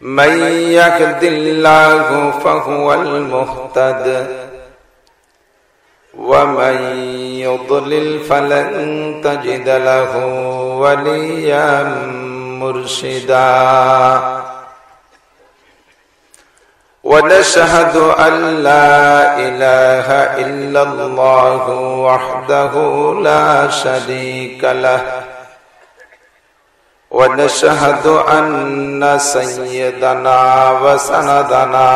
من يهد الله فهو المهتد. ومن يضلل فلن تجد له وليا مرشدا. ونشهد أن لا إله إلا الله وحده لا شريك له. ونشهد أن سيدنا وسندنا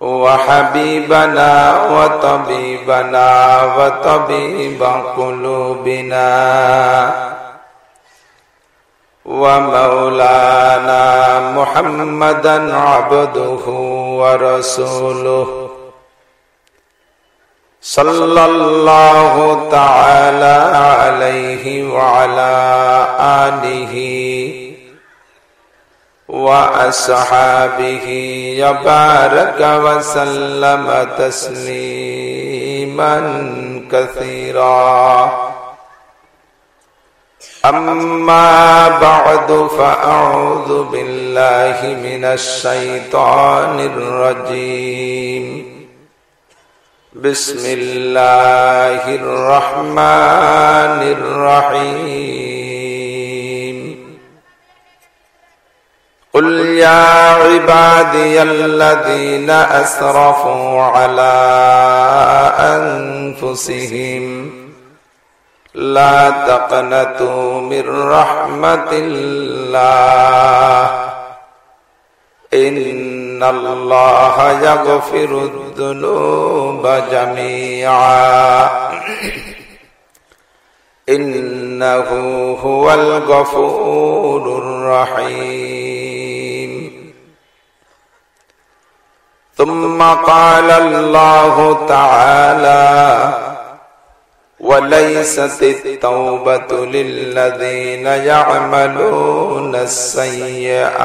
وحبيبنا وطبيبنا وطبيب قلوبنا ومولانا محمدا عبده ورسوله صلى الله تعالى عليه وعلى آله وأصحابه يبارك وسلم تسليما كثيرا. أما بعد فأعوذ بالله من الشيطان الرجيم. بسم الله الرحمن الرحيم قل يا عبادي الذين أسرفوا على أنفسهم لا تقنطوا من رحمة الله إن الله يغفر الذنوب جميعا. إنه هو الغفور الرحيم. ثم قال الله تعالى وليست التوبة للذين يعملون السيئات.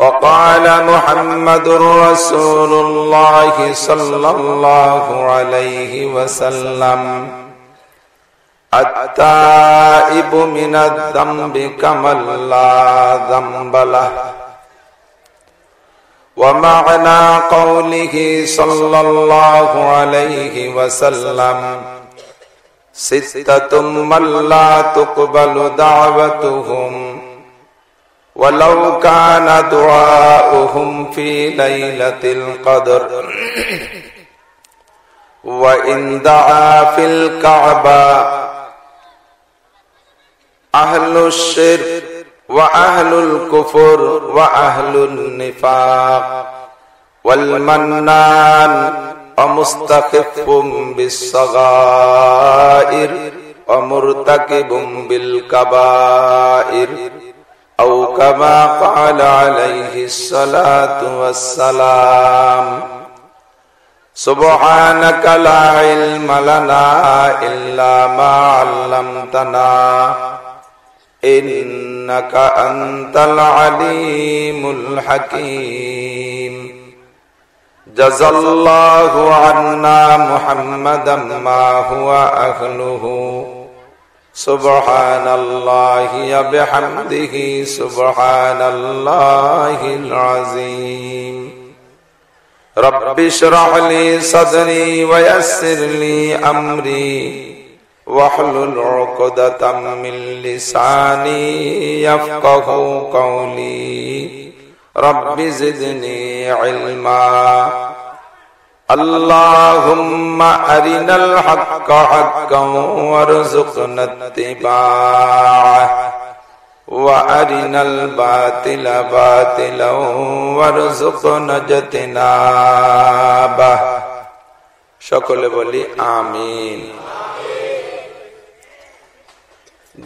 وقال محمد رسول الله صلى الله عليه وسلم التائب من الذنب كمن لا ذنب له. ومعنى قوله صلى الله عليه وسلم ستة من لا تقبل دعوتهم ولو كان دعاؤهم في ليلة القدر. وإن دعا في الكعبة أهل الشرك وأهل الكفر وأهل النفاق والمنان ومستخف بالصغائر ومرتكب بالكبائر. أو كما قال عليه الصلاة والسلام سبحانك لا علم لنا إلا ما علمتنا إنك أنت العليم الحكيم. جزى الله عنا محمدا ما هو أهله. سبحان الله بحمده سبحان الله العظيم رب اشرح لي صدري ويسر لي أمري واحلل عقدة من لساني يفقه قولي رب زدني علما۔ اللهم أرنا الحق حقا وارزقنا اتباعه وأرنا الباطل باطلا وارزقنا اجتنابه সকলে বলি আমিন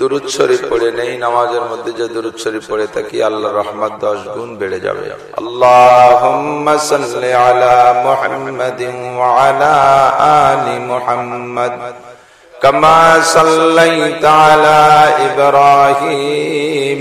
দুরুদ শরীফ পড়ে নেই, নামাজের মধ্যে যে দুরুদ শরীফ পড়ে থাকি আল্লাহ রহমত দশ গুণ বেড়ে যাবে? আল্লাহ সাল্লি আলা মুহাম্মাদিন ওয়া আলা আলি মুহাম্মাদ, কামা সাল্লাইতা আলা ইব্রাহিম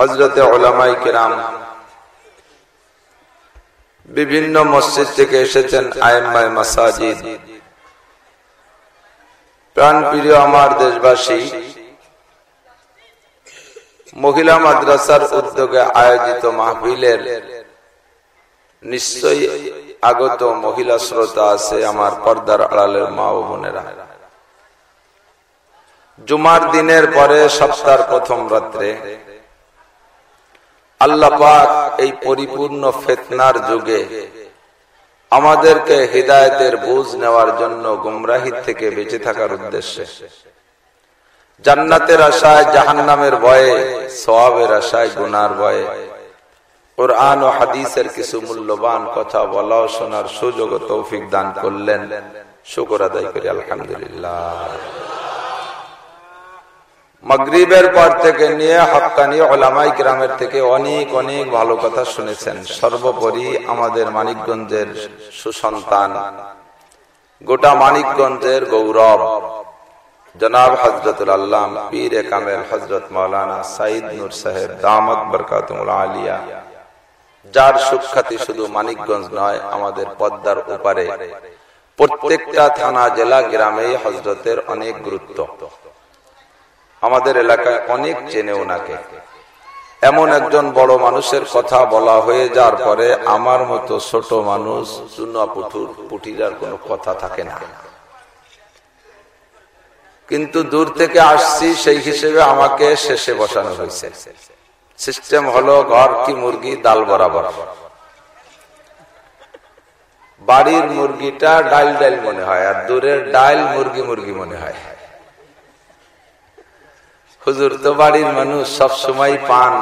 হজরতে ওলামাই কেরাম বিভিন্ন মসজিদ থেকে এসেছেন আয়ম্মায় মাসাজিদ। প্রাণ প্রিয় আমার দেশবাসী, মহিলা মাদ্রাসার উদ্যোগে আয়োজিত মাহফিলের নিশ্চয়ই আগত মহিলা শ্রোতা আছে আমার পর্দার আড়ালের মা ও বোনেরা। জুমার দিনের পরে সপ্তাহের প্রথম রাত্রে আল্লাহ পাক এই পরিপূর্ণ ফেতনার যুগে আমাদেরকে হৃদায়তের বুঝ নেওয়ার জন্য গুমরাহির থেকে বেঁচে থাকার উদ্দেশ্যে। জান্নাতের আশায়, জাহান্নামের ভয়ে সবাবের আশায়, গুনার ভয়ে। কোরআন ও হাদিসের কিছু মূল্যবান কথা বলা শোনার সুযোগ তৌফিক দান করলেন। শুকর আদায় করি, আলহামদুলিল্লাহ। মগরিবের পর থেকে নিয়ে হকানি ওলামাই গ্রামের থেকে অনেক অনেক ভালো কথা শুনেছেন। সর্বোপরি আমাদের মানিকগঞ্জের সুসন্তান। গোটা মানিকগঞ্জের গৌরব। জনাব হজরতুল আল্লাহ পীর কামেল হজরত মৌলানা সাইদ নুর সাহেব দামদ বরকাতুল আলিয়া। যার সুখ্যাতি শুধু মানিকগঞ্জ নয়, আমাদের পদ্মার উপারে প্রত্যেকটা থানা, জেলা গ্রামে হজরতের অনেক গুরুত্ব। আমাদের এলাকায় অনেক চেনে ওনাকে। এমন একজন বড় মানুষের কথা বলা হয়ে যাওয়ার পরে আমার মতো ছোট মানুষ চুনা পুঠুর পুটির আর কোনো কথা থাকে না। কিন্তু দূর থেকে আসছি, সেই হিসেবে আমাকে শেষে বসানো হয়েছে। সিস্টেম হলো ঘর কি মুরগি, ডাল বরাবর। বাড়ির মুরগিটা ডাল ডাল মনে হয়, আর দূরের ডাল মুরগি মুরগি মনে হয়। হুজুর, তো বাড়ির মানুষ সব সময় পান।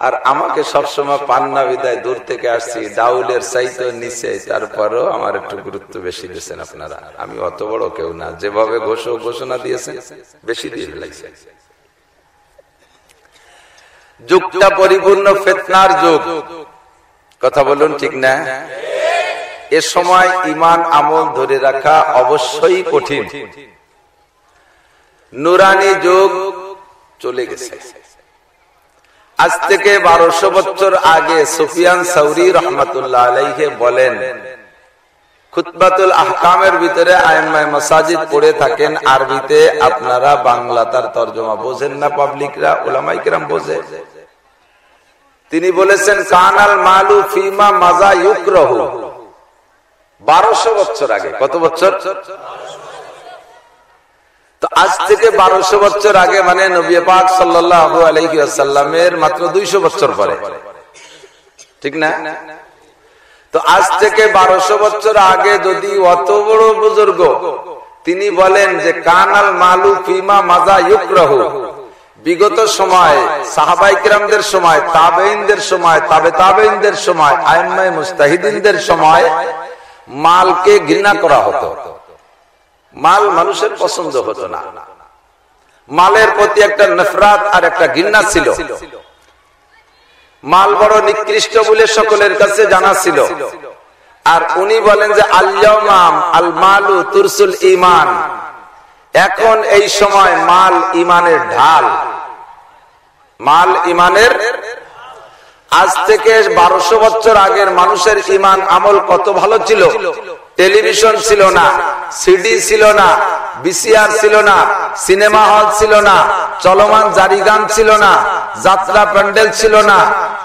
আর আমাকে সবসময় পান না বিদায়, দূর থেকে আসছি, ডাউলের চাইতে নিচে, তারপরও আমার একটু গুরুত্ব বেশি দিয়েছেন আপনারা। আমি অত বড় কেউ না, যেভাবে ঘোষক ঘোষণা দিয়েছেন, বেশি দিয়ে লাগছে। যুগটা পরিপূর্ণ ফেতনার যুগ। কথা বলুন ঠিক না? এ সময় ইমান আমল ধরে রাখা অবশ্যই কঠিন। নুরানি যুগ চলে গেছে। আজ থেকে বারোশো বছর আগে সুফিয়ান সৌরি রহমতুল্লাহ আলাইহে বলেন, খুতবাতুল আহকামের ভিতরে মসাজিদ পড়ে থাকেন, আরবিতে আপনারা বাংলা তার তর্জমা বোঝেন না, পাবলিকরা ওলামাইকেরাম বোঝে। তিনি বলেছেন, কানাল মালু ফিমা মাজা ইউক রহু বারোশো বছর আগে, কত বছর? তো আজ থেকে বারোশো বছর আগে মানে নবী পাক সাল্লাহ আলহিমের মাত্র দুইশো বছর পরে। ঠিক না? তো আজ থেকে বারোশো বছর আগে যদি অত বড় বুজুর্গ, তিনি বলেন যে, কানাল মালু ফিমা মাজা ইউকরহ। বিগত সময় সাহাবাইকরামদের সময় তাবেইনদের সময়, তাবে তাবেইনদের সময় আইম্মাই মুস্তাহিদিনদের সময় মালকে ঘৃণা করা হতো। মাল মানুষের পছন্দ হতো না। মালের প্রতি একটা নফরাত আর একটা ঘৃণা ছিল। মাল বড় নিকৃষ্ট বলে সকলের কাছে জানা ছিল। আর উনি বলেন যে আল্লাম আল মালু তুরসুল ইমান এখন এই সময় মাল ইমানের ঢাল। মাল ইমানের আজ থেকে বারোশো বছর আগের মানুষের ইমান আমল কত ভালো ছিল। টেলিভিশন ছিল না, সিডি ছিল না, বিসিআর ছিল না, সিনেমা হল ছিল না, চলমান জারিগান ছিল না, যাত্রা প্যান্ডেল ছিল না।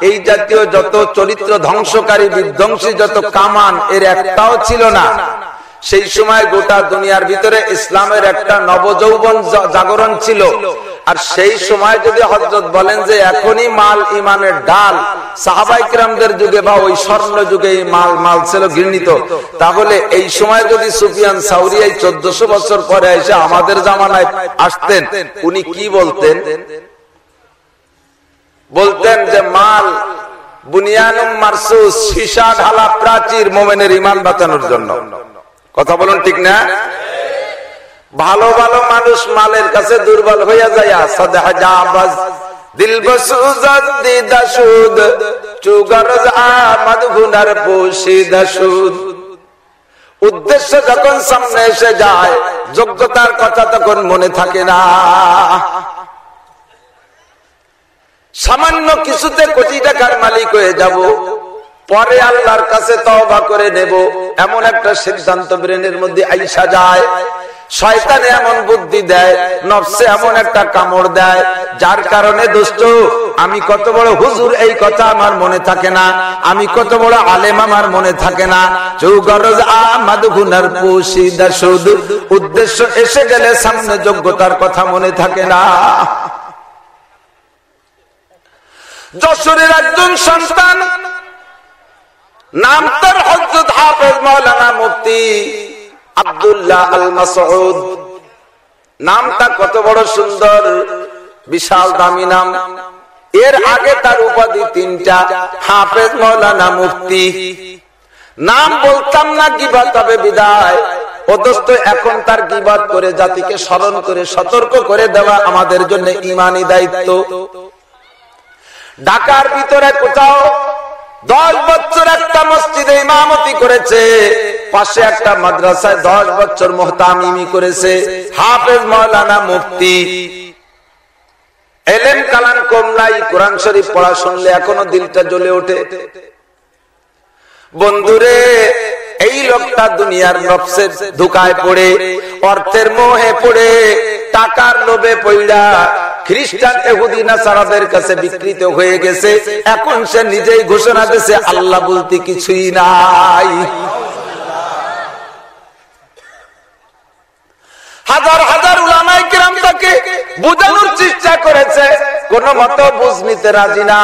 এই জাতীয় যত চরিত্র ধ্বংসকারী, বিধ্বংসী, যত কামান, এর একটাও ছিল না। সেই সময় গোটা দুনিয়ার ভিতরে ইসলামের একটা নবযৌবন জাগরণ ছিল। আর সেই সময় যদি হজরত বলেন যে এখনই মাল ইমানের ডাল সাহাবাইকরামদের যুগে বা ওই স্বর্ণ যুগে মাল মাল ছিল ঘৃণিত। তাহলে এই সময় যদি সুফিয়ান সাউরি এই চোদ্দশো বছর পরে এসে আমাদের জামানায় আসতেন, উনি কি বলতেন? বলতেন যে মাল বুনিয়ানুম মারসুস, সীসা ঢালা প্রাচীর মোমেনের ইমান বাঁচানোর জন্য। কথা বলুন ঠিক না? ভালো ভালো মানুষ মালের কাছে দুর্বল হইয়া যায় বসুদ উদ্দেশ্য যখন সামনে এসে যায়, যোগ্যতার কথা তখন মনে থাকে না। সামান্য কিছুতে কোটি টাকার মালিক হয়ে যাব পরে আল্লাহর কাছে তওবা করে নেব। এমন একটা সিদ্ধান্ত ব্রেনের মধ্যে আইসা যায়। শয়তানে এমন বুদ্ধি দেয়, নফসে এমন একটা কামড় দেয়, যার কারণে দোস্ত আমি কত বড় হুজুর, এই কথা আমার মনে থাকে না। আমি কত বড় আলেম, আমার মনে থাকে না। চৌগরজ আমাদ উদ্দেশ্য এসে গেলে সামনে যোগ্যতার কথা মনে থাকে না। যশোরের একজন সন্তান নাম তার হজরত হাফেজ মৌলানা মুফতি আবদুল্লাহ আল মাসউদ নামটা কত বড় সুন্দর, বিশাল, দামি নাম। এর আগে তার উপাধি তিনটা, হাফেজ মৌলানা মুফতি। নাম বলতাম না কিবা তবে বিদায়। অদস্ত এখন তার গিবাদ করে জাতিকে স্মরণ করে সতর্ক করে দেওয়া আমাদের জন্য ইমানি দায়িত্ব। ঢাকার ভিতরে কোথাও দশ বছর একটা মসজিদে ইমামতি করেছে, পাশে একটা মাদ্রাসায় দশ বছর মোহতামিমি করেছে। হাফেজ মৌলানা মুফতি এলেন কালান কম নাই কোরআন শরীফ পড়া শুনলে এখনও দিলটা জ্বলে ওঠে। বন্ধুরে, এই লোকটা দুনিয়ার নফসের ধুকায় পড়ে, অর্থের মোহে পড়ে, টাকার লোভে পড়া খ্রিস্টান এহুদি নাসারাদের কাছে বিকৃত হয়ে গেছে। এখন সে নিজেই ঘোষণা দিয়েছে, আল্লাহ বলতে কিছুই নাই। হাজার হাজার কিরাম বোঝানোর চেষ্টা করেছে? কোন মত বুঝ নিতে রাজি না।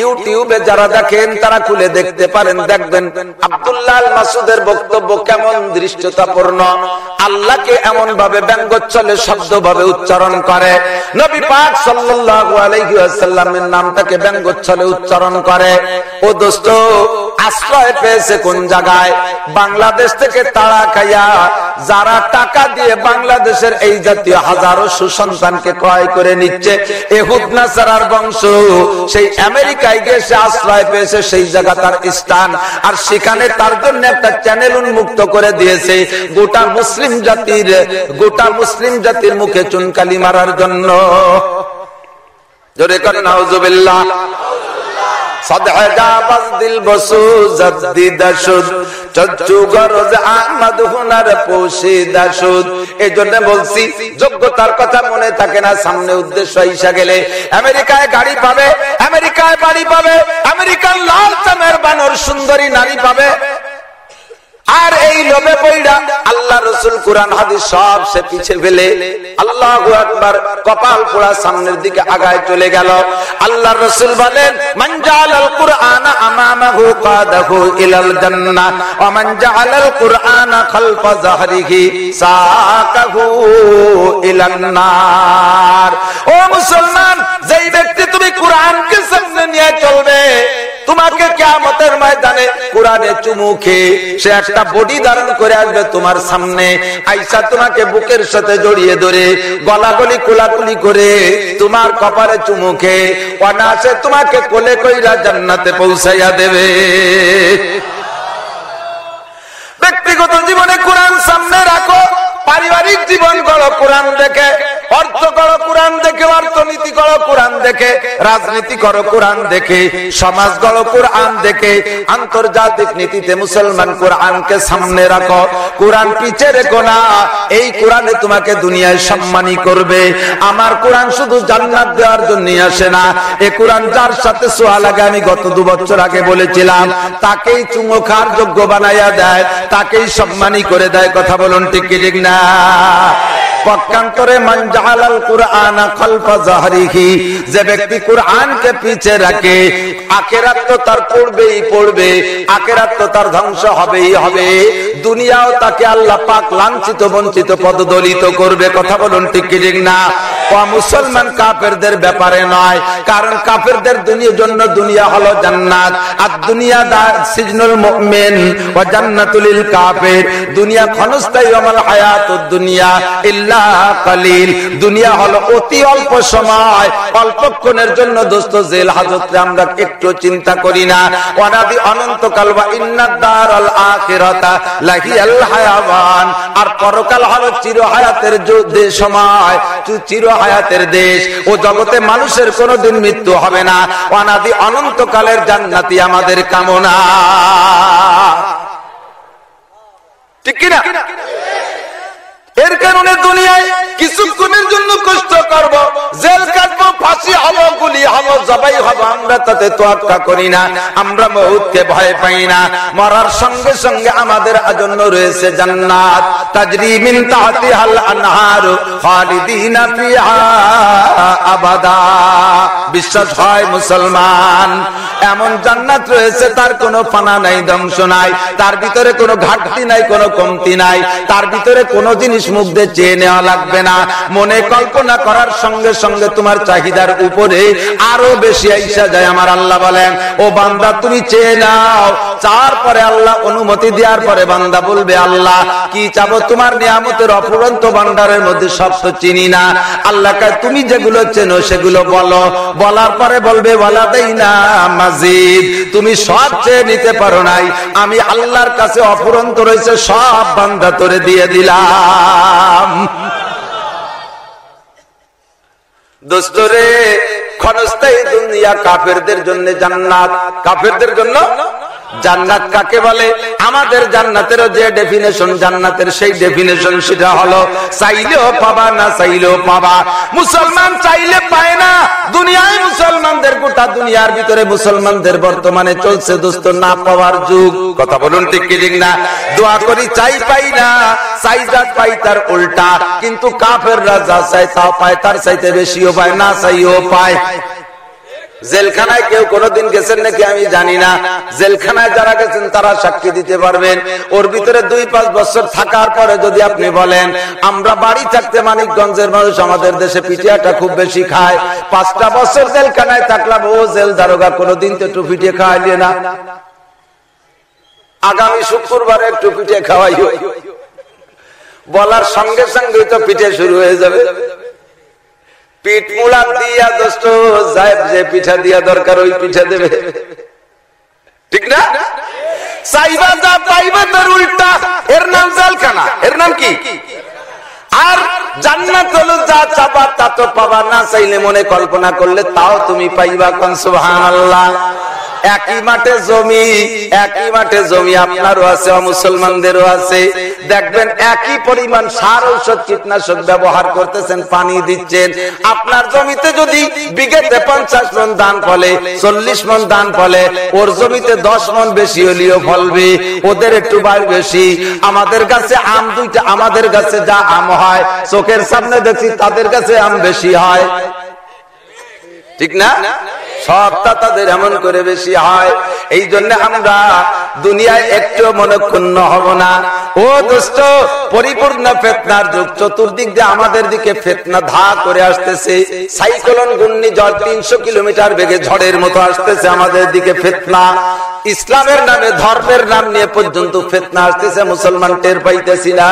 ইউটিউবে যারা দেখেন, তারা খুলে দেখতে পারেন, দেখবেন আব্দুল্লাহ মাসুদের বক্তব্য কেমন দৃষ্টতাপূর্ণ। আল্লাহকে এমন ভাবে ব্যঙ্গচ্ছলে শব্দ ভাবে উচ্চারণ করে। নবী পাক সাল্লাল্লাহু আলাইহি ওয়াসাল্লামের নামটাকে ব্যঙ্গচ্ছলে উচ্চারণ করে। ও দোস্ত আশ্রয় পেয়েছে কোন জায়গায়? বাংলাদেশ থেকে তাড়া খাইয়া যারা টাকা দিয়ে বাংলাদেশের এই জাতীয় হাজারো সুসন্তানকে ক্রয় করে নিচ্ছে, এহুদ বংশ, সেই আমেরিকায় গিয়ে সে আশ্রয় পেয়েছে, সেই জায়গা তার স্থান। আর সেখানে তার জন্য একটা চ্যানেল উন্মুক্ত করে দিয়েছে, গোটা মুসলিম জাতির, গোটা মুসলিম জাতির মুখে চুনকালি মারার জন্য। জোরে করেন নাউজুবিল্লাহ বলছি, যোগ্যতার কথা মনে থাকে না, সামনে উদ্দেশ্য গেলে। আমেরিকায় গাড়ি পাবে, আমেরিকায় বাড়ি পাবে, আমেরিকার লাল চামের বানর সুন্দরী নারী পাবে। আর এই লোভে পইড়া আল্লাহ রসুল কোরআন হাদিস সব সে পিছে ফেলে। আল্লাহ একবার কপাল পোড়া সামনের দিকে আগায় চলে গেল। আল্লাহ রসুল বলেন মঞ্জাল আল কুরআন আমামাহু কাদাহু ইলাল জান্নাহ ওয়া কুরআন খালফা সাকাহু ইলান নার। ও মুসলমান, যেই ব্যক্তি তুমি কোরআনকে সামনে নিয়ে চলবে তোমাকে কেমতের ময়দানে কোরআনে চুমু খেয়ে সে একটা বডি ধারণ করে আসবে তোমার সামনে। আইসা তোমাকে বুকের সাথে জড়িয়ে ধরে, গলাগলি কোলাকুলি করে তোমার কপালে চুমু খেয়ে অনাসে তোমাকে কোলে কইরা জান্নাতে পৌঁছাইয়া দেবে। ব্যক্তিগত জীবনে কোরআন সামনে রাখো, পারিবারিক জীবন করো কোরআন দেখে। অর্থ করো কোরআন দেখে, অর্থনীতি করো কোরআন দেখে, রাজনীতি করো কোরআন দেখে, সমাজ গড়ো কোরআন দেখে, আন্তর্জাতিক নীতিতে মুসলমান কোরআনকে সামনে রাখো। কোরআন পিছে রেখো না, এই কোরআনে তোমাকে দুনিয়ায় সম্মানী করবে। আমার কোরআন শুধু জান্নাত দেওয়ার জন্য আসে না। এ কোরআন যার সাথে সোয়া লাগে, আমি গত দু বছর আগে বলেছিলাম, তাকেই চুমো খার যোগ্য বানাইয়া দেয়, তাকেই সম্মানী করে দেয়, কথা বলুন ঠিক না? পক্ষান্তরে মঞ্জালাল কুরআন খালফা জাহরিহি, যে ব্যক্তি কুরআনকে পিছে রাখে, আখেরাত তো তার পড়বেই পড়বে, আখেরাত তো তার ধ্বংস হবেই হবে। দুনিয়াও তাকে আল্লাহ পাক লাঞ্ছিত, বঞ্চিত, পদদলিত করবে, কথা বলুন ঠিক কি ঠিক না? মুসলমান কাফেরদের ব্যাপারে নয়, কারণ কাফেরদের দুনিয়ার জন্য দুনিয়া হলো জান্নাত, আর দুনিয়া দা সিজনুল মুমিন ওয়া জান্নাতুল কাফের, দুনিয়া ক্ষণস্থায়ী আমাল হায়াতুদ দুনিয়া, ইল্লা কালিল, দুনিয়া হলো অতি অল্প সময়। অল্পক্ষণের জন্য দোস্ত জেল হাজতে আমরা একটু চিন্তা করি না। অনাদি অনন্তকাল বা ইন্নাদ দারাল আখিরাতা লাহিয়াল হায়াওয়ান। আর পরকাল হলো চির হায়াতের যে সময়। চির হায়াতের দেশ। ও জগতে মানুষের কোনোদিন মৃত্যু হবে না। অনাদি অনন্তকালের জান্নাতি আমাদের কামনা। ঠিক কিনা? এর কারণে দুনিয়ায় কিছুক্ষণের জন্য কষ্ট করব। জেল কাটবো, ফাঁসি হব, গুলি হব, জবাই হব, আমরা তাতে তোয়াক্কা করি না। আমরা মহুদকে ভয় পাই না। মরার সঙ্গে সঙ্গে আমাদের জন্য রয়েছে জান্নাত। তাজরি মিন তাহতিহাল আনহার খালিদিনা ফিহা আবাদা। বিশ্বাস হয় মুসলমান, এমন জান্নাত রয়েছে, তার কোনো ফানা নাই, ধ্বংস নাই। তার ভিতরে কোনো ঘাটতি নাই, কোনো কমতি নাই। তার ভিতরে কোনো জিনিস মুখ দিয়ে চেয়ে নেওয়া লাগবে না। মনে কল্পনা করার সঙ্গে সঙ্গে তোমার চাহিদার উপরে আরও বেশি আইসা যায়, আমার আল্লাহ বলেন। ও বান্দা, তুমি চেয়ে নাও। চার পরে আল্লাহ অনুমতি দেওয়ার পরে বান্দা বলবে, আল্লাহ, কি চাবো? তোমার নিয়ামতের অপুরন্ত ভান্ডারের মধ্যে সব তো চিনি না। আল্লাহ তুমি যেগুলো চেনো সেগুলো বলো। বলার পরে বলবে বলা দেই না মাজিদ, তুমি সব চেয়ে নিতে পারো নাই। আমি আল্লাহর কাছে অপুরন্ত রয়েছে, সব বান্দা তোরে দিয়ে দিলাম। দোস্তরে ক্ষণস্থায়ী দুনিয়া কাফেরদের জন্য জান্নাত। কাফেরদের জন্য জান্নাত কাকে বলে? আমাদের জান্নাতের যে ডেফিনেশন জান্নাতের সেই ডেফিনেশন সেটা হলো, চাইলেও পাবা না, চাইলেও পাবা। মুসলমান চাইলে পায় না। দুনিয়ায় মুসলমানদের, গোটা দুনিয়ার ভিতরে মুসলমানদের বর্তমানে চলছে দোস্ত, না পাওয়ার যুগ। কথা বলুন ঠিক কি ঠিক না? দোয়া করি, চাই পাই না। চাই যা পাই তার উল্টা। কিন্তু কাফের রাজা চাই তাও পায়, তার চাইতে বেশিও পায়, না চাইও পায়। জেলখানায় কেউ কোনোদিন গেছেন নাকি আমি জানি না। জেলখানায় যারা গেছেন, তারা সাক্ষী দিতে পারবেন। ওর ভিতরে দুই পাঁচ বছর থাকার পরে যদি আপনি বলেন, আমরা বাড়ি থাকতে মানিকগঞ্জের মানুষ, আমাদের দেশে পিটিয়াটা খুব বেশি খায়। পাঁচটা বছর জেলখানায় থাকলাম, ও জেল দারোগা কোনোদিন তো একটু পিটিয়ে খাওয়াইলে না। আগামী শুক্রবারে একটু পিঠে খাওয়াই বলার সঙ্গে সঙ্গে তো পিঠে শুরু হয়ে যাবে। পিঠ মুড়া দিয়া দোস্ত সাহেব যে পিঠা দিয়া দরকার, ওই পিঠা দেবে। ঠিক না? চাইবা যা, পাইবা তার উল্টা। এর নাম জালখানা। এর নাম কি? আর জান্নাত হলো যা চাপা তা তো পাবা না, চাইলে মনে কল্পনা করলে তাও তুমি পাইবা কন, সুবহানাল্লাহ। একই মাঠে জমি, একই মাঠে জমি আপনারও আছে মুসলমানদেরও আছে। দেখবেন একই পরিমাণ সার, ঔষধ, কীটনাশক ব্যবহার করতেছেন, পানি দিচ্ছেন। আপনার জমিতে যদি বিঘেতে পঞ্চাশ মন দান ফলে, চল্লিশ মন দান ফলে, ওর জমিতে দশ মন বেশি হলেও ফলবে, ওদের একটু বাড়ি বেশি। আমাদের কাছে আম দুইটা, আমাদের কাছে যা আম হয় চোখের সামনে দেখছি তাদের কাছে আম বেশি হয়। ঠিক না? সবটা তাদের এমন করে বেশি হয়। এই জন্য আমরা দুনিয়ায় একটু মনক্ষুণ্ণ হব না। ও দোস্ত পরিপূর্ণ ফেতনার যুগ। চতুর্দিক দিয়ে আমাদের দিকে ফেতনা ধা করে আসতেছে। সাইক্লোন ঘূর্ণি ঝড় তিনশো কিলোমিটার বেগে ঝড়ের মতো আসতেছে আমাদের দিকে ফেতনা। ইসলামের নামে, ধর্মের নাম নিয়ে পর্যন্ত ফেতনা আসতেছে, মুসলমান টের পাইতেছি না।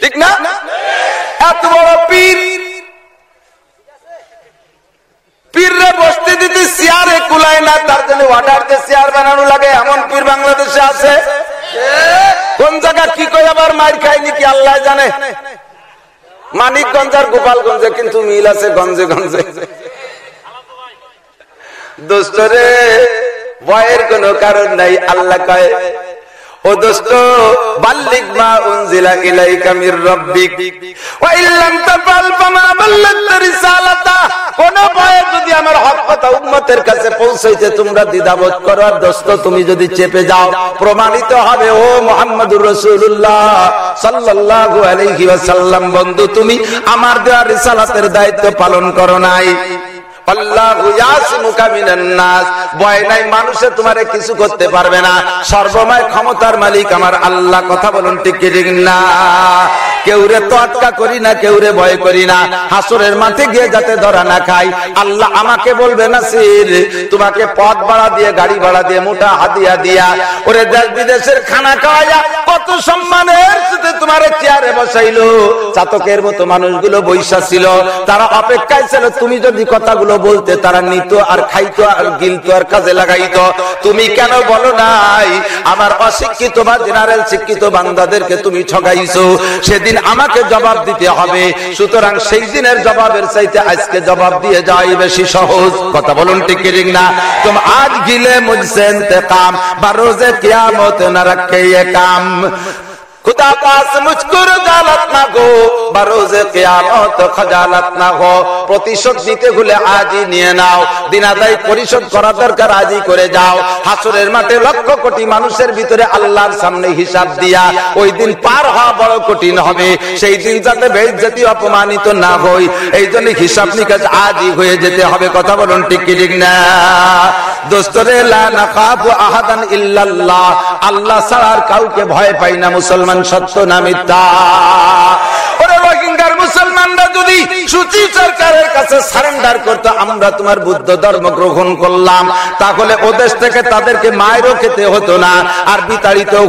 ঠিক না? এত বড় পীর। পীররে বসতে দিতে চেয়ারে কুলায় না, তার জন্য অর্ডার চেয়ার বানানো লাগে, এমন পীর বাংলাদেশে আছে? কোন জায়গা কি কই আবার মার খায়নি কি আল্লাহ জানে? মানিকগঞ্জ আর গোপালগঞ্জে কিন্তু মিল আছে গঞ্জে গঞ্জে। দোস্তরে ভয়ের কোন কারণ নাই, আল্লাহ কয়। ও দোস্ত, বাল্লিক মা উনজিলা ইলাইকা মির রাব্বিক। ওয়া ইল্লাম তাফাল ফামা রিসালাতা। কোন ভয়ে যদি আমার হক কথা উম্মতের কাছে পৌঁছাইতে তোমরা দ্বিধাবোধ করো, আর দোস্ত, তুমি যদি চেপে যাও, প্রমাণিত হবে, ও মুহাম্মদুর রাসূলুল্লাহ সাল্লাল্লাহু আলাইহি ওয়াসাল্লাম, বন্ধু, তুমি আমার দেওয়া রিসালাতের দায়িত্ব পালন করো নাই। তোমারে কিছু করতে পারবে না। সর্বময় ক্ষমতার মালিক আমার আল্লাহ। কথা বলুন ঠিক না? কেউরে তোয়াক্কা করি না, কেউরে ভয় করি না। হাসরের মাঠে গিয়ে যাতে ধরা না খাই। আল্লাহ আমাকে বলবে না সির তোমাকে পথ ভাড়া দিয়ে, গাড়ি ভাড়া দিয়ে, মোটা হাতিয়া দিয়া, ওরে দেশ বিদেশের খানা খাওয়াইয়া, কত সম্মানের তোমার চেয়ারে বসাইলো। চাতকের মতো মানুষগুলো বৈশা ছিল। তারা অপেক্ষায় ছিল, তুমি যদি কথাগুলো বলতে, তারা নিত আর খাইতো আর গিলতো আর কাজে লাগাইতো। তুমি কেন বলো নাই? আমার অশিক্ষিত বা জেনারেল শিক্ষিত বান্দাদেরকে তুমি ঠগাইছো। সেদিন আমাকে জবাব দিতে হবে। সুতরাং সেই দিনের জবাবের চাইতে আজকে জবাব দিয়ে যাই বেশি সহজ। কথা বলুন টিকিরিং না? তুম আজ গিলে মুঝসে ইন্তেকাম বারোজে কিয়ামত না রাখে কাম খুদা পাস মুঝকুর জালাত না গো বারোজে কিয়ামত খজালাত না গো প্রতিশোধ নিতে ভুলে আজই নিয়ে নাও দিন আদায় পরিশোধ করা দরকার আজই করে যাও হাসুরের মাঠে লক্ষ কোটি মানুষের ভিতরে আল্লাহর সামনে হিসাব দিয়া ওই দিন পার হওয়া বড় কঠিন হবে সেই দিন যাতে বেইজ্জতি অপমানিত না হই, এই জন্য হিসাব নিকাশ আজই হয়ে যেতে হবে। কথা বলুন ঠিক কি ঠিক না? দোস্তরে, লা নাখাফু আহাদান ইল্লাল্লাহ। আল্লাহ ছাড়া আর কাউকে ভয় পাই না মুসলমান সত্য না মিথ্যা? আমরা তোমার বুদ্ধ ধর্ম গ্রহণ করলাম। তাহলে থেকে তাদেরকে মায়েরও খেতে হতো না, আর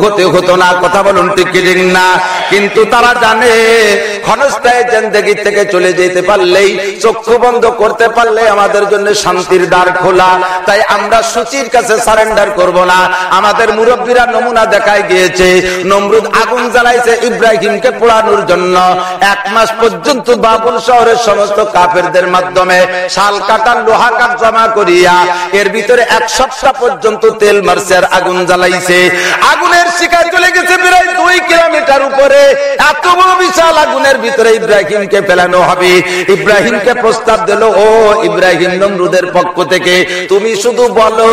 হতে হতো না। কথা বলুন ঠিক না? কিন্তু তারা জানে ক্ষণস্থায়ী জেন্দেগি থেকে চলে যেতে পারলেই চক্ষু বন্ধ করতে পারলে আমাদের জন্য শান্তির দ্বার খোলা। তাই আমরা সুচির কাছে সারেন্ডার করব না। আমাদের মুরব্বীরা নমুনা দেখায় গিয়েছে, নমরুদ আগুন জ্বালাইছে ইব্রাহিমকে পোড়ানোর জন্য। এক মাস পর্যন্ত বাবুল শহরের সমস্ত কাফেরদের মাধ্যমে শাল কাটার লোহা কাঠ জমা করিয়া এর ভিতরে এক সপ্তাহ পর্যন্ত তেল মারছে আর আগুন জ্বালাইছে। আগুনের শিকার চলে গেছে প্রায় দুই কিলোমিটার উপরে। এত বড় বিশাল আগুনের ভিতরে ইব্রাহিমকে ফেলানো হবে। ইব্রাহিমকে প্রস্তাব দিল, ও ইব্রাহিম নমরুদের পক্ষ থেকে, তুমি শুধু বলো,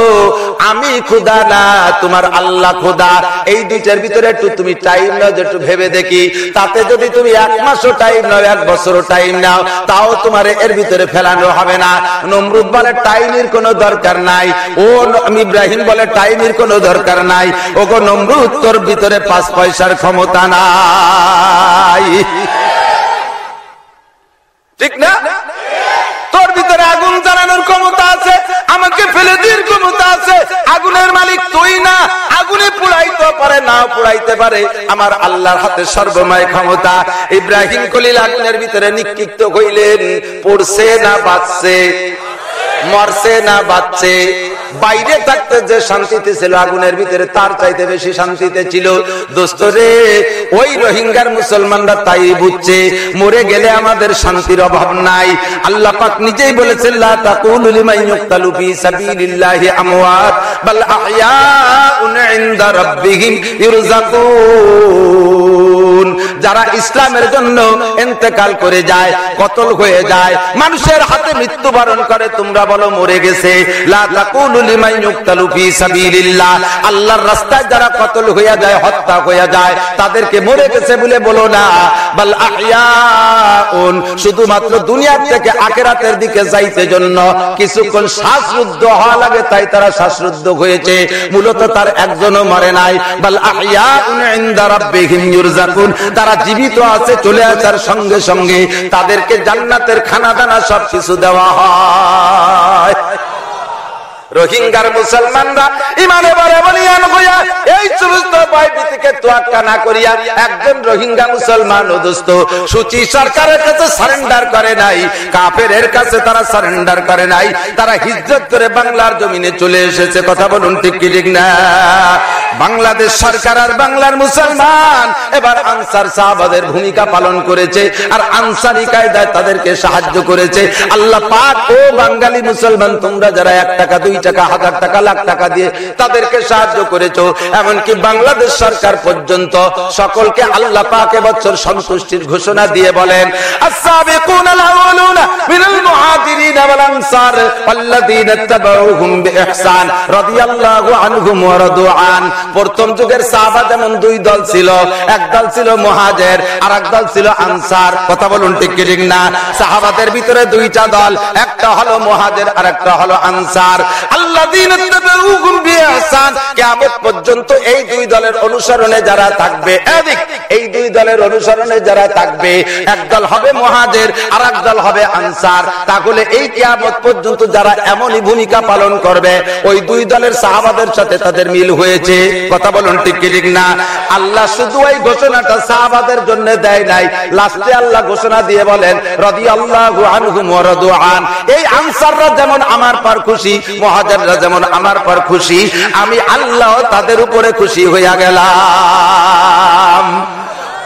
আমি খুদা না, তোমার আল্লাহ খুদা এই দুইটার ভিতরে একটু তুমি টাইম নাও একটু ভেবে দেখি। তাতে যদি তুমি এক মাসও টাইম নাও, এক বছরও টাইম নাও, তাও তোমার এর ভিতরে ফেলানো হবে না। নমরুদ বলে টাইমের কোনো দরকার নাই। ও ইব্রাহিম বলে টাইমের কোনো দরকার নাই। ও গো নমরুদ, তোর ভিতরে পাঁচ পয়সার ক্ষমতা নাই। ঠিক না? তোর ভিতরে আগুন জ্বালানোর ক্ষমতা আছে, আমাকে ফেলে দিয়ে ক্ষমতা আছে। আগুনের মালিক তুই না, আগুনে পুড়াইতে পারে না পুড়াইতে পারে। আমার আল্লাহর হাতে সর্বময় ক্ষমতা। ইব্রাহিম কলিল আগুনের ভিতরে নিক্ষিপ্ত হইলেন। পড়ছে না, বাঁচছে, মরছে না বাচ্চে বাইরে থাকতে যে শান্তিতে ছিল, আগুনের ভিতরে তার চাইতে বেশি শান্তিতে ছিল। দোস্তরে ওই রোহিঙ্গার মুসলমানরা তাই বুঝছে, মরে গেলে আমাদের শান্তির অভাব নাই। আল্লাহ পাক নিজেই বলেছেন, লা তাকুলু লিমান ইউক্তালু ফি সাবিলিল্লাহি আমওয়াত, বাল আহয়াউন ইনদা রাব্বিহিম ইরযাকুন যারা ইসলামের জন্য ইন্তেকাল করে যায়, কতল হয়ে যায়, মানুষের হাতে মৃত্যুবরণ করে, তোমরা বলো মরে গেছে। আল্লাহর রাস্তায় যারা কতল হয়ে যায়, হত্যা হয়ে যায়, তাদেরকে মরে গেছে বলে বলো না। বাল শুধুমাত্র দুনিয়ার থেকে আখেরাতের দিকে যাইতে জন্য কিছুক্ষণ শ্বাসরুদ্ধ হওয়া লাগে, তাই তারা শ্বাসরুদ্ধ হয়েছে। মূলত তার একজনও মরে নাই। বাল আহয়াউন ইনদা রাব্বিহিম তারা জীবিত আছে চলে আসার সঙ্গে সঙ্গে তাদেরকে জান্নাতের খানা দানা সবকিছু দেওয়া হয়। রোহিঙ্গার মুসলমানরা ইমানে বলে বলিয়ান হইয়া, এই সমস্ত ভয়ভীতিকে তোয়াক্কা না করিয়া একজন রোহিঙ্গা মুসলমান ও দোস্ত সুচি সরকারের কাছে সারেন্ডার করে নাই কাফের কাছে তারা সারেন্ডার করে নাই। তারা হিজরত করে বাংলার জমিনে চলে এসেছে। কথা বলুন ঠিক কি ঠিক না? বাংলাদেশ সরকার আর বাংলার মুসলমান এবার আনসার সাহাবাদের ভূমিকা পালন করেছে আর আনসারি কায়দায় তাদেরকে সাহায্য করেছে। আল্লাহ পাক, ও বাঙালি মুসলমান, তোমরা যারা এক টাকা, দুই টাকা হাজার টাকা লাখ টাকা দিয়ে তাদেরকে সাহায্য করেছ এমনকি বাংলাদেশ সরকার পর্যন্ত সকলকে আল্লাহ পাক এবছর সন্তুষ্টির ঘোষণা দিয়ে বলেন السابقون الأولون من المهاجرين والأنصار والذين اتبعوهم بإحسان رضي الله عنهم ورضوا عن প্রথম যুগের সাহাবা যেমন দুই দল ছিল এক দল ছিল মুহাজের আর এক দল ছিল আনসার কথা বলুন ঠিক কি ঠিক না সাহাবাদের ভিতরে দুইটা দল একটা হলো মুহাজের আর একটা হলো আনসার এই যারা এমনই ভূমিকা পালন করবে, ওই দুই দলের সাহাবাদের সাথে তাদের মিল হয়েছে। কথা বলুন ঠিক ঠিক না? আল্লাহ শুধু ঘোষণাটা সাহাবাদের জন্য দেয় নাই। লাস্টে আল্লাহ ঘোষণা দিয়ে বলেন রদি আল্লাহ এই আনসাররা যেমন আমার পর খুশি মহাজাররা যেমন আমার পর খুশি আমি আল্লাহ তাদের উপরে খুশি হইয়া গেলাম।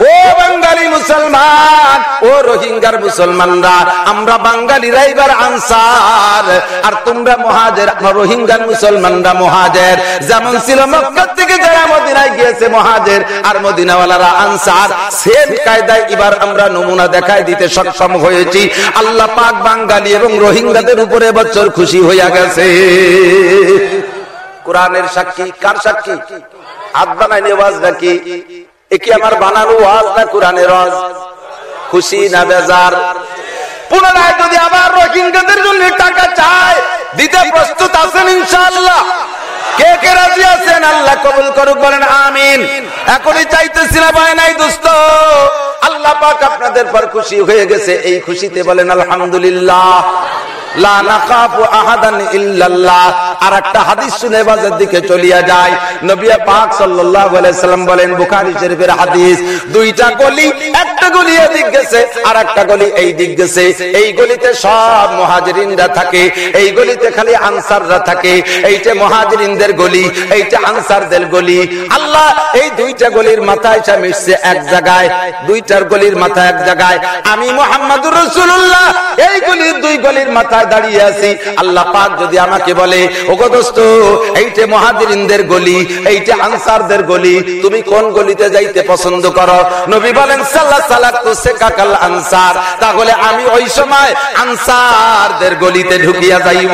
ও বাঙালি মুসলমান, ও রোহিঙ্গার মুসলমানরা, আমরা বাঙালিরা এবার আনসার। আর তোমরা মহাজের রোহিঙ্গার মুসলমানরা মহাজের। যেমন ছিল মক্কা থেকে যারা মদিনায় গিয়েছে মহাজের, আর মদিনাওয়ালারা আনসার। সেম কায়দায় এবার আমরা নমুনা দেখায় দিতে সক্ষম হয়েছি। আল্লাহ পাক বাঙালি এবং রোহিঙ্গাদের উপরে বছর খুশি হইয়া গেছে। কোরআনের সাক্ষী, কার সাক্ষী? হাত বানায় নেওয়াজ নাকি? একে আমার বানানো ওয়াজ না কোরআনের ওয়াজ? খুশি না বেজার? পুনরায় যদি আবার রোহিঙ্গাদের জন্য টাকা চায়, দিতে প্রস্তুত আছেন ইনশাআল্লাহ। কে কে রাজি আছেন? আল্লাহ কবুল করুক, বলেন আমিন। এখনই চাইতেছি ভাই, নাই দোস্ত। আল্লাহ পাক আপনাদের পর খুশি হয়ে গেছে। এই খুশিতে বলেন, আলহামদুলিল্লাহ। গলিতে সব থাকে, এই গলিতে খালি আনসাররা থাকে। এইটা মহাজরিনদের গলি এইটা আনসারদের গলি। আল্লাহ, এই দুইটা গলির মাথায় মিশছে এক জায়গায়, দুইটার গলির মাথা এক জায়গায়। আমি মোহাম্মদুর রসুল্লাহ এই গলির দুই গলির মাথায় দাঁড়িয়ে আছি। আল্লাহ পাক যদি আমাকে বলে ওগদস্ত এইটা মহাদিরিনদের গলি এইটা আনসারদের গলি, তুমি কোন গলিতে যাইতে পছন্দ করো? নবী বলেন সাল্লাহ সালাক তো সে কাকাল আনসার, তাহলে আমি ওই সময় আনসারদের গলিতে ঢুকিয়া যাইব।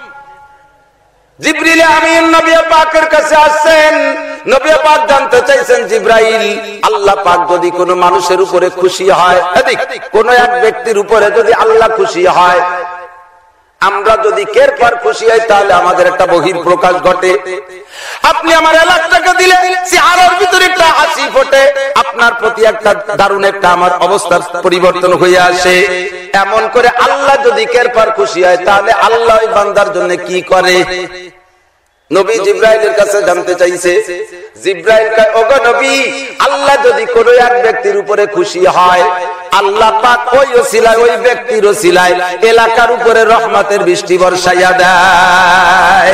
জিব্রিলে আমিন নবী পাকের কাছে আসছেন। নবী পাক জানতে চাইছেন, জিব্রাইল, আল্লাহ পাক যদি কোনো মানুষের উপরে খুশি হয় কোন এক ব্যক্তির উপরে যদি আল্লাহ খুশি হয়, আমরা যদি কের পর খুশি হয় তাহলে আমাদের একটা বহির প্রকাশ ঘটে। আপনি আমার এলাকাটাকে দিলে চেহারার ভিতরে একটা হাসি ফোটে। আপনার প্রতি একটা দারুণ একটা আমার অবস্থার পরিবর্তন হয়ে আসে। এমন করে আল্লাহ যদি কের পর খুশি হয়, তাহলে আল্লাহ বান্দার জন্য কি করে? নবী জিব্রাইলের কাছে জানতে চাইছে, জিব্রাইল ওগো নবী, আল্লাহ যদি কোন এক ব্যক্তির উপরে খুশি হয়, আল্লাহ পাক ওই ওসিলায়, ওই ব্যক্তির ওসিলায় এলাকার উপরে রহমতের বৃষ্টি বর্ষাইয়া দেয়।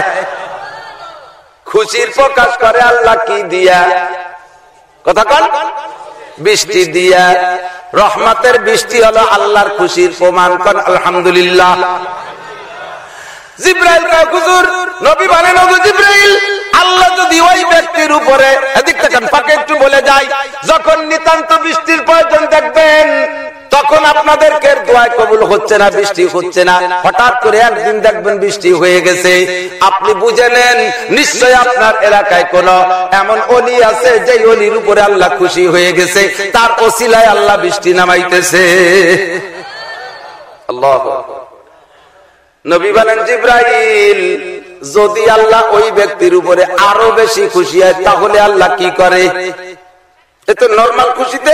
খুশির প্রকাশ করে আল্লাহ কি দিয়া? কথা কন। বৃষ্টি দিয়া। রহমতের বৃষ্টি হলো আল্লাহর খুশির প্রমাণ। কন, আলহামদুলিল্লাহ। ফাঁকে একটু বলে যায় যখন নিতান্ত বৃষ্টির প্রয়োজন দেখবেন তখন আপনাদেরকে দোয়ায় কবুল হচ্ছে না, বৃষ্টি হচ্ছে না। হঠাৎ করে একদিন দেখবেন বৃষ্টি হয়ে গেছে। আপনি বুঝে নেন, নিশ্চয় আপনার এলাকায় কোন এমন অলি আছে যে অলির উপরে আল্লাহ খুশি হয়ে গেছে। তার ওসিলায় আল্লাহ বৃষ্টি নামাইতেছে। আল্লাহ। নবী বলেন, জিব্রাইল, যদি আল্লাহ ওই ব্যক্তির উপরে আরও বেশি খুশি হয়, তাহলে আল্লাহ কি করে? এ তো নর্মাল খুশিতে।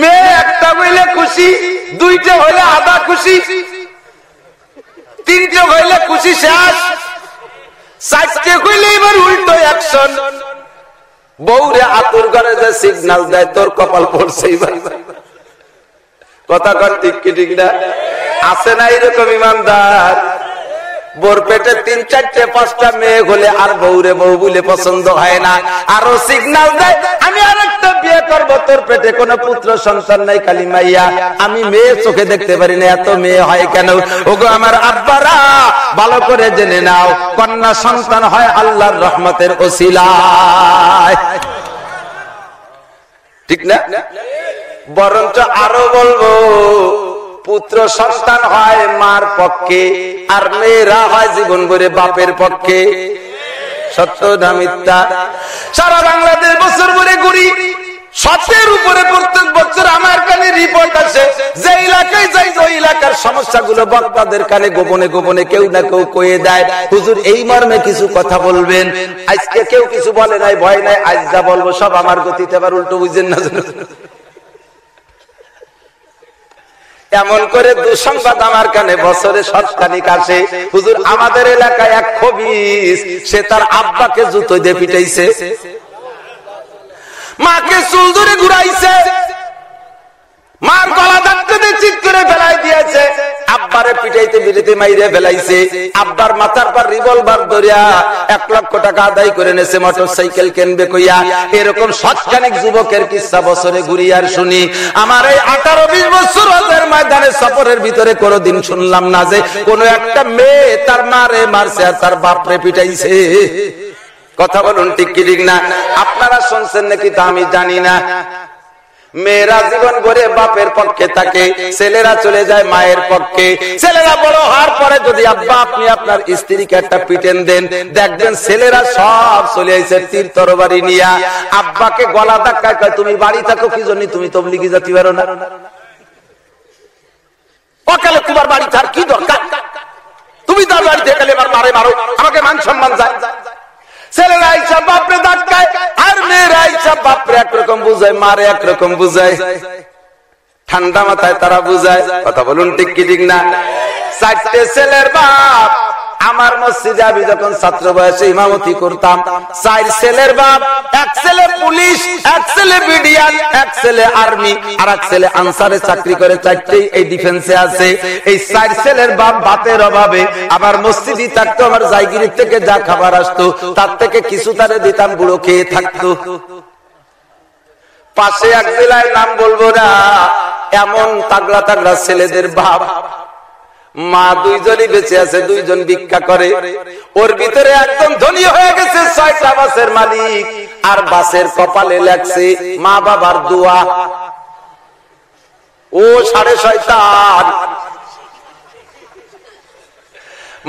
মেয়ে একটা হইলে খুশি, দুইটা হইলে আধা খুশি, তিনটে হইলে খুশি শেষ। চারটে হইলে এবার উল্টো অ্যাকশন বউরে আতুর ঘরে যে সিগনাল দেয়, তোর কপাল পড়ছে কথা কর ঠিক কি ঠিক না? আছে না এরকম ইমানদার? বোর পেটে তিন চারটে পাঁচটা মেয়ে হলে আর বউরে বউ বলে পছন্দ হয় না। আরও সিগনাল দেয় আমি আর একটা বিয়ে করব, তোর পেটে পুত্র সন্তান নাই কালী মাইয়া। আমি মেয়ে চোখে দেখতে পারি না, এত মেয়ে হয় কেন? ওগো আমার আব্বারা, ভালো করে জেনে নাও, কন্যা সন্তান হয় আল্লাহর রহমতের ওসিলায়। ঠিক না? বরঞ্চ আরও বলব পুত্র সন্তান হয় মার পক্ষে, আর মেয়েরা হয় জীবন ভরে বাপের পক্ষে। সত্য না সারা বাংলাদেশ বছর ভরে ঘুরি। উপরে প্রত্যেক বছর আমার কানে রিপোর্ট যে এলাকায় যাই, ওই এলাকার সমস্যাগুলো কানে গোপনে গোপনে কেউ না কেউ কয়ে দেয়। এই মর্মে কিছু কথা বলবেন? কিছু বলে নাই, ভয় নাই, আজ যা বলব সব আমার গতিতে আবার উল্টো বুঝেন না। এমন করে দুঃসংবাদ আমার কানে বছরে সৎকানিক আসে। হুজুর, আমাদের এলাকায় এক খবিস, সে তার আব্বাকে জুতো দিয়ে পিটাইছে। মাকে চুল ধরে ঘুরাইছে। মার গলা ধাক্কা দিয়ে চিৎ করে ফেলাই দিয়েছে। আব্বারে পিটাইতে বিড়িতে মাইরে ফেলাইছে। আব্বার মাথার পর রিভলভার ধরিয়া এক লক্ষ টাকা আদায় করে নেছে মোটর সাইকেল কেনবে কইয়া। এরকম সৎখানিক যুবকের কিসা বছরে ঘুরিয়ার শুনি। আমার এই আঠারো বিশ বছর ওদের ময়দানে সফরের ভিতরে কোনোদিন শুনলাম না যে কোন একটা মেয়ে তার মারে মারছে আর তার বাপরে পিটাইছে। কথা বলুন ঠিক কি ঠিক না? আপনারা শুনছেন নাকি তা আমি জানি না। মেয়েরা জীবন ভরে বাপের পক্ষে থাকে, ছেলেরা চলে যায় মায়ের পক্ষে। ছেলেরা বড় হওয়ার পরে যদি আব্বা, আপনি আপনার স্ত্রীকে একটা পিটেন দেন, দেখবেন ছেলেরা সব চলে আসে তীর তরবারি নিয়া। আব্বাকে গলা ধাক্কা কয়, তুমি বাড়ি থাকো, কি জন্য তুমি তবলিগি যেতে পারো না? অকালে তোমার বাড়ি থার কি দরকার? তুমি তার বাড়িতে গেলে এবার মারে মারো, আমাকে মান সম্মান যায় ছেলেরা আইসা বাপরে ধাক্কায়, আর মেয়েরা আইসা বাপরে একরকম বুঝায়, মারে একরকম বুঝায়। ঠান্ডা মাথায় তারা বুঝায়, কথা বলুন ঠিক কি ঠিক না? চারটে ছেলের বাপ আমার মসজিদে আমি যখন ছাত্র বয়সে ইমামতি করতাম, চার ছেলের বাপ, এক ছেলে পুলিশ, এক ছেলে বিডিআর, এক ছেলে আর্মি, আর এক ছেলে আনসারে চাকরি করে চারটেই এই ডিফেন্সে আছে। এই চার ছেলের বাপ বাতের অভাবে আবার মসজিদই থাকতো, আমার জায়গিরির থেকে যা খাবার আসতো, তার থেকে কিছু তারে দিতাম বুড়ো খেয়ে থাকতো। পাশে এক জেলায় নাম বলব না, এমন তাগড়া তাগড়া ছেলেদের বাপ। মা দুইজনই বেঁচে আছে, দুইজন ভিক্ষা করে। ওর ভিতরে একদম ধনী হয়ে গেছে, ছয়টা বাসের মালিক। আর বাসের কপালে লাগছে মা বাবার দোয়া। ও সাড়ে ছয়টার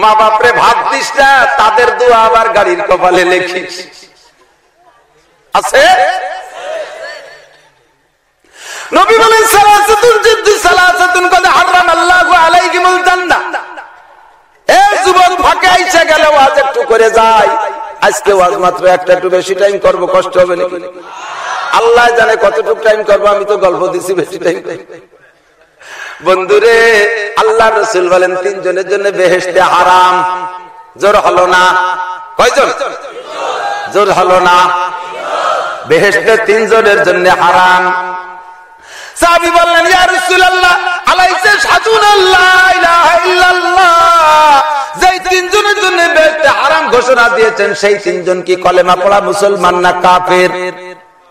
মা বাপরে ভাত দিস না, তাদের দোয়া আবার গাড়ির কপালে লেখিস। আছে? নবী বলেন, সালাসাতুন জিদ্দি, সালাসাতুন কদ হারাম আল্লাহু আলাইহিমুল জান্নাহ। যুবক ফাঁকে ওয়াজ একটু করে যায়। আজকে ওয়াজ মাত্র একটা, একটু বেশি টাইম করব, কষ্ট হবে নাকি? আল্লাহ জানে টাইম করব, আমি তো গল্প দিছি বেশি টাইম বন্ধুরে, আল্লাহ রসুল বলেন, তিনজনের জন্য বেহেশতে হারাম। জোর হলো না? কয়জন? জোর হলো না? বেহেশতে তিনজনের জন্য হারাম। সাহাবি বললেন, ইয়া রাসূলুল্লাহ, আলাইসা ইল্লাল্লাহ? যেই তিনজনের জন্য হারাম ঘোষণা দিয়েছেন, সেই তিনজন কি কলেমা পড়া মুসলমান না কাফের?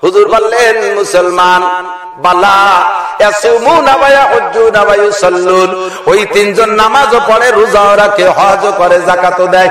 হুজুর বললেন, মুসলমান, বালা ওই তিনজন নামাজও পড়ে, রোজাও রাখে, হজও করে জাকাতও দেয়।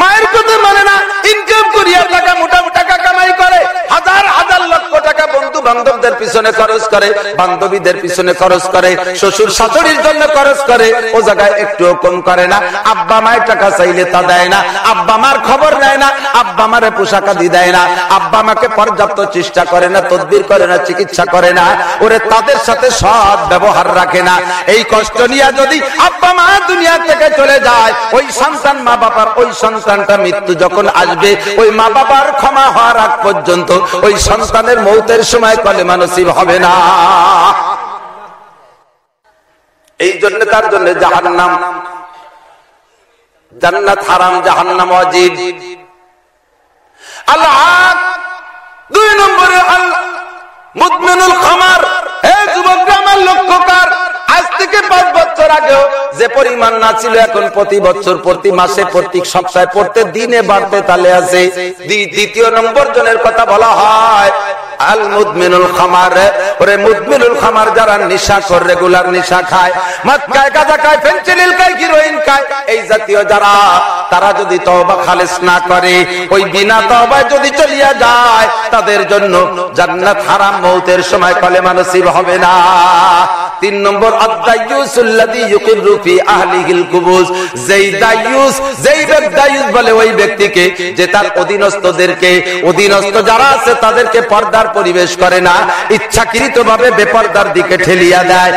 মায়ের কথা মানে না ইনকাম করিয়া টাকা, মোটা টাকা কামাই করে, হাজার হাজার লক্ষ টাকা বন্ধু বান্ধবদের পিছনে খরচ করে, বান্ধবীদের পিছনে খরচ করে, শ্বশুর শাশুড়ির জন্য খরচ করে, ও জায়গায় একটু কম করে না। আব্বা মায়ের টাকা চাইলে তা দেয় না, আব্বা মার খবর নেয় না, আব্বা মারে পোশাক আদি দেয় না, আব্বা মাকে পর্যাপ্ত চেষ্টা করে না, তদবির করে না, চিকিৎসা করে না, ওরে তাদের সাথে সৎ ব্যবহার রাখে না। এই কষ্ট নিয়ে যদি আব্বা মা দুনিয়া থেকে চলে যায়, ওই সন্তান মা বাবার ওই সন্তানটা মৃত্যু যখন আসবে, ওই মা বাবার ক্ষমা হওয়ার আগ পর্যন্ত ওই সন্তানের মৌতের সময় কলে মানসিব হবে না। এই জন্য তার জন্য জাহান নাম জান্নাত হারাম জাহান নাম অজিব। আল্লাহ দুই নম্বরে আল্লাহ মুদমিনুল খামার। হে যুবকরা, আমার লক্ষ্য কর? আজ থেকে পাঁচ বছর আগেও যে পরিমাণ না ছিল, এখন প্রতি বছর, প্রতি মাসে, প্রতি সপ্তাহে পড়তে দিনে বাড়তে তালে আছে। দ্বিতীয় নম্বর জনের কথা বলা হয় তাদের জন্য জান্নাত হারাম মৌতের সময় কলেমা নসিব হবে না। তিন নম্বর বেপর্দার দিকে ঠেলিয়া দেয়।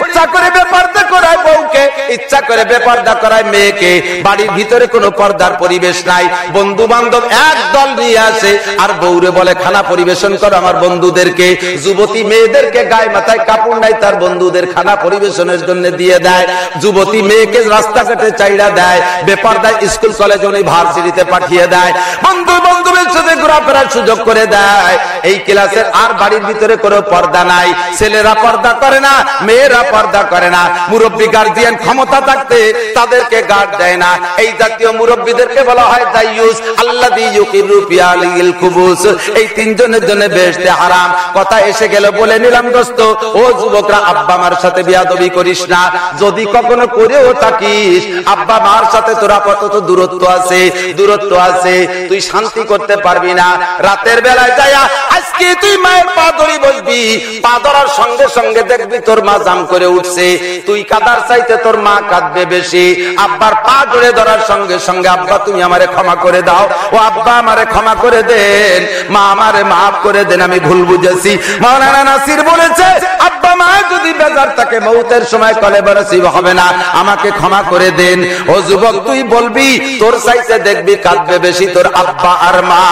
ইচ্ছা করে বেপর্দা করায় বউকে, ইচ্ছা করে বেপর্দা করায় মেয়েকে, বাড়ির ভিতরে কোনো পর্দার পরিবেশ নাই। বন্ধু বান্ধব এক দল নিয়ে আসে আর বউরে বলে, খানা পরিবেশন করো আমার বন্ধুদেরকে। যুবতী মেয়েদেরকে গায়ে মাথায় কাপড় নাই, তার বন্ধুদের খানা পরিবেশনের জন্য দিয়ে দেয়। যুবতী মেয়েকে রাস্তাঘাটে চাইরা দেয়। বেপর্দায় স্কুল, কলেজে উনি ভার্সিটিতে পাঠিয়ে দেয়। বন্ধু বান্ধবের সাথে ঘোরাফেরার সুযোগ করে দেয়। এই ক্লাসের আর বাড়ির ভিতরে কোনো পর্দা নাই। ছেলেরা পর্দা করে না, মেয়েরা পর্দা করে না। মুরব্বী গার্জিয়ান ক্ষমতা থাকতে তাদেরকে গার্ড দেয় না। এই জাতীয় মুরব্বীদেরকে বলা হয় দাইয়ুস আল্লাযী ইউকিরু ফি আলিল কুবুস এই তিনজনের জন্য বেহেশতে হারাম। কথা এসে গেল বলে নিলাম দোস্ত। ও যুবকরা আব্বা মার সাথে বিয়াদবি করিস না। যদি কখনো করেও থাকিস, আব্বা মার সাথে তোরা কত তো দূরত্ব আছে দূরত্ব আছে, তুই শান্তি করতে পারবি না। রাতের বেলায় যায়া আজকে তুই মায়ের পা ধরি বসবি, পা ধরার সঙ্গে সঙ্গে দেখবি তোর মা জাম করে উঠছে। তুই কাদার চাইতে তোর মা কাঁদবে বেশি। আব্বার পা ধরে ধরার সঙ্গে সঙ্গে, আব্বা, তুমি আমারে ক্ষমা করে দাও। ও আব্বা, আমারে ক্ষমা করে দেন। মা আমারে মাফ করে দেন, আমি ভুল বুঝেছি। মাওলানা নাসির বলেছে, আব্বা, মা যদি বেজার থাকে মৌতের সময় কলে নসিব হবে না। আমাকে ক্ষমা করে দেন। ও যুবক, তুই বলবি, তোর সাইতে দেখবি কাঁদবে বেশি তোর আব্বা আর মা।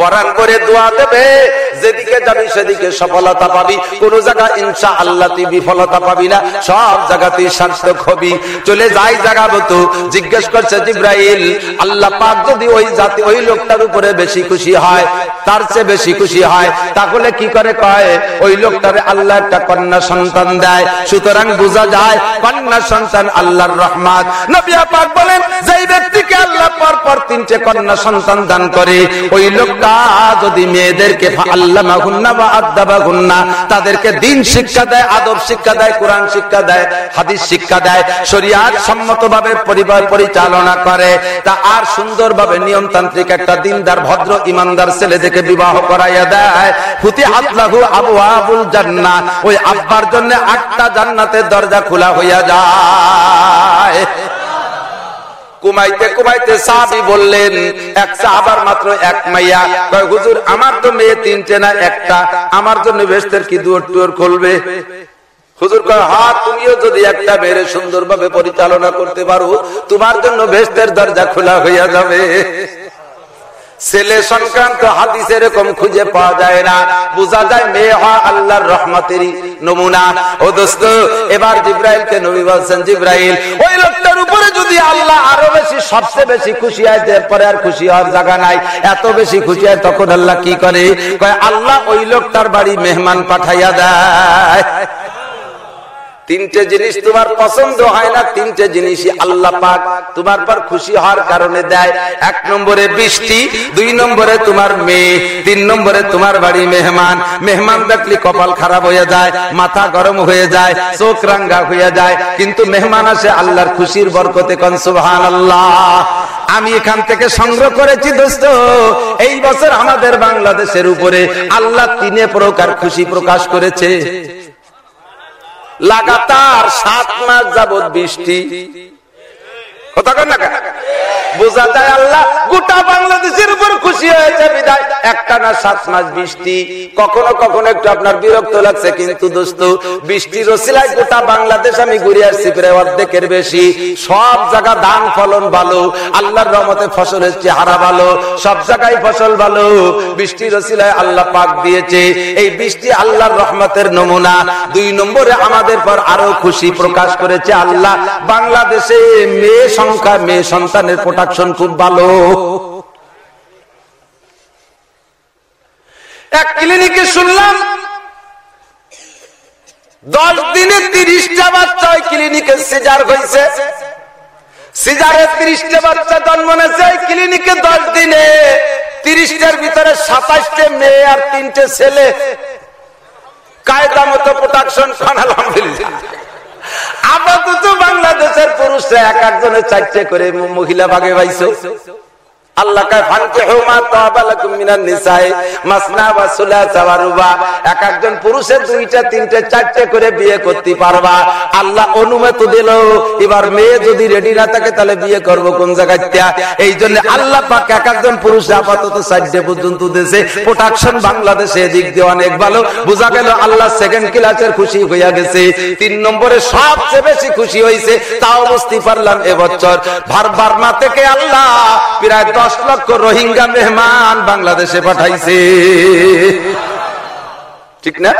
পরাণ করে দোয়া দেবে। যেদিকে যাবি সেদিকে সফলতা পাবি। কোন জায়গা ইনশা আল্লাহ তুই বিফলতা পাবি না। সব জায়গা তুই হবি চলে যাই জায়গা মতো। জিজ্ঞেস করছে জিব্রাইল, আল্লাহ পাক যদি ওই জাতি, ওই লোকটার উপরে বেশি খুশি হয়, তার চেয়ে বেশি খুশি হয়, তাহলে কি করে কয়? ওই লোকটারে আল্লাহ একটা কন্যা সন্তান দেয়। সুতরাং বোঝা যায়, কন্যা সন্তান আল্লাহর রহমাত। নবী পাক বলেন, যেই ব্যক্তিকে আল্লাহ পর পর তিনটে কন্যা সন্তান দান করে, ওই লোকটা যদি মেয়েদেরকে তাদেরকে দিন শিক্ষা দেয়, আদব শিক্ষা দেয়, কোরআন শিক্ষা দেয়, হাদিস শিক্ষা দেয়, শরিয়াত সম্মত ভাবে পরিবার পরিচালনা করে, তা আর সুন্দর ভাবে নিয়মতান্ত্রিক একটা দিনদার, ভদ্র, ইমানদার ছেলেদেরকে বিবাহ করাইয়া দেয়। ফুতি আতলাহু আবু আবুল জান্না, ওই আব্বার জন্য আটটা জান্নাতের দরজা খোলা হইয়া যায়। কুমাইতে কুমাইতে সাহাবি বললেন, এক সাহাবার মাত্র এক মাইয়া। কয়, হুজুর, আমার তো মেয়ে তিনটে না একটা, আমার জন্য বেস্তের কি দুয়ার টুয়ার খুলবে? হুজুর কয়, হা, তুমিও যদি একটা বেড়ে সুন্দরভাবে পরিচালনা করতে পারো, তোমার জন্য বেস্তের দরজা খোলা হইয়া যাবে। ছেলে সংক্রান্ত হাদিস এরকম খুঁজে পাওয়া যায় না। বোঝা যায় মেয়ে হওয়া আল্লাহর রহমতেরই নমুনা। ও দোস্ত, এবার জিব্রাইলকে নবী বলছেন, জিব্রাইল, ওই লোকটার উপরে যদি আল্লাহ আরও বেশি, সবচেয়ে বেশি খুশি হয় পরে আর খুশি হওয়ার জায়গা নাই। এত বেশি খুশি হয়, তখন আল্লাহ কি করে? কয়, আল্লাহ ওই লোকটার বাড়ি মেহমান পাঠাইয়া দেয়। তিনটে জিনিস তোমার পছন্দ হয় না, তিনটে জিনিসই আল্লাহ পাক তোমার পর খুশি হওয়ার কারণে দেয়। এক নম্বরে বৃষ্টি, দুই নম্বরে তোমার মেয়ে, তিন নম্বরে তোমার বাড়ি মেহমান। মেহমান দেখলে কপাল খারাপ হয়ে যায়, মাথা গরম হয়ে যায়, চোখ রাঙ্গা হয়ে যায়। কিন্তু মেহমান আসে আল্লাহর খুশির বরকতে কন সুবহান আল্লাহ আমি এখান থেকে সংগ্রহ করেছি দোস্ত। এই বছর আমাদের বাংলাদেশের উপরে আল্লাহ তিনে প্রকার খুশি প্রকাশ করেছে। লাগাতার সাত মাস যাবত বৃষ্টি। কথা বোঝা যায় আল্লাহ, গোটা বাংলাদেশের উপর খুশি হয়েছে বিদায়। একটা না সাত মাস বৃষ্টি, কখনো কখনো একটু আপনার বিরক্ত লাগছে, কিন্তু দোস্ত গোটা বাংলাদেশ আমি ঘুরে আসছি, প্রায় অর্ধেকের বেশি। সব জায়গা ফলন ভালো, আল্লাহর রহমতে ভালো, সব জায়গায় ফসল ভালো। বৃষ্টির ওসিলায় আল্লাহ পাক দিয়েছে। এই বৃষ্টি আল্লাহর রহমতের নমুনা। দুই নম্বরে আমাদের পর আরও খুশি প্রকাশ করেছে আল্লাহ, বাংলাদেশে মেয়ে সংখ্যা মেয়ে সন্তানের প্রোটাকশন খুব ভালো। এক ক্লিনিকে শুনলাম, দশ দিনে তিরিশটা বাচ্চা ওই ক্লিনিকে সিজার হয়েছে। সিজারে তিরিশটা বাচ্চা জন্ম নেছে ওই ক্লিনিকে দশ দিনে তিরিশটার ভিতরে সাতাশটে মেয়ে আর তিনটে ছেলে। কায়দা মতো প্রোটাকশন খান, আলহামদুলিল্লাহ। আপাতত বাংলাদেশের পুরুষরা এক একজনের চারটে করে মহিলা ভাগে পাইছো আল্লাহ বাংলাদেশে দিক দিয়ে অনেক ভালো। বোঝা গেল আল্লাহ সেকেন্ড ক্লাসের খুশি হইয়া গেছে। তিন নম্বরে সবচেয়ে বেশি খুশি হয়েছে তাও বুঝতে পারলাম এবছর ভার থেকে আল্লাহ প্রায় দশ লক্ষ রোহিঙ্গা মেহমান বাংলাদেশে পাঠাইছে। ঠিক না?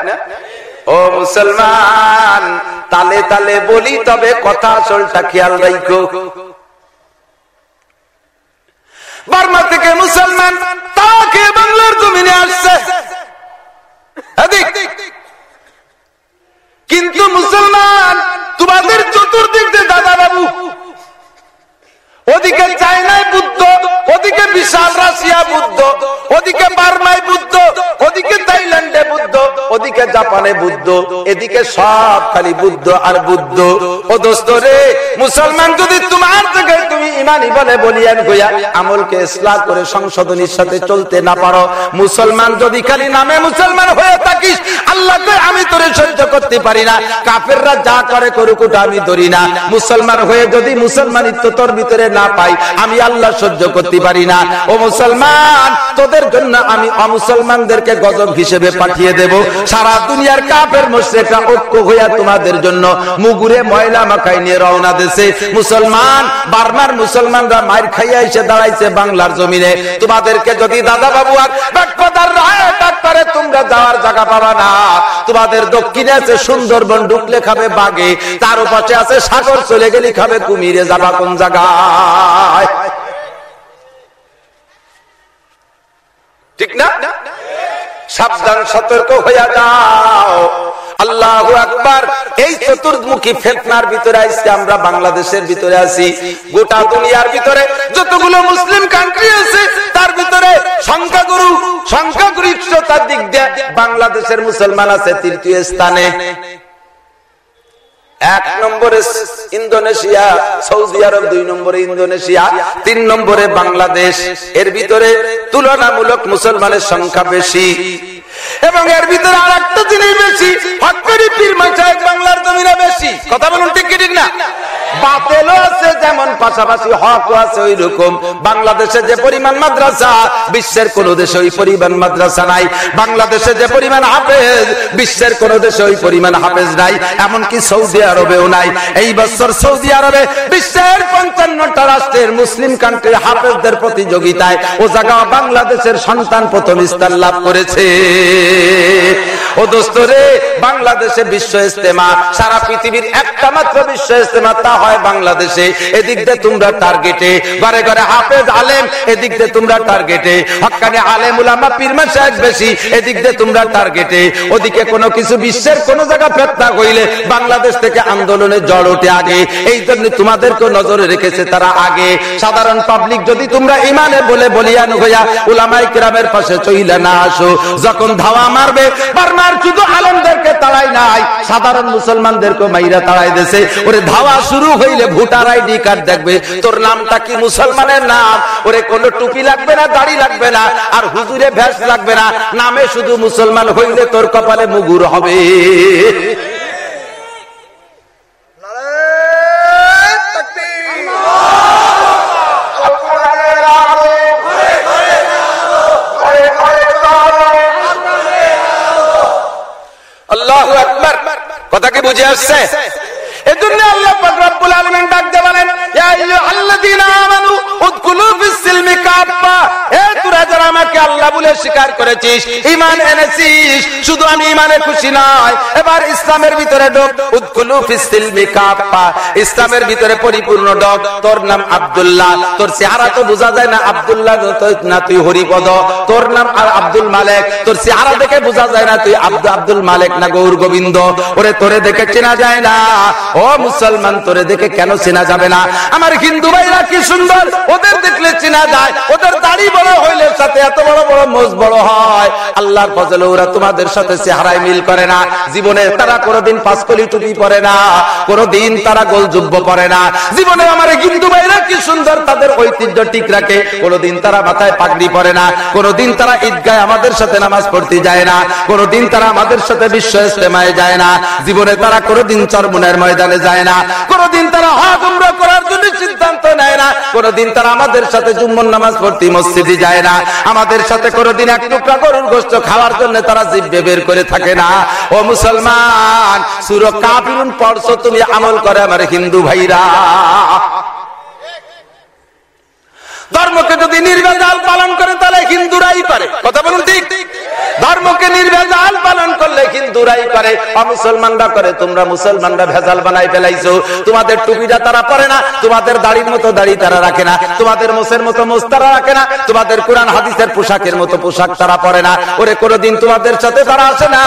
ও মুসলমান, তালে তালে বলি, তবে কথা আসলটা খেয়াল রাইখো। বার্মা থেকে মুসলমান, তাকে বাংলার জমিনে আসছে। কিন্তু মুসলমান, তোমাদের চতুর্দিক দাদা বাবু ওদিকে চায়নায় বুদ্ধ ওদিকে বিশাল রাশিয়া বুদ্ধ, ওদিকে বার্মায় বুদ্ধ, ওদিকে থাইল্যান্ডে বুদ্ধ, ওদিকে জাপানে বুদ্ধ, এদিকে সব খালি বুদ্ধ আর বুদ্ধ। ও দোস্ত রে, মুসলমান যদি তোমার থেকে তুমি ইমানি বলে বলিয়ান গইয়া আমলকে ইসলাম করে সংশোধনীর সাথে চলতে না পারো, মুসলমান যদি খালি নামে মুসলমান হয়ে থাকিস, আল্লাহকে আমি তোরে সহ্য করতে পারি না, কাফেররা যা করে করুক ওটা আমি ধরি না। মুসলমান হয়ে যদি মুসলমানিত্ব তোর ভিতরে না পাই, আমি আল্লাহ সহ্য করতে পারি না। ও মুসলমান, তোদের জন্য আমি অমুসলমানদেরকে গজব হিসেবে পাঠিয়ে দেব। সারা দুনিয়ার কাপের মোশেকা ঐক্য হইয়া তোমাদের জন্য মুগুরে ময়লা মাখাই নিয়ে রওনা দেশে মুসলমান, বার্মার মুসলমানরা মায়ের খাইয়া এসে দাঁড়াইছে বাংলার জমিনে। তোমাদেরকে যদি দাদা বাবু আর তোমরা যাওয়ার জায়গা পাবা না। তোমাদের দক্ষিণে আছে সুন্দরবন ঢুকলে খাবে বাগে। তার পাশে আছে সাগর, চলে গেলে খাবে কুমিরে, যাবা কোন জায়গায়? ঠিক না? সাবধান, সতর্ক হইয়া যাও। আল্লাহ আকবার। এই চতুর্মুখী ফেতনার ভিতরে আসছে আমরা বাংলাদেশের ভিতরে আছি, গোটা দুনিয়ার ভিতরে। যতগুলো মুসলিম কান্ট্রি আছে, তার ভিতরে সংখ্যাগুরু, সংখ্যাগরিষ্ঠতার দিক দিয়ে বাংলাদেশের মুসলমান আছে তৃতীয় স্থানে। এক নম্বরে ইন্দোনেশিয়া, সৌদি আরব, দুই নম্বরে ইন্দোনেশিয়া, তিন নম্বরে বাংলাদেশ। এর ভিতরে তুলনামূলক মুসলমানের সংখ্যা বেশি। এবং এর ভিতরে আর একটা জিনিস বেশি বাংলার জমিরা বেশি। কথা বলুন ঠিক ঠিক না? বাতেলও আছে যেমন পাশাপাশি হকও আছে ওই রকম বাংলাদেশে যে পরিমাণ মাদ্রাসা, বিশ্বের কোন দেশে ওই পরিমাণ মাদ্রাসা নাই। বাংলাদেশে যে পরিমাণ হাফেজ, বিশ্বের কোন দেশে ওই পরিমাণ হাফেজ নাই। এমনকি সৌদি আরবেও নাই। এই বছর সৌদি আরবে বিশ্বের পঞ্চান্নটা রাষ্ট্রের মুসলিম কান্ট্রি হাফেজদের প্রতিযোগিতায় ও জায়গা বাংলাদেশের সন্তান প্রথম স্থান লাভ করেছে। ও দোস্ত রে, বাংলাদেশে বিশ্ব ইস্তেমা সারা পৃথিবীর একটা মাত্র বিশ্ব ইস্তেমা তা হয় বাংলাদেশে। এদিক দিয়ে তোমরা টার্গেটে ঘরে ঘরে হাফেজ আলেম, এদিক দিয়ে তোমরা টার্গেটে হকানি আলেম উলামা পীরমা সাহেব বেশি, এদিক দিয়ে তোমরা টার্গেটে ওদিকে কোনো কিছু বিশ্বের কোন জায়গা ফেতনা হইলে বাংলাদেশ থেকে আন্দোলনের জড় ওঠে আগে। এই জন্য তোমাদেরকে নজরে রেখেছে তারা আগে। সাধারণ পাবলিক যদি তোমরা ইমানে বলে বলিয়ান হইয়া উলামাই কিরামের পাশে চইলে না আসো, যখন ধাওয়া মারবে, বারমার শুধু আলমদেরকে তাড়াই নাই, সাধারণ মুসলমানদেরকে মাইরা তাড়াই দেশে ওরে ধাওয়া শুরু হইলে ভোটার আইডি কার্ড দেখবে। তোর নামটা কি মুসলমানের নাম? ওরে, কোন টুপি লাগবে না, দাড়ি লাগবে না, আর হুজুরে ভ্যাস লাগবে না। নামে শুধু মুসলমান হইলে তোর কপালে মুগুর হবে। কথা কি বুঝে আসছে? এজন্য আল্লাহ রব্বুল আলমিন ডাকতে বলেন পরিপূর্ণ ঢোক, তোর নাম আব্দুল্লাহ, তোর চেহারা তো বোঝা যায় না, আব্দুল্লাহ না তুই হরিপদ, তোর নাম আর আব্দুল মালিক, তোর চেহারা দেখে বোঝা যায় না তুই আব্দুল মালিক না গৌর গোবিন্দ। ওরে তোরে দেখে চেনা যায় না, ও মুসলমান, তোরে দেখে কেন চেনা যাবে না? আমার হিন্দু ভাইরা কি সুন্দর? ওদের দেখলে চেনা যায়, ওদের দাড়ি বড় হইলে সাথে এত বড় বড় মোজ বড় হয়। আল্লাহর ফজলে ওরা তোমাদের সাথে চেহারায় মিল করে না। জীবনে তারা কোনোদিন পাঁচকলি টুপি পরে না, কোনোদিন তারা গোল যুব্য পরে না। জীবনে আমার হিন্দু ভাইরা কি সুন্দর, তাদের ঐতিহ্য ঠিক রাখে। কোনোদিন তারা মাথায় পাগড়ি পরে না। কোনোদিন তারা ঈদগায় আমাদের সাথে নামাজ পড়তে যায় না। কোনোদিন তারা আমাদের সাথে বিশ্ব ইস্তেমায় যায় না। জীবনে তারা কোনোদিন চরমুনের ময়দানে যায় না। কোনোদিন তারা হক উমরা করার জন্য সিদ্ধান্ত নেয় না, কোনোদিন তারা আমাদের সাথে জুম্মন নামাজ পড়তে মসজিদে যায় না। আমাদের সাথে কোনোদিন এক টুকরা গরুর গোস্ত খাওয়ার জন্য তারা জিভে বের করে থাকে না। ও মুসলমান, সুর কাপিরুন পড়ছো, তুমি আমল করে আমার হিন্দু ভাইরা। ধর্মকে যদি নির্বেজাল পালন করে, তাহলে হিন্দুরাই করে কথা বলুন ঠিক? ধর্মকে নির্ভেজাল পালন করলে হিন্দুরাই করে মুসলমানরা করে, তোমরা মুসলমানরা ভেজাল বানাই ফেলাইছো। তোমাদের টুপিটা তারা পরে না, তোমাদের দাড়ির মতো দাড়ি তারা রাখে না, তোমাদের মোসের মতো মোস তারা রাখে না, তোমাদের কোরআন, হাদিসের পোশাকের মতো পোশাক তারা পরে না। ওরে, কোনোদিন তোমাদের সাথে তারা আসে না।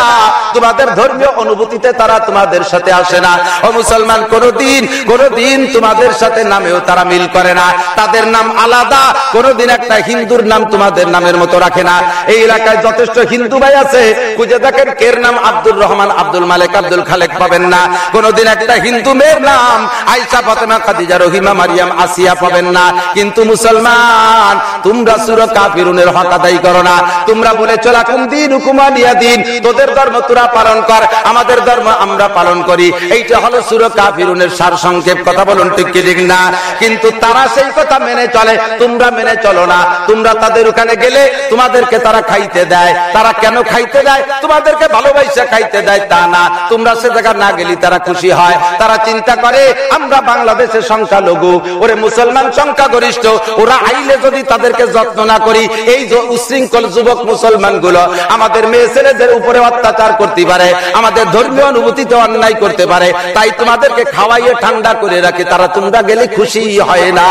তোমাদের ধর্মীয় অনুভূতিতে তারা তোমাদের সাথে আসে না। ও মুসলমান কোনোদিন কোনোদিন তোমাদের সাথে নামেও তারা মিল করে না। তাদের নাম আলাদা কোনোদিন একটা হিন্দুর নাম তোমাদের নামের মতো রাখে না। এই এলাকায় যথেষ্ট হিন্দু ভাই আছে। খুঁজে দেখেন কের নাম? আব্দুল রহমান, আব্দুল মালিক, আব্দুল খালেক পাবেন না। কোনদিন একটা হিন্দু মেয়ের নাম আইসা ফাতেমা, খাদিজা, রহিমা, মারিয়াম, আসিয়া পাবেন না। কিন্তু মুসলমান, তোমরা সুর কাফিরুনের হক আদায় করো না। তোমরা বলে চলা কোন দিন হুকুমানিয়া দিন। তোদের ধর্ম তোরা পালন কর। আমাদের ধর্ম আমরা পালন করি। এইটা হলো সুর কাফিরুনের সার সংক্ষেপ কথা বলুন ঠিক কি ঠিক না? কিন্তু তারা সেই কথা মেনে চলে। তোমরা মেনে চলো না। তোমরা তাদের ওখানে গেলে তোমাদেরকে তারা খাইতে দেয়। তারা কেন খাইতে দেয়? তোমাদেরকে ভালোবাসা খাইতে দেয় তা না। তোমরা সে জায়গা না গেলি তারা খুশি হয়। তারা চিন্তা করে, আমরা বাংলাদেশের সংখ্যা লঘু ওরে মুসলমান সংখ্যা গরিষ্ঠ ওরা আইলে যদি তাদেরকে যত্ন না করি, এই যে উশৃঙ্খল যুবক মুসলমানগুলো আমাদের মেয়ে ছেলেদের উপরে অত্যাচার করতে পারে, আমাদের ধর্মীয় অনুভূতিতে অন্যায় করতে পারে, তাই তোমাদেরকে খাওয়াইয়ে ঠান্ডা করে রাখে। তারা তোমরা গেলে খুশি হয় না।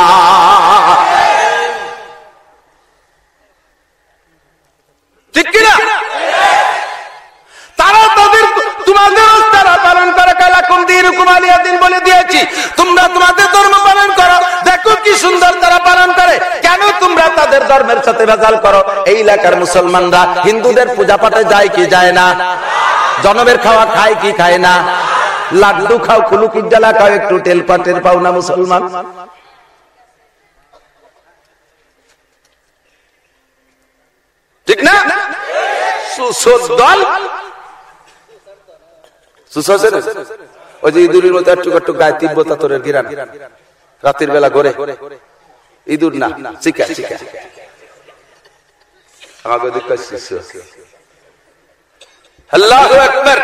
ঠিক কিনা? তারা তাদের তোমাদের তারা পালন করে দিন কুমারিয়া দিন বলে দিয়েছি। তোমরা তোমাদের ধর্ম পালন করো। দেখো কি সুন্দর তারা পালন করে। কেন তোমরা তাদের ধর্মের সাথে ভেজাল করো? এই এলাকার মুসলমানরা হিন্দুদের পূজা পাঠে যায় কি যায় না? জনমের খাওয়া খায় কি খায় না? লাড্ডু খাও, কুলুকির ডালা খাও, একটু তেল পাটের পাও না মুসলমান। ঠিক না? সুসদল সুসেন ওই যে ইঁদুরের মতো একটু একটু গায়ে তিব্বতা তোর গিরান। রাতের বেলা ঘরে। ইঁদুর না চিকা চিকা আমাকে দিকে আল্লাহু আকবার।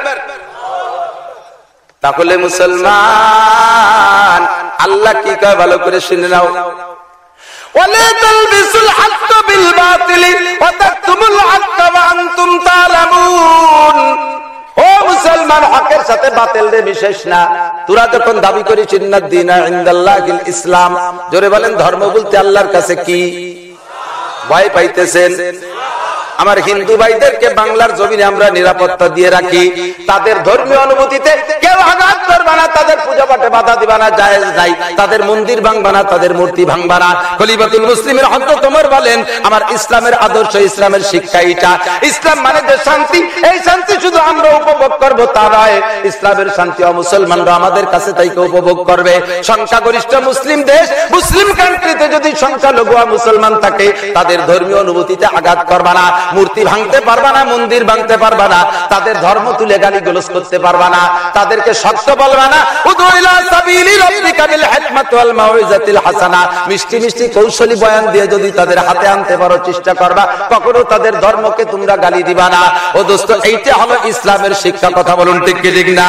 তাহলে মুসলমান, আল্লাহ কি কয়? ভালো করে শুনে নাও। ولا تلبسوا الحق بالباطل وتكتموا الحق وانتم تعلمون ও মুসলমান হকের সাথে বাতিল রে বিশেষ না তোরা যখন দাবি করিস ইসলাম জোরে বলেন ধর্ম বলতে আল্লাহর কাছে কি ভয় পাইতেছেন আমার হিন্দু ভাইদেরকে বাংলার জমিনে আমরা নিরাপত্তা দিয়ে রাখি। তাদের ধর্মীয় অনুভূতিতে কেউ আঘাত করবে না, তাদের পূজা পাঠে বাধা দিবা না, জায়েজ নাই। তাদের মন্দির ভাঙবা না, তাদের মূর্তি ভাঙবা না। খলিফাতুল মুসলিমের হক তোমার বলেন, আমার ইসলামের আদর্শ, ইসলামের শিক্ষা এটা ইসলাম মানে যে শান্তি, এই শান্তি শুধু আমরা উপভোগ করব তা নয়। ইসলামের শান্তি মুসলমানরা আমাদের কাছে তাইকে উপভোগ করবে। সংখ্যাগরিষ্ঠ মুসলিম দেশ, মুসলিম কান্ট্রিতে যদি সংখ্যালঘু মুসলমান থাকে, তাদের ধর্মীয় অনুভূতিতে আঘাত করবা না। মূর্তি ভাঙতে পারবা না, মন্দির ভাঙতে পারবা না, তাদের ধর্ম তুলে গালি গোলস করতে পারবা না, তাদেরকে সত্য বলবা না মিষ্টি মিষ্টি কৌশলী বয়ান দিয়ে যদি তাদের হাতে আনতে পারো, চেষ্টা করবা, কখনো তাদের ধর্মকে তোমরা গালি দিবা না। ও দোস্ত, এইটা হলো ইসলামের শিক্ষা কথা, বলুন ঠিক ঠিক না?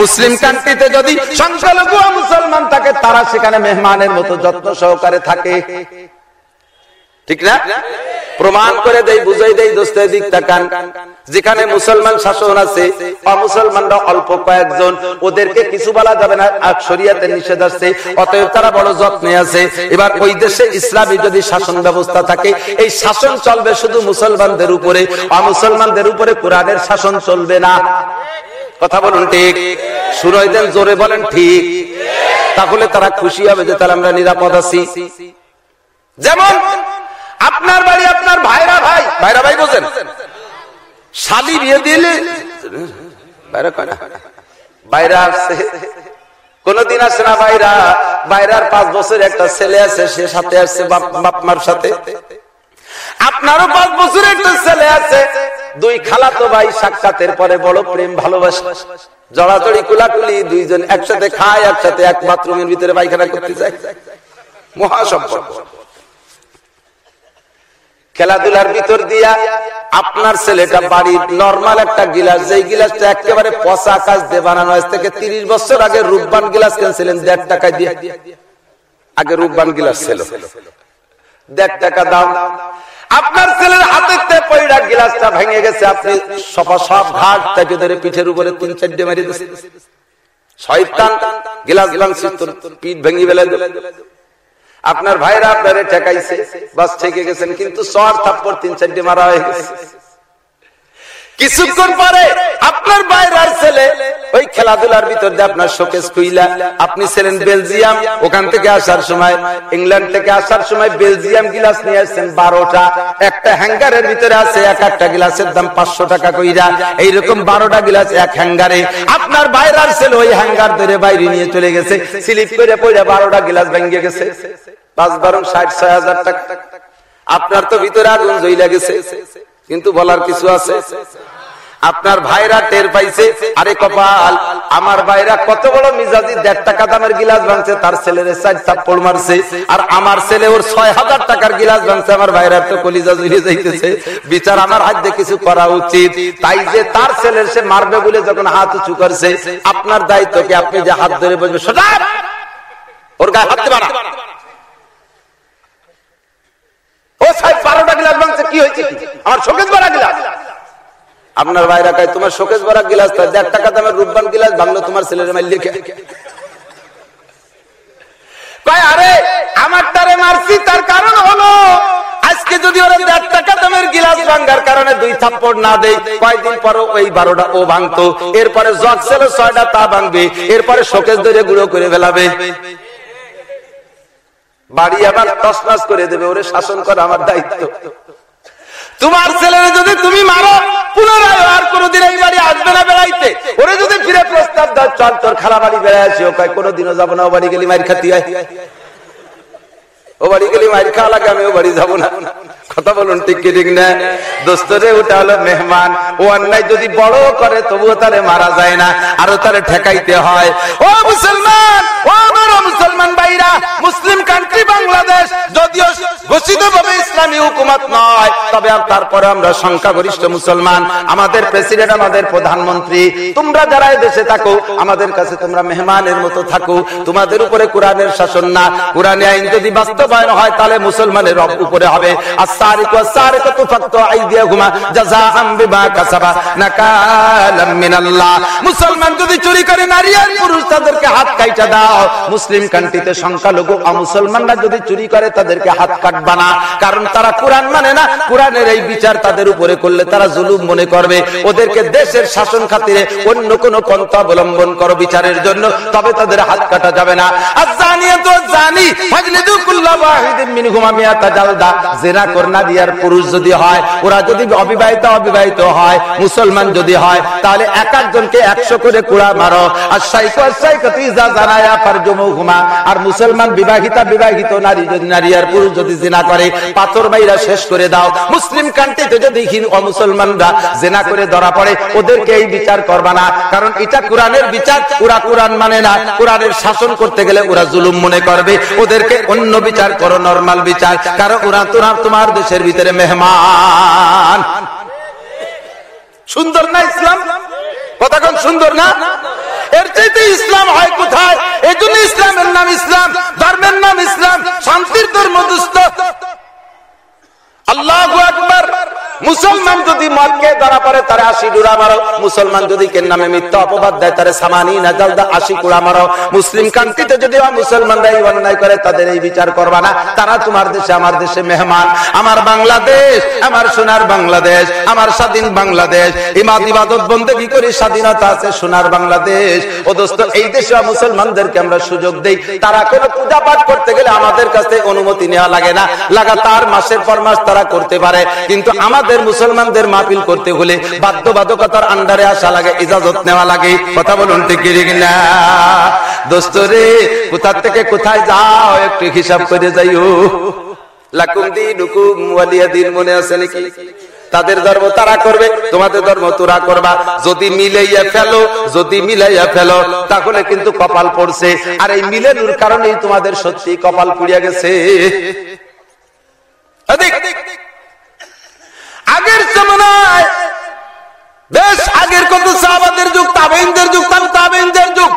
মুসলিম কান্ট্রিতে যদি সংখ্যালঘু মুসলমান থাকে, তারা সেখানে মেহমানের মতো যত্ন সহকারে থাকে। ঠিক না? প্রমাণ করে দেয় বুঝাই দেয় দোস্তের দিক তাকান। যেখানে মুসলমান শাসন আছে, অমুসলমানরা অল্প কয়েকজন, ওদেরকে কিছু বলা যাবে না, আর শরিয়াতে নিষেধ আসছে, অতএব তারা বড় যত্নে আছে। এবার ওই দেশে ইসলামী যদি শাসন ব্যবস্থা থাকে, এই শাসন চলবে শুধু মুসলমানদের উপরে, অমুসলমানদের উপরে কোরআনের শাসন চলবে না। কথা বলুন ঠিক? সুরয় দেন, জোরে বলেন ঠিক। তাহলে তারা খুশি হবে যে তাহলে আমরা নিরাপদ আছি। যেমন আপনার বাড়ি, আপনার ভাইরা ভাই। ভাইরা ভাই বোঝেন? শালি বিয়ে দিলে কোনদিন আসে না বাইরা বাইরার পাঁচ বছর একটা ছেলে আছে, সে সাথে আসছে সাথে। আপনারও পাঁচ বছর একটা ছেলে আছে। দুই খালাতো ভাই, সাক্ষাতের পরে বড় প্রেম, ভালোবাসা। জড়াজড়ি, কুলাকুলি, দুইজন একসাথে খায়, একসাথে এক বাথরুমের ভিতরে পায়খানা করতে যায়। মহাসম্পর্ক খেলাধুলার ভিতর দিয়া আপনার ছেলেটা বাড়ির নর্মাল একটা গিলাস, যেই গিলাসটা একেবারে পচা কাজ দিয়ে বানানো হয়েছে, থেকে তিরিশ বছর আগে রূপবান গিলাস কিনছিলেন, দেড় টাকায় দিয়ে। আগে রূপবান গিলাস ছিল। দেড় টাকা দাম। আপনার ছেলের হাতে পয়ডা গিলাসটা ভেঙে গেছে, আপনি সফা সব ঘাট তাকে ধরে পিঠের উপরে তিন চারটে মারি দিয়েছে শয়তান গিলাস ভাঙছি পিঠ ভেঙে বেলে আপনার ভাইরা আপনারে ঠেকাইছে, বাস ঠেকে গেছেন, কিন্তু সর থাপ্পর তিন চারটি মারা হয়ে গেছে। কিছুক্ষণ পরে আপনার বাইরের ছেলে ওই খেলাধুলার ভিতর দিয়ে আপনার শোকেস খুইলা। আপনি ছিলেন বেলজিয়াম, ওখান থেকে আসার সময়, ইংল্যান্ড থেকে আসার সময় বেলজিয়াম গিলাস নিয়ে আসছেন বারোটা। একটা হ্যাঙ্গারের ভিতরে আছে এক একটা গিলাসের দাম পাঁচশো টাকা কইরা। এইরকম বারোটা গিলাস এক হ্যাঙ্গারে। আপনার বাইরের ছেলে ওই হ্যাঙ্গার ধরে বাইরে নিয়ে চলে গেছে। স্লিপ করে পড়ে বারোটা গিলাস ভেঙে গেছে। পাঁচ বারো ষাট, ছয় হাজার টাকা। আপনার তো ভিতরে আগুন কিন্তু বলার কিছু আছে? আপনার ভাইরা টের পাইছে, আরে কপাল, আমার ভাইরা কত বড় মিজাজি, দেড় টাকা দামের গিলাস ভাঙছে, তার ছেলের চার চাপ্পড় মারছে, আর আমার ছেলে ওর ছয় হাজার টাকার গিলাস ভাঙছে, আমার ভাইরা তো কলিজা জুড়ে যাইতেছে। বিচার আমার হাত কিছু করা উচিত। তাই যে তার ছেলের সে মারবে বলে যখন হাত উঁচু করছে, আপনার দায়িত্বকে আপনি যে হাত ধরে বসবে? সোজা! ওর গায়ে হাত দেবা ও সাহেব বারোটা গিলাস ভাঙছে কি হয়েছে? আমার শোকেজ বাড়া গিলাস। আপনার ভাইরা কায় তোমার শোকেজ গিলাস দেড় টাকা দামের রূপবান গিলাস ভাঙলো তোমার ছেলের মাইল লিখে আরে আমার তারে মারছি তার কারণ হলো আজকে যদি ওরা দেড় টাকা দামের গিলাস ভাঙ্গার কারণে দুই থাপ্পড় না দেয় কয়েকদিন পর ওই বারোটা ও ভাঙতো। এরপরে জগ ছিল ছয়টা তা ভাঙবে এরপরে শোকেজ ধরে গুঁড়ো করে ফেলাবে। বাড়ি আবার তসনাস করে দেবে, ওরে শাসন করা আমার দায়িত্ব। তোমার ছেলের যদি তুমি মারো, পুনরায় আর কোনোদিন এই বাড়ি আসবে না বেড়াইতে। ওরে যদি ফিরে প্রস্তাব দাও, চল তোর খারাপ বাড়ি বেড়াই আসি। ও কোনোদিনও যাব না, ও বাড়ি গেলি মার খাতি হয়। ও বাড়ি গেলি মার খাওয়া লাগে, আমি ও বাড়ি যাব না। কথা বলুন, ঠিক কি, ঠিক না? দোস্তরে, ওটা হলো মেহমান। ও অন্যায় যদি বড় করে, তবুও তারে মারা যায় না, আরও তারে ঠেকাইতে হয়। ও মুসলমান ও মুসলমান ভাইরা, মুসলিম কান্ট্রি বাংলাদেশ, যদিও ঘোষিত ভাবে ইসলামী হুকুমত নয়, তবে তারপরে আমরা সংখ্যাগরিষ্ঠ মুসলমান। আমাদের প্রেসিডেন্ট আমাদের প্রধানমন্ত্রী, তোমরা যারা দেশে থাকো, আমাদের কাছে তোমরা থাকো। তোমাদের উপরে কোরআনের শাসন না। যদি বাস্তবায়ন হয়, তাহলে মুসলমানের হবে। ফাক্ত আইদিয়া ঘুমা জাযাআম বিমা কাসাবা নাকালাম মিনাল্লাহ মুসলমান যদি চুরি করে নারী আর পুরুষ, তাদেরকে হাত কাইটা দাও। মুসলিম কান্ট্রিতে সংখ্যালঘু মুসলমানরা যদি চুরি করে, তাদেরকে হাত কাটবা না। কারণ তারা কোরআন মানে না, কোরআনের এই বিচার তাদের উপরে করলে তারা জুলুম মনে করবে। ওদেরকে দেশের শাসন খাতিরে অন্য কোন পন্থা অবলম্বন করো বিচারের জন্য, তবে তাদের হাত কাটা যাবে না। করনা দিয়ার পুরুষ যদি হয়, ওরা যদি অবিবাহিত অবিবাহিত হয়, মুসলমান যদি হয়, তাহলে এক একজনকে একশো করে কুড়া মারো। আর জানায়া পার জমুঘুমা আর মুসলমান বিবাহিতা, বিবাহিত নারী যদি নারী আর পুরুষ যদি জেনা করে, পাথর মাইরা শেষ করে দাও। মুসলিম কান্ট্রিতে যদি অমুসলমানরা জেনা করে ধরা পড়ে, ওদেরকে এই বিচার করবা না। কারণ এটা কোরআনের বিচার, ওরা কোরআন মানে না। কোরআনের শাসন করতে গেলে ওরা জুলুম মনে করবে। ওদেরকে অন্য বিচার করো, নর্মাল বিচার। কারণ ওরা তোরা তোমার দেশের ভিতরে মেহমান। সুন্দর না ইসলাম? কতক্ষণ সুন্দর না? এর চাইতে ইসলাম হয় কোথায়? এই জন্য ইসলামের নাম ইসলাম, ধর্মের নাম ইসলাম, শান্তির ধর্ম দুস্থ। আল্লাহ আকবর। মুসলমান যদি মদকে ধরা পড়ে, তারা আশি ডুরা মারো। মুসলমান যদি কেন নামে মিথ্যা অপবাদ দেয়, তারা সামানি নাজালদা আশি কুড়া মারো। মুসলিম কান্ট্রিতে যদি মুসলমানরা এই অন্যায় করে, তাদের এই বিচার করবা না। তারা তোমার দেশে, আমার দেশে মেহমান। আমার বাংলাদেশ, আমার সোনার বাংলাদেশ, আমার স্বাধীন বাংলাদেশ। ইমাদ ইবাদত বন্দে কি করি, স্বাধীনতা আছে সোনার বাংলাদেশ। ও দোস্ত, এই দেশে মুসলমানদেরকে আমরা সুযোগ দেই। তারা কোনো পূজা পাঠ করতে গেলে আমাদের কাছে অনুমতি নেওয়া লাগে না। লাগাতার মাসের পর মাস তারা করতে পারে। কিন্তু আমাদের মুসলমানদের মাহফিল করতে হলে বাধ্যবাধকতার আন্ডারে আসা লাগে, ইজাজত নেওয়া লাগে। কথা বলুন ঠিক না? দোস্ত রে, কোথার থেকে কোথায় যাও? একটু হিসাব করে যাইও। তাদের ধর্ম তারা করবে, তোমাদের ধর্ম তোরা করবা। যদি মিলাইয়া ফেলো, যদি মিলাইয়া ফেলো, তাহলে কিন্তু কপাল পড়ছে। আর এই মিলেনুর কারণেই তোমাদের সত্যি কপাল পুড়িয়া গেছে। আগের জমানায় বেশ আগের কত সাহাবাদের যুগ তাবেইনদের যুগ তাবেইনদের যুগ।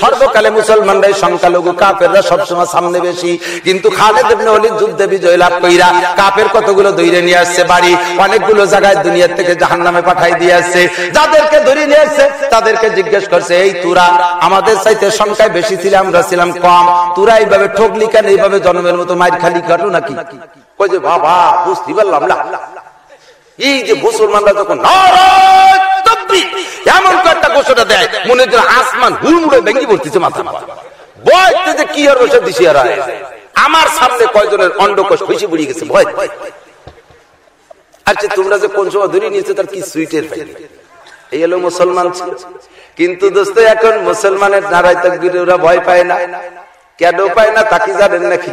সর্বকালে মুসলমানরাই সংখ্যালঘু, কাফেররা সবসময় সামনে বেশি। কিন্তু খালেদ ইবনে যুদ্ধে বিজয় লাভ কইরা কাফের কতগুলো দৈরে নিয়ে আসছে বাড়ি, অনেকগুলো জায়গায় দুনিয়ার থেকে জাহান্নামে পাঠাই দিয়ে আসছে। যাদেরকে ধরে নিয়ে আসছে, তাদেরকে জিজ্ঞেস করছে, এই তুরা, আমাদের চাইতে সংখ্যায় বেশি ছিল, আমরা ছিলাম কম। তোরা এইভাবে ঠকলি কেন? এইভাবে জন্মের মতো মায়ের খালি কাটো নাকি? কই যে বাবা বুঝতে পারলাম না। এই যে মুসলমানরা যখন এমন কয়েকটা দেয়, মনে হচ্ছে আসমান হুড়মুড়ে পড়তেছে মাথা যে কি আর বসে আর আমার সামনে কয়জনের অন্ডকোষ খুশি গেছে, ভয়। আচ্ছা তোমরা যে কোন সময় ধরে নিয়েছো, তার কি সুইটের এই হলো মুসলমান কিন্তু দোস্ত, এখন মুসলমানের নারায় তকবির ওরা ভয় পায় না। কেন পায় না তাকে জানেন নাকি?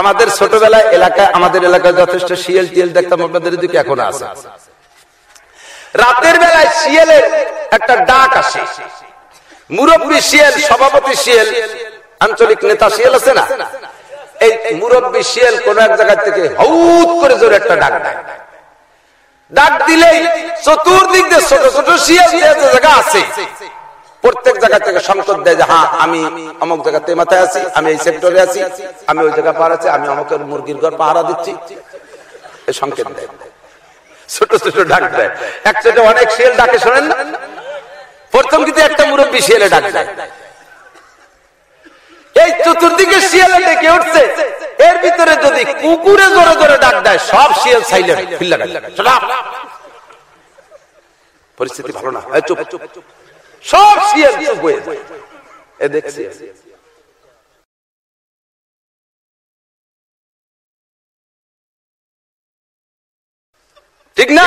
আমাদের ছোটবেলায় এলাকায়, আমাদের এলাকায় যথেষ্ট শিয়াল টিয়াল দেখতাম, আপনাদের দিকে এখন আছে। রাতের বেলায় শিয়ালের একটা ডাক আসে। মুরব্বী শিয়াল, সভাপতি শিয়াল, আঞ্চলিক নেতা শিয়াল আছে না? এই মুরব্বী শিয়াল কোন এক জায়গা থেকে হউত করে জোরে একটা ডাক দেয়। ডাক দিলেই চতুর্দিক দিয়ে ছোট ছোট শিয়াল জায়গা আছে, প্রত্যেক জায়গা থেকে সংকট দেয় যে হ্যাঁ আমি অমুক জায়গাতে মাথায় আছি, আমি এই সেক্টরে আছি, আমি ওই জায়গা পাহাড় আছি, আমি অমুকের মুরগির ঘর পাহারা দিচ্ছি। এই সংকেত দেয়। ছোট ছোট ডাক দেয়। একসাথে অনেক শিয়াল ডাকে, শোনেন না? প্রথম কিন্তু একটা মুরব্বী শিয়ালে ডাক দেয়। এই চতুর্দিকে শিয়ালে ডেকে উঠছে। এর ভিতরে যদি কুকুরে জোরে জোরে ডাক দেয়, সব শিয়াল সাইলেন্ট পরিস্থিতি ভালো না। চুপ। সব শিয়াল চুপ হয়ে এ দেখছি। ঠিক না?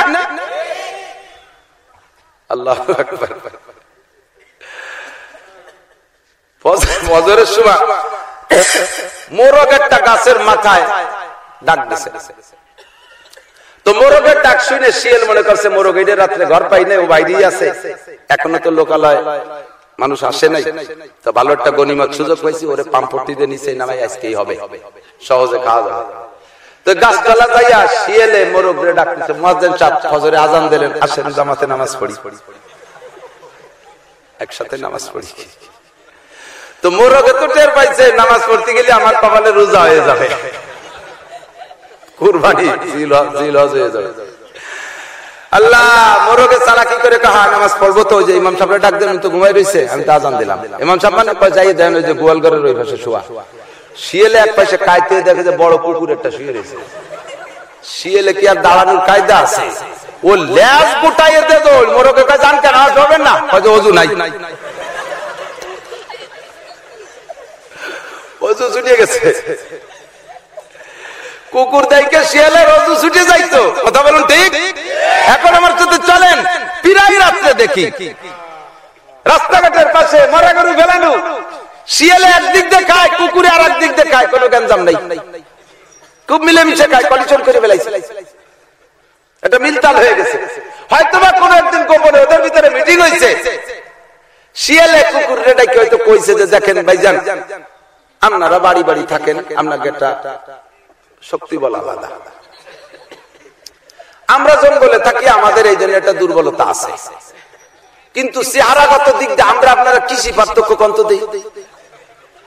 আল্লাহ ফজরের সময় মোরগ একটা গাছের মাথায় ডাক দিছে। তো মোরগের ডাক শুনে শিয়াল মনে করছে, মোরগ রাত্রে ঘর পাই নাই, ও আছে। এখনও তো লোকালয় মানুষ আসে নাই। তো ভালো একটা গণিমত সুযোগ পাইছি, ওরে পাম্পটি দিয়ে নিচে নামাই, আজকেই হবে। সহজে খাওয়া যাবে। তো গাছতলা যাইয়া শিয়ালে মোরগ রে ডাকতেছে মহাজন চাপ ফজরে আজান দিলেন, আসেন জামাতে নামাজ পড়ি। একসাথে নামাজ পড়ি। তো মোরগে তো টের পাইছে, নামাজ পড়তে গেলে আমার কপালে রোজা হয়ে যাবে। কুরবানি হয়ে যাবে। আল্লাহ মোরগে করে কাহা, নামাজ পড়ব তো যে ইমাম সাহেব ডাক দেন তো ঘুমাই রয়েছে আমি তো দিলাম। ইমাম সাহেব মানে যাই দেন পাশে শোয়া। শিয়েলে এক পাশে কাইতে দেখে যে বড় কুকুর একটা শুয়ে রয়েছে। শিয়েলে কি আর দাঁড়ানোর কায়দা আছে? ও ল্যাস গুটাইয়ে দে দোল মোরগে কাজ না? হয়তো অজু নাই। কুকুর শিয়ালের অজু ছুটে যাইতো। কথা বলুন ঠিক? এখন আমার চলেন পিরাই রাত্রে দেখি। রাস্তাঘাটের পাশে মরা গরু ফেলানো শিয়ালে একদিক কুকুরে আর একদিক কোনো গ্যাঞ্জাম নাই। খুব মিলেমিশে খায়, কলিশন করে ফেলাইছে। এটা মিলতাল হয়ে গেছে। হয়তো বা কোনো একদিন গোপনে ওদের ভিতরে মিটিং হয়েছে শিয়ালে কুকুর রেডাকে হয়তো কইছে যে, দেখেন ভাইজান আপনারা বাড়ি বাড়ি থাকেন, আপনাকে একটা শক্তি বলা আলাদা আমরা জঙ্গলে থাকি, আমাদের এই জন্য একটা দুর্বলতা আছে। কিন্তু চেহারাগত দিক দিয়ে আমরা আপনারা কৃষি পার্থক্য কন্ত দিই।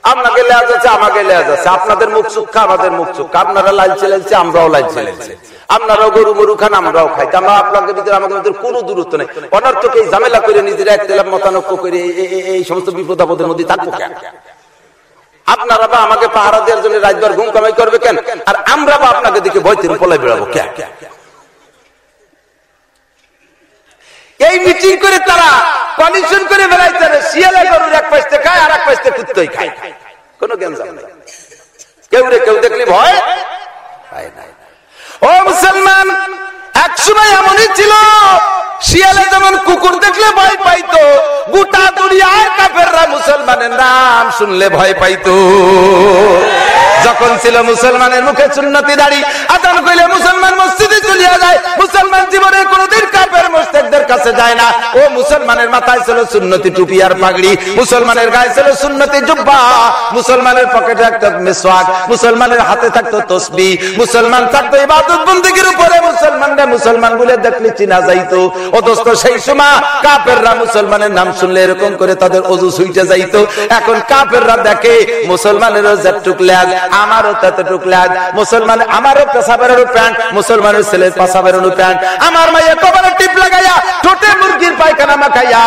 আপনাকে লেজ আছে, আমাকে লেজ আছে। আপনাদের মুখ চুক্ষা আমাদের মুখ চুক্ষা আপনারা লালচে লালছে আমরাও লালচে লালছে আপনারাও গরু মরু খান, আমরাও খাই। আমরা আপনাদের ভিতরে, আমাদের ভিতরে কোনো দূরত্ব নেই। অনর্থকে ঝামেলা করে নিজেরা এক তেলাম মতানক্য করে এই সমস্ত বিপদ আপদের মধ্যে থাকব কেন? আপনারা বা আমাকে পাহারা দেওয়ার জন্য রাজবার ঘুম কামাই করবে কেন? আর আমরা বা আপনাকে দেখে বইতে পলাই বেড়াবো কেন? এই মিটিং করে তারা কন্ডিশন করে বেড়াইতে গরুর এক খায় আর এক কুত্তই খায়। কোনো জ্ঞান কেউ রে কেউ দেখলি ভয় ও মুসলমান এক সময় এমনই ছিল, শিয়ালে যেমন কুকুর দেখলে ভয় পাইতো, গোটা দুনিয়ার কাফেররা মুসলমানের নাম শুনলে ভয় পাইতো। যখন ছিল মুসলমানের মুখে সুন্নতি দাড়ি আদান কইলে মুসলমান মসজিদে চলিয়া যায়, মুসলমান জীবনে কোনদিন কাপের মোস্তেকদের কাছে যায় না। ও মুসলমানের মাথায় ছিল সুন্নতি টুপি আর পাগড়ি, মুসলমানের গায়ে ছিল সুন্নতি জুব্বা, মুসলমানের পকেটে একটা মেসওয়াক, মুসলমানের হাতে থাকতো তসবি, মুসলমান থাকতো ইবাদত বন্দীগীর উপরে, মুসলমানরা মুসলমান বলে দেখলে চিনা যাইতো। ও দোস্ত, সেই সময় কাপেররা মুসলমানের নাম শুনলে এরকম করে তাদের অজু সুইটে যাইতো। এখন কাপেররা দেখে মুসলমানেরও যেটুক ল্যাজ আমারও ততটুক ল্যাজ মুসলমান আমারও পেশাবেরও প্যান্ট, মুসলমানের ছেলের পেশাবেরও প্যান্ট। আমার মাইয়া কবরে টিপ লাগাইয়া ঠোঁটে মুরগির পায়খানা মাখাইয়া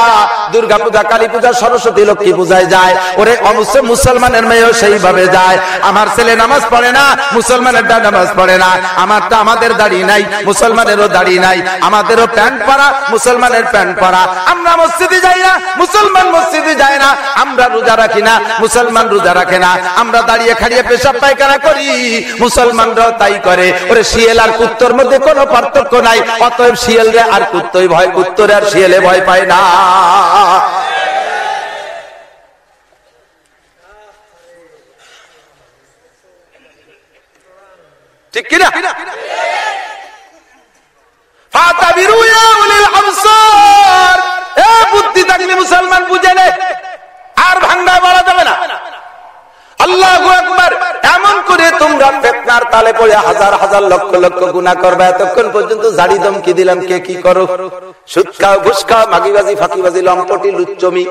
দুর্গা পূজা কালী পূজা সরস্বতী লক্ষ্মী পূজায় যায়। ওরে অবশ্য মুসলমানের মেয়েও সেইভাবে যায়। আমার ছেলে নামাজ পড়ে না, মুসলমানের দা নামাজ পড়ে না। আমারটা আমাদের দাড়ি নাই, মুসলমানেরও দাড়ি নাই। আমাদেরও প্যান্ট পরা, মুসলমানের প্যান্ট পরা। আমরা মসজিদে যাই না, মুসলমান মসজিদে যায় না। আমরা রোজা রাখি না, মুসলমান রোজা রাখে না। আমরা দাঁড়িয়ে খাড়িয়ে পেশাব পায়খানা করি, মুসলমানরাও তাই করে। ওরে শিয়েল আর কুত্তর মধ্যে কোনো পার্থক্য নাই। অতএব শিয়েলরে আর কুত্তই ভয়, কুত্তরে আর শিয়েলে ভয় পায় না। ঠিক কিনা? বুদ্ধি আর ভাঙ্গা বলা যাবে না। এমন করে তোমরা তালে পড়ে হাজার হাজার লক্ষ লক্ষ গুণা করবে। এতক্ষণ পর্যন্ত দমকি দিলাম, কে কি করো? মাগিবাজি, ফাঁকিবাজি, লম্পটি, লুচ্চমি,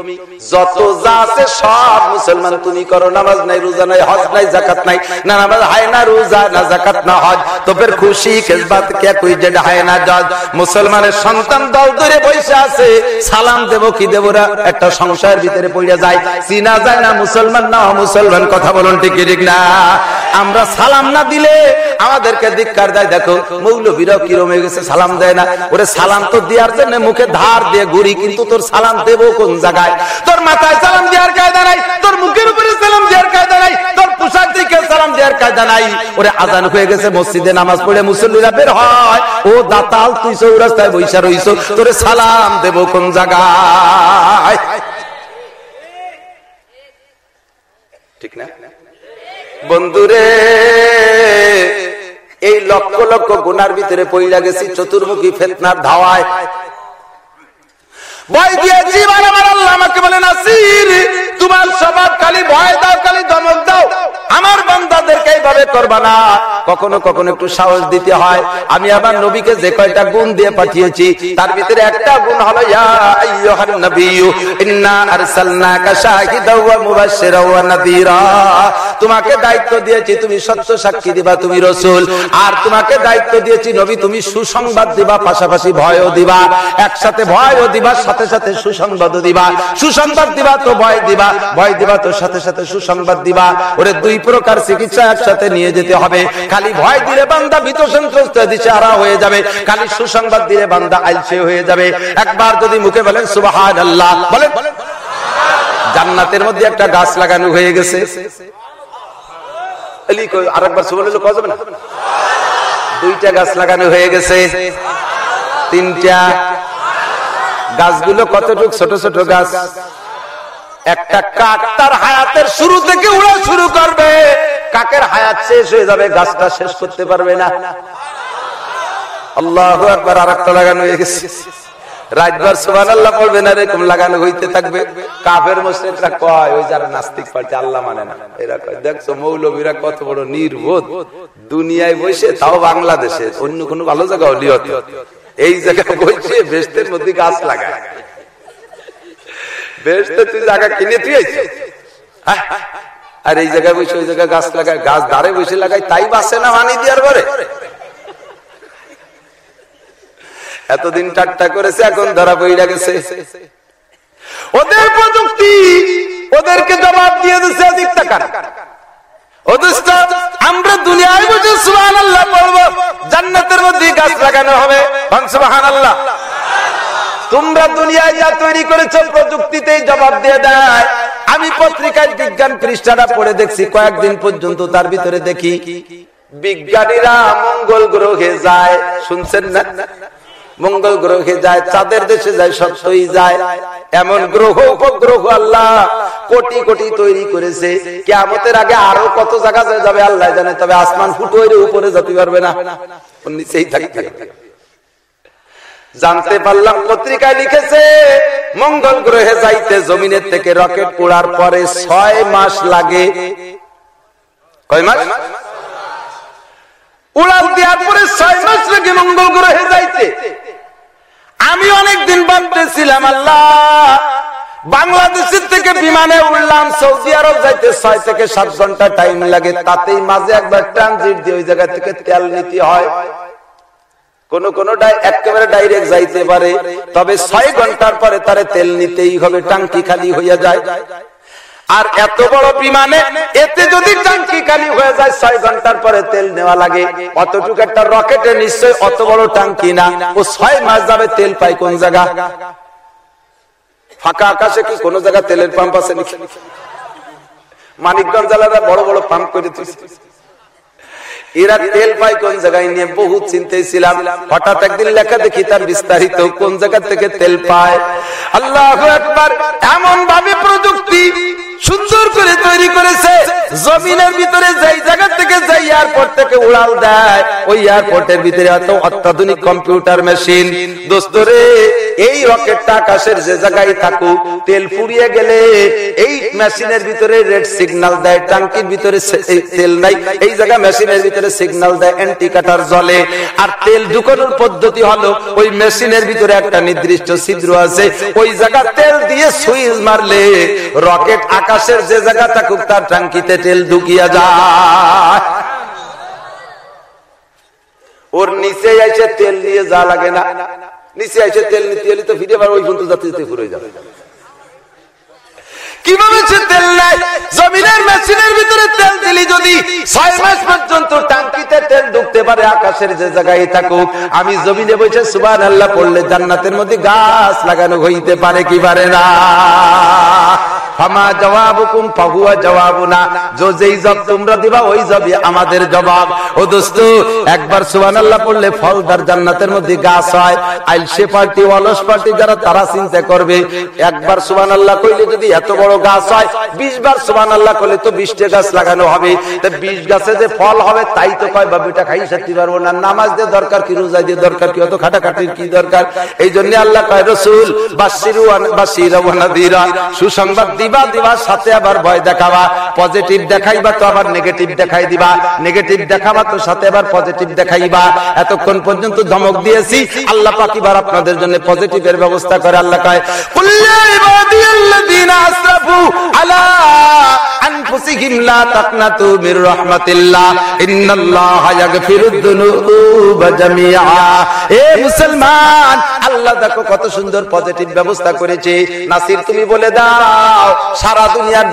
যত যা আছে সব মুসলমান তুমি করো। নামাজ নাই, রোজা নাই, হজ নাই জাকাত নাই। না নামাজ হায় না রোজা, না জাকাত না হজ। তো ফের খুশি, খেজবাত কে যে হায় না জজ। মুসলমানের সন্তান দল ধরে বসে আছে। সালাম দেব কি দেব একটা সংসারের ভিতরে পড়ে যায়। চিনা যায় না মুসলমান না মুসলমান বলুন ঠিক ঠিক না? আমরা সালাম না দিলে আমাদেরকে ধিক্কার দেয়। দেখো মৌলবীরাও কিরম হয়ে গেছে, সালাম দেয় না। ওরে সালাম তো দেওয়ার জন্য মুখে ধার দিয়ে ঘুরি, কিন্তু তোর সালাম দেবো কোন জায়গায়? তোর মাথায় সালাম দেওয়ার কায়দা নাই, তোর মুখের উপরে সালাম দেওয়ার কায়দা নাই, তোর পোশাক দিকে সালাম দেওয়ার কায়দা নাই। ওরে আজান হয়ে গেছে, মসজিদে নামাজ পড়ে মুসল্লিরা বের হয়। ও দাতাল, তুই চৌরাস্তায় বৈশা রইছ, তোরে সালাম দেবো কোন জায়গায়? ঠিক না? বন্ধুরে, এই লক্ষ লক্ষ গুনার ভিতরে পইলা গেছি, চতুর্মুখী ফেতনার ধাওয়ায়। ভয় আমার আমাকে বলে, নাসির, তোমার স্বভাব খালি ভয় দাও, খালি দমক দাও। আমার বান্দাদেরকে এইভাবে করবা না। কখনো কখনো একটু সাহস দিতে হয়। আমি আবার নবীকে যে কয়টা গুণ দিয়ে পাঠিয়েছি, তার ভিতরে একটা গুণ হলো, ইয়া আইয়ুহান নাবিয়্যু ইন্না আরসালনাকা শাহিদাও ওয়া মুবাশশিরাও ওয়া নাযীরা তোমাকে দায়িত্ব দিয়েছি, তুমি সত্য সাক্ষী দিবা, তুমি রাসূল। আর তোমাকে দায়িত্ব দিয়েছি, নবী, তুমি সুসংবাদ দিবা, পাশাপাশি ভয়ও দিবা। একসাথে ভয়ও দিবা, সাথে সাথে সুসংবাদও দিবা। সুসংবাদ দিবা তো ভয় দিবা ভয় দিবা তো সাথে সাথে সুসংবাদ দিবা। ওরে দুই প্রকার চিকিৎসা একসাথে নিয়ে যেতে হবে। খালি ভয় দিলে বান্দা ভীত সন্ত্রস্ত দিশে হয়ে যাবে। খালি সুসংবাদ দিলে বান্দা আলসে হয়ে যাবে। একবার যদি মুখে বলেন সুবাহান আল্লাহ বলেন। জান্নাতের মধ্যে একটা গাছ লাগানো হয়ে গেছে। আরেকবার সুবল কওয়া যাবে না? দুইটা গাছ লাগানো হয়ে গেছে। তিনটা। গাছগুলো কতটুক? ছোট ছোট গাছ। একটা কাক তার হায়াতের শুরু থেকে উড়া শুরু করবে। কাকের হায়াত শেষ হয়ে যাবে, গাছটা শেষ করতে পারবে না। আল্লাহ একবার আর একটা লাগানো হয়ে গেছে। আল্লাহ এরকম লাগানো হইতে থাকবে? মুসলিমরা কয়, ওই যারা নাস্তিক পাল্টে আল্লাহ মানে না। এরা কয়, দেখছ, মৌলবীরা কত বড় নির্বোধ। দুনিয়ায় বসে, তাও বাংলাদেশে, অন্য কোনো ভালো জায়গা হলি এই জায়গায় বসে বেস্তের মধ্যে গাছ লাগায়। বেস্তে তুই জায়গা কিনে তুই আর এই জায়গায় বসে, ওই জায়গায় গাছ গাছ বসে তাই বাসে না পরে? এতদিন টাট্টা করেছে, এখন ধরা পড়ে গেছে। ওদের প্রযুক্তি ওদেরকে জবাব দিয়ে দিচ্ছে অধিক টাকা আমরা দুনিয়ায় জান্নাতের গাছ লাগানো হবে। সুহান আল্লাহ তোমরা দুনিয়ায় যা তৈরি করেছ প্রযুক্তিতেই জবাব দিয়ে দেয়। আমি পত্রিকায় বিজ্ঞান পৃষ্ঠাটা পড়ে দেখছি, কয়েকদিন পর্যন্ত তার ভিতরে দেখি, বিজ্ঞানীরা মঙ্গল গ্রহে যায়, শুনছেন না? মঙ্গল গ্রহে যায়, চাঁদের দেশে যায়, সত্যই যায়। এমন গ্রহ, উপগ্রহ আল্লাহ কোটি কোটি তৈরি করেছে। কেমতের আগে আরও কত জায়গা যাবে, আল্লাহ জানে, তবে আসমান ফুটো উপরে যেতে পারবে না। নিচেই থাকবে জানতে পারলাম পত্রিকায় লিখেছে, মঙ্গল গ্রহে যাইতে জমিনের থেকে রকেট পোড়ার পরে ছয় মাস লাগে। কয় মাস? উড়াল দেওয়ার পরে ছয় মাস লাগে মঙ্গল গ্রহে যাইতে। আমি অনেকদিন ভাবতেছিলাম, আল্লাহ, বাংলাদেশের থেকে বিমানে উঠলাম সৌদি আরব যাইতে ছয় থেকে সাত ঘণ্টা টাইম লাগে, তাতেই মাঝে একবার ট্রানজিট দিয়ে ওই জায়গা থেকে তেল নিতে হয়। কোন কোন একেবারে ডাইরেক্ট যাইতে পারে, তবে ছয় ঘণ্টার পরে তারে তেল নিতেই হবে, টাঙ্কি খালি হইয়া যায়। আর এত বড় বিমানে এতে যদি টাঙ্কি খালি হয়ে যায়, ছয় ঘণ্টার পরে তেল নেওয়া লাগে। অতটুকু একটা রকেটে নিশ্চয় অত বড় টাঙ্কি না। ও ছয় মাস যাবে তেল পাই কোন জায়গা? ফাঁকা আকাশে কি কোন জায়গা তেলের পাম্প আছে নাকি? মানিকগঞ্জ জেলারা বড় বড় পাম্প করে এরা তেল পাই কোন জায়গায় নিয়ে বহু চিন্তায় ছিলাম। হঠাৎ একদিন লেখা দেখি তার বিস্তারিত কোন জায়গা থেকে তেল পায়। আল্লাহ একবার এমন ভাবে প্রযুক্তি সুন্দর করে তৈরি করেছে। জমিনের ভিতরে যাই জায়গা থেকে যাই এয়ারপোর্ট থেকে উড়াল দেয়, ওই এয়ারপোর্টের ভিতরে এত অত্যাধুনিক কম্পিউটার মেশিন দোস্তরে এই রকেটটা আকাশের যে জায়গায় থাকুক, তেল ফুরিয়ে গেলে এই মেশিনের ভিতরে রেড সিগন্যাল দেয় টাঙ্কির ভিতরে তেল নাই, এই জায়গা মেশিনের ভিতরে সিগন্যাল দেয় অ্যান্টি কাটার জলে আর তেল ঢুকানোর পদ্ধতি হলো, ওই মেশিনের ভিতরে একটা নির্দিষ্ট ছিদ্র আছে, ওই জায়গা তেল দিয়ে সুইচ মারলে রকেট আকাশের যে জায়গা থাকুক তার টাঙ্কিতে তেল ঢুকিয়া যায়। ওর নিচে এসে তেল নিয়ে যা লাগে না। নিচে এসে তেল নিতে এলি তো ফিরে ওই পর্যন্ত যাতে যেতে ঘুরে যাবে। কীভাবে সে তেল নেয়? জমিনের ভিতরে তেল দিলি যদি ছয় মাস পর্যন্ত তেল ঢুকতে পারে, আকাশের যে জায়গায় থাকুক, আমি জমিনে বসে সুবান আল্লাহ পড়লে জান্নাতের মধ্যে গাছ লাগানো হইতে পারে কি পারে না? আমাদের জবাব। ও দোস্ত, একবার পড়লে জান্নাতের মধ্যে গাছ হয় পার্টি, অলস পার্টি যারা, তারা চিন্তা করবে, একবার সুবহানাল্লাহ কইলে যদি এত বড় গাছ হয় 20 বার সুবহানাল্লাহ করলে তো 20টা গাছ লাগানো হবে, তা 20 গাছে যে ফল হবে, তাই তো কয়, বাবিটা খাই সাথে পারব না। নামাজ দিয়ে দরকার কি, রোজা দিয়ে দরকার কি, অত খাটাখাটির কি দরকার? এই জন্য আল্লাহ কয়, রসুল, বাসিরু সুসংবাদ দিবা দিবা, সাথে আবার ভয় দেখাবা। পজিটিভ দেখাইবা তো আবার নেগেটিভ দেখাই দিবা। নেগেটিভ দেখাবা তো সাথে আবার পজিটিভ দেখাইবা। এতক্ষণ পর্যন্ত ধমক দিয়েছি, আল্লাহ পাক এবার আপনাদের জন্য পজিটিভের ব্যবস্থা করে আল্লাহ কয়, কুল্লি ইবাদিয়াল্লাযিনা আসরাফু আলা মুসলমান, আল্লাহ দেখো কত সুন্দর পজিটিভ ব্যবস্থা করেছে। নাসির, তুমি বলে দাও, সারা দুনিয়ার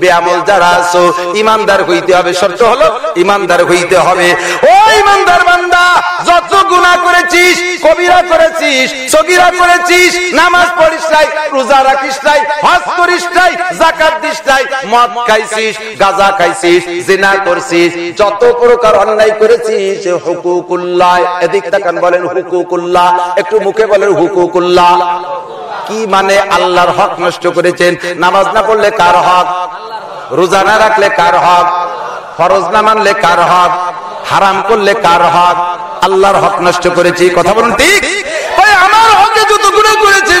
বেআমল যারা আছো, ইমানদার হইতে হবে। শর্ত হলো, ইমানদার হইতে হবে। ও ইমানদার বান্দা, যত গুনাহ করেছিস, কবিরা করেছিস, সগীরা করেছিস, নামাজ পড়িস রোজা রাখিস নাই, হজ করিস নাই দিস মদ খাইছিস গাঁজা খাইছিস, জিনা করছিস, যত প্রকার অন্যায় করেছিস, হুকুকুল্লাহ। এদিক তাকান বলেন, হুকুকুল্লাহ। একটু মুখে বলেন, হুকুকুল্লাহ। কি মানে আল্লাহর হক নষ্ট করেছেন? নামাজ না পড়লে কার হক? রোজা না রাখলে কার হক? ফরজ না মানলে কার হক? হারাম করলে কার হক? আল্লাহর হক নষ্ট করেছি, কথা বলুন ঠিক? আমার হকে যত গুণ করেছেন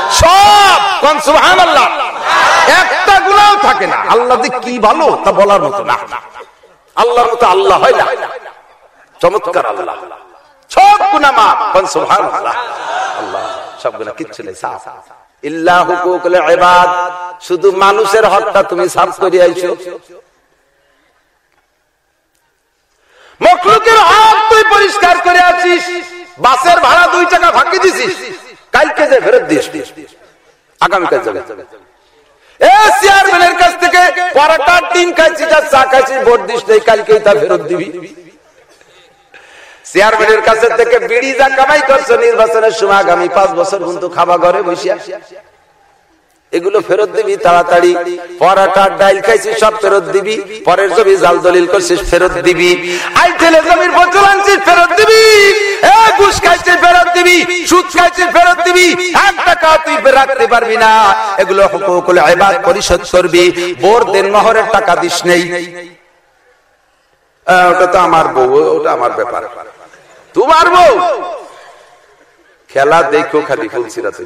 সব কোন সুবহানাল্লাহ। একটা গুনাহ থাকে না। আল্লাহ কি ভালো, তা বলার মতো না। আল্লাহর মতো আল্লাহ হয় না। চমৎকার আল্লাহ। সব গুণা কোন সুবহানাল্লাহ। আল্লাহ, সব গুণা কিচ্ছু নেই শুধু মানুষের হকটা তুমি সাফ করে আইছো। মখলুকের হক তুই পরিষ্কার করে আছিস। বাসের ভাড়া দুই টাকা ফাঁকি দিছিস। কালকে যে ফেরত দিস আগামীকাল যাবে। ভোট দিস নেই তা ফেরত দিবি। কাছে থেকে বিড়ি কামাই নির্বাচনের সময় আগামী পাঁচ বছর কিন্তু খাবা ঘরে বসিয়া এগুলো ফেরত দিবি, তাড়াতাড়ি। পরাটার ডাইল খাইছিস সব ফেরত দিবি। পরের জমি জাল দলিল করছিস, ফেরত দিবি। জমির আনছিস, ফেরত দিবি। এগুলো পরিশোধ করবি। বোর দেন মহরের টাকা দিস নেই। ওটা তো আমার বউ, ওটা আমার খেলা দেখো খালি ফুলসিরাতে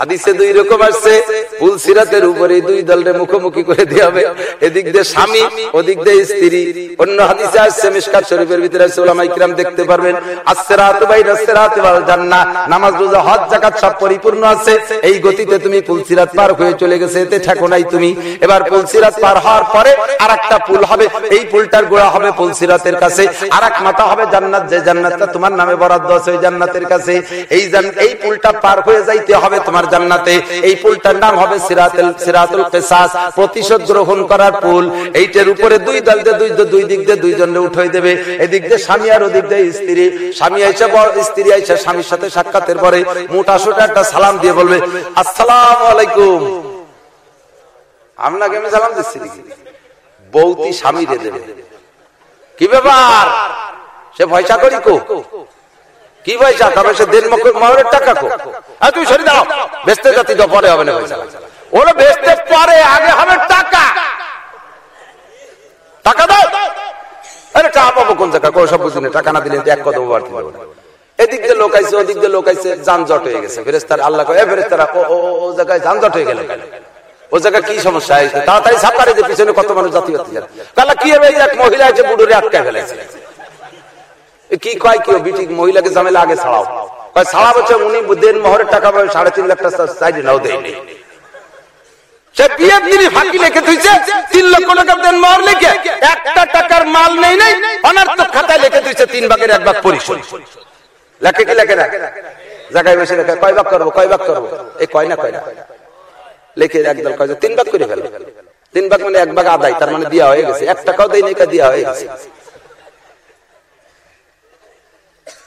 হাদিসে দুই রকম আসছে, ফুল সিরাতের উপরে দুই দলের মুখোমুখি করে দিয়ে হবে। এদিক দিয়ে স্বামী, ওদিক দিয়ে স্ত্রী। অন্য হাদিসে আসছে মিসকাত শরীফের ভিতরে ওলামাই কিরাম দেখতে পারবেন। আসসিরাতু বাইনা সিরাতি ওয়াল জান্নাহ। নামাজ, রোজা, হজ, যাকাত সব পরিপূর্ণ আছে। এই গতিতে তুমি ফুল সিরাত পার হয়ে চলে গেছে, এতে ঠেকো নাই তুমি। এবার ফুল সিরাত পার হওয়ার পরে আরেকটা পুল হবে। এই পুলটার গোড়া হবে ফুল সিরাতের কাছে। আরেক মাথা হবে জান্নাত। যে জান্নাতটা তোমার নামে বরাদ্দ আছে, ওই জান্নাতের কাছে। এই এই পুলটা পার হয়ে যাইতে হবে তোমার জান্নাতে। এই পুলটার নাম হবে সিরাতুল সিরাতুল কিসাস। প্রতিশোধ গ্রহণ করার পুল। এইটার উপরে দুই দল দিয়ে দুই দুই দিক দিয়ে দুইজনে উঠাই দেবে। এদিক দিয়ে স্বামী আর ওদিক দিয়ে স্ত্রী। স্বামী আইসা স্ত্রী আইসা স্বামীর সাথে সাক্ষাতের পরে মোটা সোটা একটা সালাম দিয়ে বলবে, আসসালাম আলাইকুম। আপনাকে আমি সালাম দিচ্ছি বৌতি স্বামী দিয়ে দেবে। কি ব্যাপার? সে পয়সা করি কো? কি পয়সা তবে সে দেড় মহরের টাকা আর তুই সরি দাও। বেচতে যাতি তো পরে হবে না ওরা বেচতে পরে, আগে হবে টাকা। টাকা দাও। আরে পাবো কোন জায়গা সব টাকা না দিলে এক কদম বাড়তে পারব এদিক দিয়ে লোক ওদিক দিয়ে লোক যানজট হয়ে গেছে। ফেরেস্তার আল্লাহ কয়ে ফেরেস্তারা ও জায়গায় যানজট হয়ে গেল ও জায়গায় কি সমস্যা? হয়েছে তাড়াতাড়ি সাপারে যে পিছনে কত মানুষ জাতি হতে যাবে তাহলে কি হবে? এক মহিলা আছে বুড়ুরে আটকায় ফেলেছে কি কয় কি বিটি মহিলাকে ঝামেলা আগে ছাড়াও? ছাড়া বলছে উনি দেন মহরের টাকা পাবে, সাড়ে তিন লাখ টাকা নাও দেয়নি। তিন একটা ভাগ মানে এক ভাগ আদায়, তার মানে দেওয়া হয়ে গেছে। এক টাকাও দেয় দেওয়া হয়ে গেছে।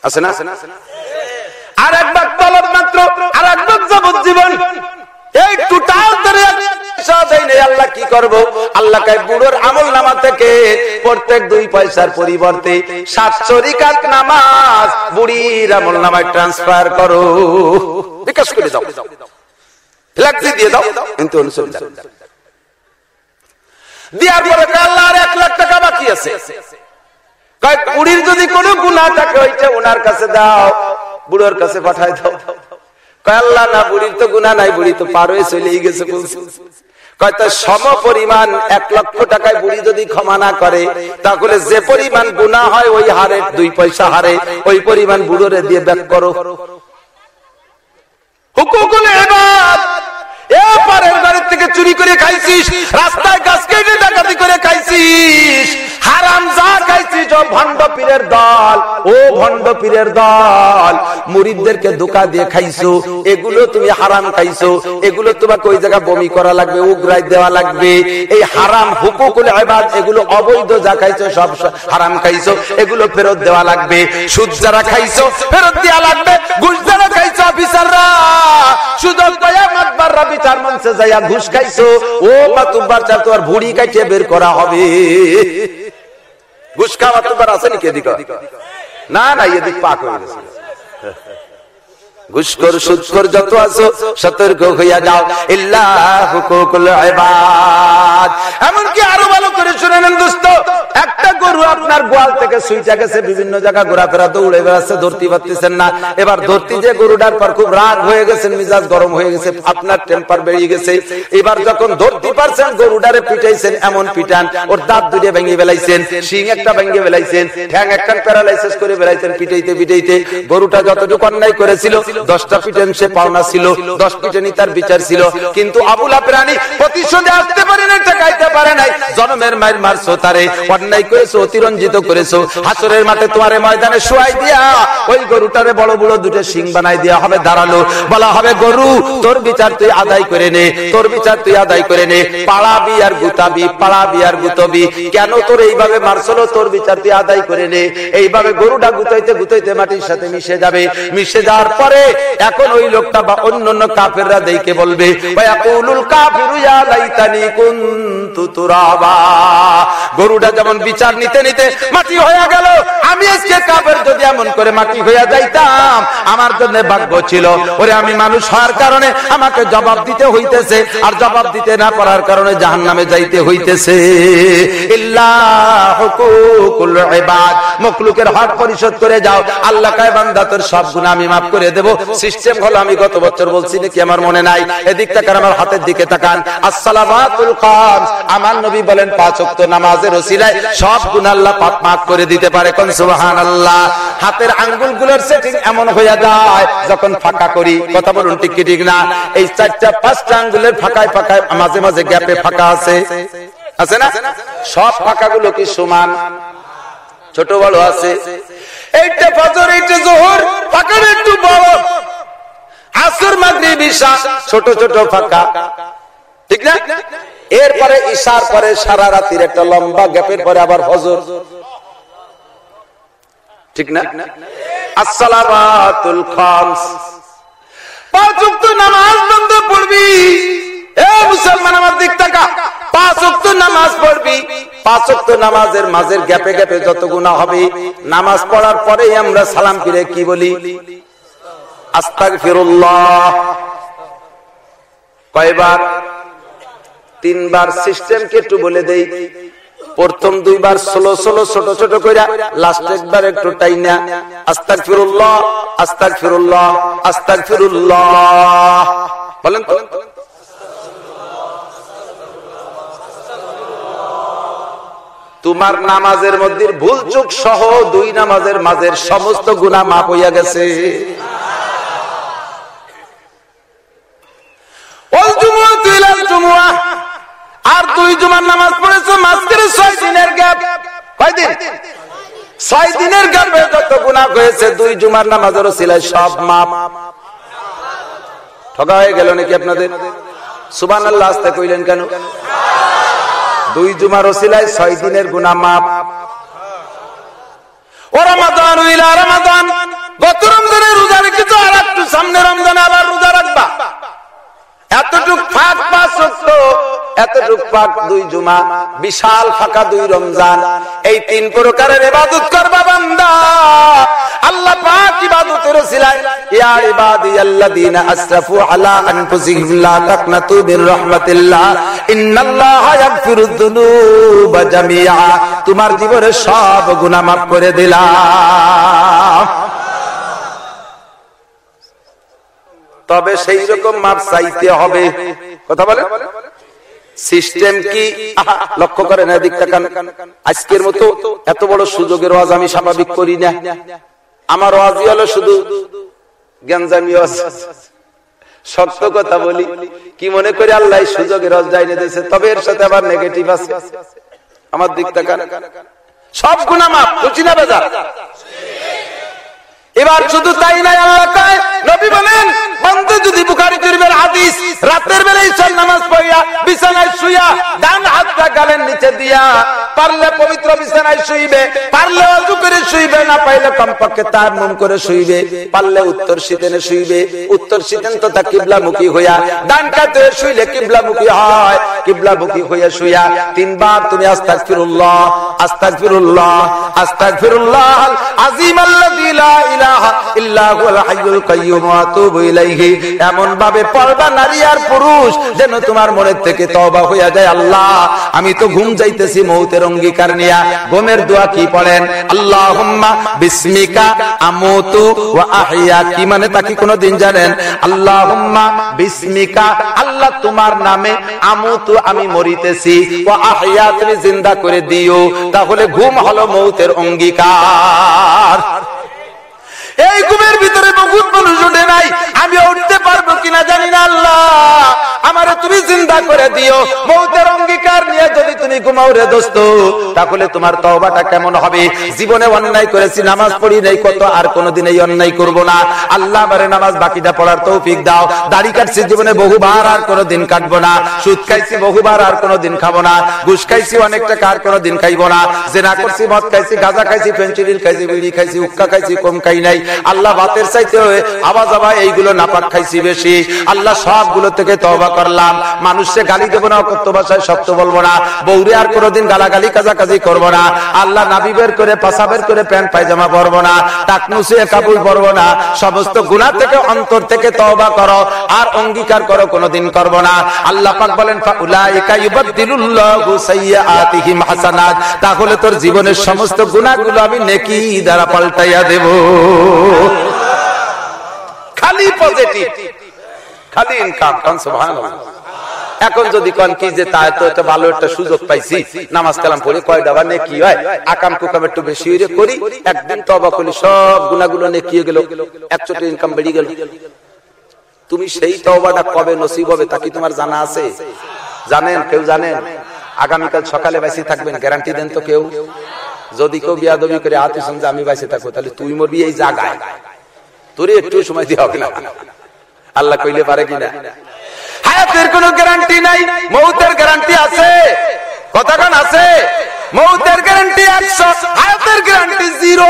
আছে না? আর এক ভাগ তলব মাত্র আর এক ভাগ যাবজ্জীবন এই টোটাল ধরে আল্লাহ কি করব? আল্লাহ কাই বুড়োর আমল নামা থেকে প্রত্যেক দুই পয়সার পরিবর্তে সাতশো রিকাত নামাজ বুড়ির আমল নামায় ট্রান্সফার করো। বিকাশ করে দাও। ফ্ল্যাক্সি দিয়ে দাও কিন্তু অনুসরণ দেওয়ার পরে আল্লাহর এক লাখ টাকা বাকি আছে। বুড়ির যদি কোনো গুণা থাকে ওইটা ওনার কাছে দাও, বুড়োর কাছে পাঠায় দাও। আল্লাহ না, বুড়ির তো গুণা নাই, বুড়ি তো পার হয়ে চলেই গেছে সম পরিমাণ এক লক্ষ টাকায় বুড়ি যদি ক্ষমা না করে, তাহলে যে পরিমাণ গুণা হয়, ওই হারে দুই পয়সা হারে, ওই পরিমাণ বুড়োরে দিয়ে ব্যাক করো। হুকুকুল এবার এগুলো বমি করা লাগবে, উগ্রাই দেওয়া লাগবে, এই হারাম হুকুকুল এবাদ এগুলো অবৈধ যা খাইছো, সব হারাম খাইছো, এগুলো ফেরত দেওয়া লাগবে, সুদ যারা খাইছো, ফেরত দেওয়া লাগবে খাইছো, অফিসাররা বিচার মঞ্চে যাইয়া ঘুষ খাইছো, ও মাতুব্বার চার তোমার ভুড়ি কাটিয়ে বের করা হবে। ঘুষ খাওয়া তোমার আছে নাকি এদিক? না না, এদিক পাক হয়ে গেছে। ঘুষখোর, সুদখোর যত আছো, সতর্ক হইয়া যাও। ইল্লাহ এমনকি আরও ভালো করে শুনে নেন দোস্ত, একটা গরু আপনার গোয়াল থেকে সুইটা গেছে, বিভিন্ন জায়গা ঘোরাফেরা, দৌড়ে বেড়াচ্ছে, ধরতে পারতেছেন না। এবার ধরতে যে গরুটার পর খুব রাগ হয়ে গেছেন মিজাজ গরম হয়ে গেছে, আপনার টেম্পার বেরিয়ে গেছে। এবার যখন ধরতে পারছেন, গরুটারে পিটাইছেন, এমন পিটান, ওর দাঁত দুটে ভেঙে বেলাইছেন শিং একটা ভেঙে বেলাইছেন ঠ্যাং একটা প্যারালাইসিস করে বেলাইছেন পিটাইতে পিটাইতে। গরুটা যতটুকু অন্যায় করেছিল দশটা পিটেন সে পাওনা ছিল, দশ পিটেনই তার বিচার ছিল। কিন্তু আবুলা প্রাণী প্রতিশোধে আসতে পারে না ঠেকাইতে পারে নাই। জনমের মায়ের মারছো তারে, অন্যায় করেছ, অতিরঞ্জিত করেছ। হাসরের মাঠে তোমার ময়দানে শুয়াই দিয়া, ওই গরুটারে বড় বড় দুটো সিং বানাই দেওয়া হবে দাঁড়াল। বলা হবে, গরু, তোর বিচার তুই আদায় করে নে, তোর বিচার তুই আদায় করে নে। পাড়াবি আর গুতাবি পাড়াবি আর গুতবি। কেন তোর এইভাবে মারছিল তোর বিচার তুই আদায় করে নে। এইভাবে গরুটা গুতাইতে গুতাইতে মাটির সাথে মিশে যাবে। মিশে যাওয়ার পরে এখন ওই লোকটা বা অন্য অন্য কাফেররা দেখে বলবে গরুটা যেমন বিচার নিতে নিতে মাটি হয়ে গেল, আমি আজকে কাপের যদি এমন করে মাটি হইয়া যাইতাম, আমার জন্য ভাগ্য ছিল। ওরে, আমি মানুষ হওয়ার কারণে আমাকে জবাব দিতে হইতেছে, আর জবাব দিতে না পারার কারণে জাহান নামে যাইতে হইতেছে। মকলুকের হক পরিশোধ করে যাও। আল্লাহ কায়, বান্দা, তোর সব গুণ আমি মাফ করে দেব। সিস্টেম হলো, আমি গত বছর বলছি নাকি আমার মনে নাই। এদিক তাকান, আমার হাতের দিকে তাকান। আসসালামাতুল খামস আমার নবী বলেন, পাঁচ ওয়াক্ত নামাজের ওসিলায় সব গুণ আল্লাহ পাপ মাফ করে দিতে পারে। কোন সুবহানাল্লাহ? হাতের আঙ্গুলগুলোর সেটিং এমন হয়ে যায়, যখন ফাঁকা করি। কথা বলুন ঠিক ঠিক না? এই চারটা, পাঁচটা আঙ্গুলের ফাঁকায় ফাঁকায় মাঝে মাঝে গ্যাপে ফাঁকা আছে। আছে না? সব ফাঁকাগুলো কি সমান? ছোট বড় আছে। এইটা ফজর, এইটা জোহর ফাঁকার একটু বড়। আসর, মাগরিব, ঈশা, ছোট ছোট, ফাঁকা। ঠিক না? এরপরে ঈশার পরে সারা রাতির একটা লম্বা গ্যাপের পরে আবার ফজর। ঠিক না? আসসালামাতুল খামস। পাঁচ ওয়াক্ত নামাজ বন্ধ পড়বি। তিনবার সিস্টেমকে একটু বলে দেই। প্রথম দুইবার ষোলো ষোলো, ছোট ছোট করে লাস্ট একবার একটু টাইনা। আস্তাক ফিরুল্লাহ আস্তাক ফিরুল্লাহ আস্তাক ফিরুল্লাহ বলেন তো। তোমার নামাজের মধ্যে ভুল চুক সহ দুই নামাজের মাঝের সমস্ত গুণা মাপ হইয়া গেছে। আর দুই জুমার নামাজ পড়েছো, মাঝখানে ছয় দিনের গ্যাপ। ছয় দিনের গ্যাপে যত গুণা হয়েছে, দুই জুমার নামাজের সিলাই সব মাপ ঠকা হয়ে গেল নাকি আপনাদের? সুবান আল্লাহ আসতে কইলেন কেন? দুই জুমার ওসিলায় ছয় দিনের গুণা মাপ ও রমাদান রোজা আর একটু সামনে রমজানে আবার রোজা রাখবা। এতটুক ফাঁক এতটুক ফাঁক দুই জুমা, বিশাল ফাঁকা দুই রমজান। এই তিন প্রকারের ইবাদত করবা বান্দা। আল্লাহ পাক ইবাদতের ওসিলায়, ইয়া ইবাদি আল্লাযীনা আসরাফু আলা আনফুসিহিম লা তাকনাতু মির রাহমাতিল্লাহ ইন্নাল্লাহা ইয়াগফিরুদ যুনুবা জামিআ। তোমার জীবনের সব গুনাহ মাফ করে দিলাম। তবে সেই রকম মাপ চাইতে হবে। কথা বলে? সিস্টেম কি? লক্ষ্য করেন, এদিক তাকান। আজকের মতো এত বড় সুযোগের ওয়াজ আমি স্বাভাবিক করি না। আমার ওয়াজই হলো শুধু জ্ঞানজামি সত্য কথা বলি। কি মনে করি আল্লাহ সুযোগের ওয়াজ যাইনে দিয়েছে, তবে এর সাথে আবার নেগেটিভ আছে। আমার দিক তাকান। সব গুণা মাপ বুঝি না বেজা এবার শুধু তাই নাই আল্লাহ নবী বলেন, বন্ধু যদি বুখারী শরীফের হাদিস, রাতের বেলা ঈশার নামাজ পড়িয়া বিছানায় শুইয়া ডান হাতটা গালের নিচে দিয়া পারলে পবিত্র বিছানায় শুইবে, পারলে অজু করে শুইবে, না পাইলে কমপক্ষে তায়াম্মুম করে শুইবে, পারলে উত্তর শীতেনে শুইবে, উত্তর শীতেন তো তা কিবলামুখী হইয়া ডান কাতে শুইলে কিবলামুখী হয়, কিবলামুখী হইয়া শুইয়া তিনবার তুমি আস্তাগফিরুল্লাহ আস্তাগফিরুল্লাহ আস্তাগফিরুল্লাহ আজিম আল্লাযী লা ইলাহা এমন ভাবে পড়বা নারী আর পুরুষ যেন তোমার মনের থেকে তওবা হইয়া যায়। আল্লাহ, আমি তো ঘুম যাইতেছি মৌতের অঙ্গীকার নিয়া। ঘুমের দোয়া কি পড়েন? আল্লাহুম্মা বিসমিকা আমুতু ওয়া আহইয়া কি মানে তা কি কোনদিন জানেন? আল্লাহুম্মা বিসমিকা, আল্লাহ তোমার নামে আমুতু আমি মরিতেছি। ওয়া আহইয়া তুমি জিন্দা করে দিও। তাহলে ঘুম হলো মৌতের অঙ্গীকার। এই ঘুমের ভিতরে বহুত মানুষ উঠে নাই। আমি উঠতে পারব কিনা জানি না আল্লাহ। আমারে তুমি চিন্তা করে দিও। মৌতের অঙ্গীকার নিয়ে যদি তুমি ঘুমাও রে দোস্ত, তাহলে তোমার তওবাটা কেমন হবে? জীবনে অন্যায় করেছি, নামাজ পড়ি নাই, কত আর কোনোদিন এই অন্যায় করব না। আল্লাহ আমারে নামাজ বাকিটা পড়ার তৌফিক দাও। দাড়ি কাটছি জীবনে বহুবার, আর কোনোদিন কাটবো না। সুদ খাইছি বহুবার, আর কোনোদিন খাব না। ঘুষ খাইছি অনেক টাকা, আর কোনোদিন খাইবো না। জেনা করছি, মদ খাইছি, গাঁজা খাইছি ফেন্সিডিল খাইছি, বিড়ি খাইছি, উক্কা খাইছি, কম খাই নাই। আল্লাহ ভাতের চাইতে আওয়াজ আওয়া এইগুলো নাপাক খাইছি বেশি। আল্লাহ সবগুলো থেকে তবা করলাম। মানুষে গালি দেবো না কত ভাষায় শব্দ বলব না। বৌরে আর কোনোদিন গালাগালি, কাজাকাজি করব না। আল্লাহ নাবি বের করে পাশা বের করে প্যান্ট, পায়জামা পরবো না। টাক মুছিয়ে কাপড় পরবো না। সমস্ত গুণা থেকে অন্তর থেকে তবা করো। আর অঙ্গীকার করো, কোনোদিন করব না। আল্লাহ পাক বলেন তাহলে তোর জীবনের সমস্ত গুণাগুলো আমি নেকি দ্বারা পাল্টাইয়া দেব। খালি পজিটিভ খালি ইনকাম কারণ সুবহানাল্লাহ। এখন যদি কন কি যে তাই তো একটা ভালো একটা সুযোগ পাইছি, নামাজ কালাম পড়ে কয় দাবা নে কি হয়, আকাম কুকাম একটু বেশি হইরে করি, একদিন তবা করলি সব গুণাগুলো নে কি গেল একচোটি ইনকাম বেড়ে গেল। তুমি সেই তওবাটা কবে নসিব হবে তা কি তোমার জানা আছে? জানেন, কেউ জানেন? আগামীকাল সকালে বাইসে থাকবেন গ্যারান্টি দেন তো কেউ। যদি কেউ বিয়াদবি করে আতি সঙ্গে আমি বাইসে থাকব তাহলে তুই মরবি এই জায়গায়। তোর একটু সময় দিয়ে হবে না। আল্লাহ কইলে পারে কিনা? হায়াতের কোনো গ্যারান্টি নাই, মৌতের গ্যারান্টি আছে। কথাখান আছে? মৌতের গ্যারান্টি একশো, হায়াতের গ্যারান্টি জিরো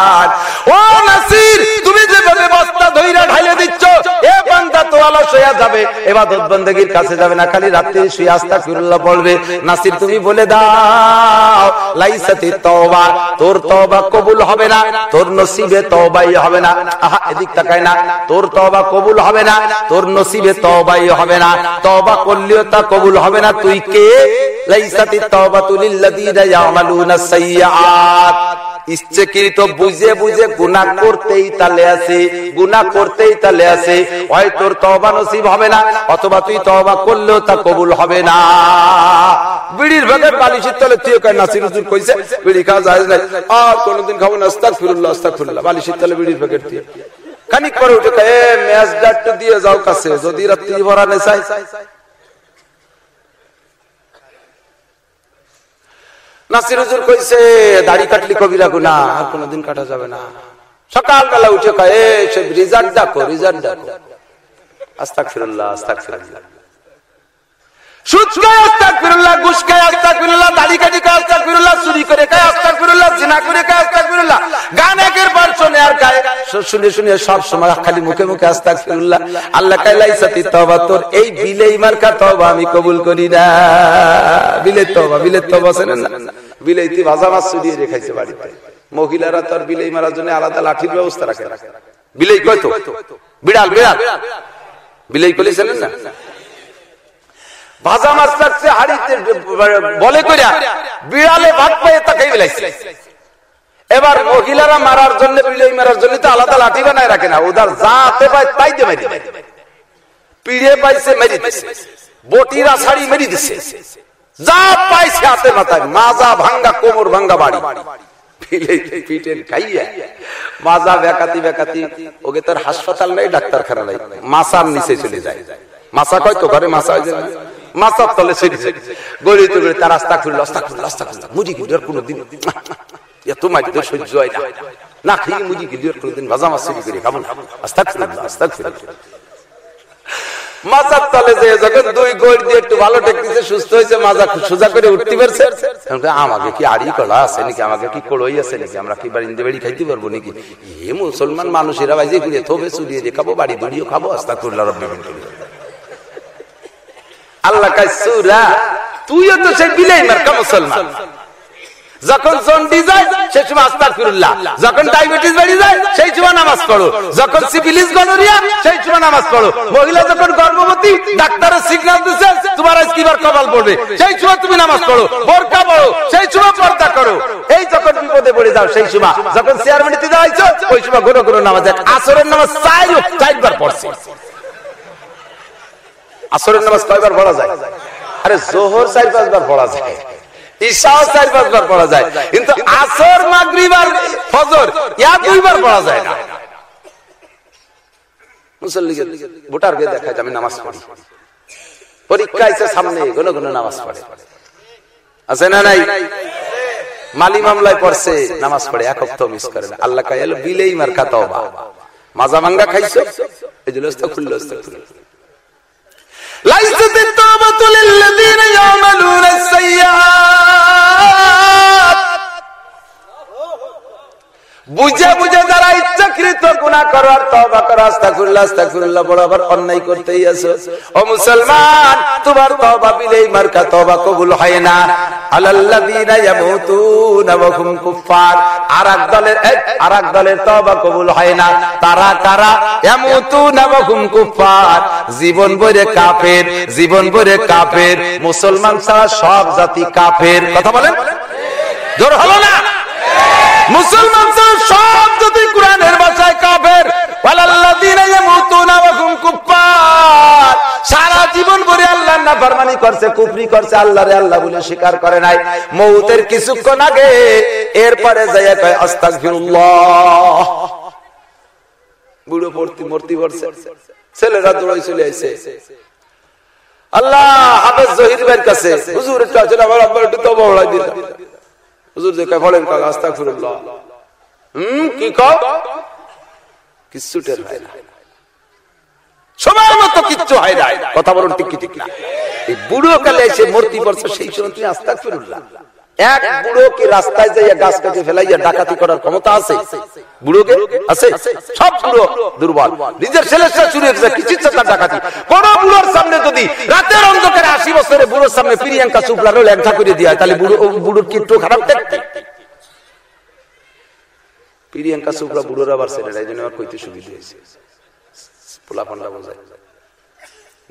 ও নাসির, তুমি যেভাবে বস্তা ঢালে দিচ্ছ, এ তো হয়ে যাবে। কাছে যাবে না, খালি শুয়ে নাসির, তুমি বলে দাও, লাইসাতি তওবা, তোর তওবা কবুল হবে না, তোর নসিবে তওবাই হবে না। আহা, এদিক তাকায় না, তোর তওবা কবুল হবে না, তোর নসিবে তওবাই হবে না। তওবা করলেও তা কবুল হবে না, তুই কে? লাইসাতি তওবাতু লিল্লাযীনা ইয়ামালুনা ইচ্ছেকৃত বুঝে বুঝে গুনাহ করতেই তালে আছে, গুনাহ করতেই তালে আছে। হয় তোর তওবা নসিব হবে না, অথবা তুই তওবা করলেও তা কবুল হবে না। কোনদিন বিড়ির খানিক পরে উঠে যদি রাত্রি ভরা নেশায়। নাসির হুজুর কইছে, দাড়ি কাটলি কবিরা গুনা আর কোনদিন কাটা যাবে না। সকালবেলা উঠে কয়ে সে রিজার্ট ডাকো রিজার্ট ডাকো আস্তাক ফিরল্লাহ আস্তাক ফিরুল্লাহ বিলে আমি কবুল করি না। বিলে তবা বিলে শোনেন না বিলাইতি ভাজা মাছ চুরিয়ে রেখাইছে বাড়িতে। মহিলারা তোর বিলাই মারার জন্য আলাদা লাঠির ব্যবস্থা রাখে বিলাই কয় তো? বিড়াল বিড়াল। বিলাই না? ভাজা মাছ রাখছে হাড়িতে বলে করিয়া বিড়ালে ভাত পায়ে তাকে বিলাইছে এবার মহিলারা মারার জন্য বিলাই মারার জন্য তো আলাদা লাঠি বানায় রাখে না ওদার যাতে পায় তাই দিয়ে মারি পিড়ে পাইছে, মেরি দিছে। বটিরা শাড়ি মেরি দিছে। যা পাইছে হাতে মাথায়, মাজা ভাঙ্গা, কোমর ভাঙ্গা বাড়ি। হাসপাতাল নেই, ডাক্তারখানা নাই। মাসার নিচে চলে যায়। মাসা কয় তো ঘরে মাসা হয়ে যায় তলে তার কোনোদিন এত মাইতে সহ্য হয় না। না খেয়ে কোনোদিন মাজার যে যখন দুই দিয়ে একটু ভালো টেকতেছে সুস্থ হয়েছে মাজা সোজা করে উঠতে পারছে। আমাকে কি আড়ি কলা আছে নাকি? আমাকে কি কড়ই আছে নাকি? আমরা কি বাড়িতে বাড়ি খাইতে পারব নাকি? এ মুসলমান মানুষেরা বাজে ঘুরে থবে দিয়ে খাব, বাড়ি দড়িও খাব আস্তা করলা রব্বি আল্লাহ কাজ সুরা, তুইও তো সে বিলাই মার্কা মুসলমান। যখন জন্ডি যায়, সেই সময় আস্তাক ফিরুল্লাহ যখন ডায়াবেটিস বেড়ে যায়, সেই সময় নামাজ পড়ো। যখন সিভিলিস, গনোরিয়া, সেই সময় নামাজ পড়ো। মহিলা যখন গর্ভবতী ডাক্তারের সিগন্যাল দিচ্ছে তোমার আজ কিবার কপাল পড়বে? সেই সময় তুমি নামাজ পড়ো, বোরকা পড়ো, সেই সময় পর্দা করো। এই যখন বিপদে পড়ে যাও, সেই সময় যখন চেয়ারম্যানিতে যাইছো, ওই সময় গুরু গুরু নামাজ আসরের নামাজ চাই চারবার পড়ছে। আসরের নামাজ কয়বার পড়া যায়? আরে জোহর চার পাঁচবার পড়া যায়। পড়া যায়। আছে সামনে, ঘন ঘন নামাজ আছে না নাই? মালি মামলায় পড়ছে, নামাজ পড়ে, এক হপ্তাহ মিস করে না। আল্লাহ বিলেই মার খাতা মাজা মাঙ্গা খাইছো? খুললো খুললো। ليست التوبة للذين يعملون السيئات. বুঝে বুঝে যারা ইচ্ছাকৃত গুণা করার তবা করা, আস্তাগফিরুল্লাহ আস্তাগফিরুল্লাহ বড় আবার অন্যায় করতেই আছো। ও মুসলমান, তোমার তবা বিলেই মার্কা তবা কবুল হয় না। আলাল্লাযিনা তারা মুসলমান সব জাতি কাফের। কথা বলেন? জোর হলো না? মুসলমান সব যদি কোরআনের ভাষায় কাফের সারা জীবন ভরে আল্লাহ না ফরমানি করছে, কুফরি করছে, আল্লাহ রে আল্লাহ বলে স্বীকার করে নাই। মৌতের কিছুক্ষণ আগে এরপরে যাইয়া কয়, আস্তাগফিরুল্লাহ। বুড়ো পড়তি মূর্তি পড়ছে ছেলেরা দৌড়াই চলে আইছে আল্লাহ হাফেজ জহির ভাইয়ের কাছে, হুজুর একটু আছে আমার আব্বা একটু তবা দিলাম। হুজুর বলেন হুম, কি কও? কিচ্ছু টের হয় না। মতো কিচ্ছু হয় না কথা বলুন ঠিক এই বুড়ো কালে এসে মূর্তি পড়ছে সেই সময় তুমি আস্তাগফিরুল্লাহ। এক বুড়ো কি রাস্তায় যাইয়া গাছ কেটে ফেলাইয়া ডাকাতি করার ক্ষমতা আছে? বুড়োকে আছে? সব বুড়ো দুর্বল। নিজের ছেলেটা চুরি কিছু ডাকাতি? কোন বুড়োর সামনে যদি রাতের অন্ধকারে আশি বছরে বুড়োর সামনে প্রিয়াঙ্কা চুপলার লেখা করে দিয়া তাহলে বুড়ো বুড়োর কি একটু খারাপ দেখতে? প্রিয়াঙ্কা চোপড়া বুড়োর আবার ছেলেরা, এই জন্য আমার কইতে সুবিধা হয়েছে। পোলা পান্ডা বোঝায়।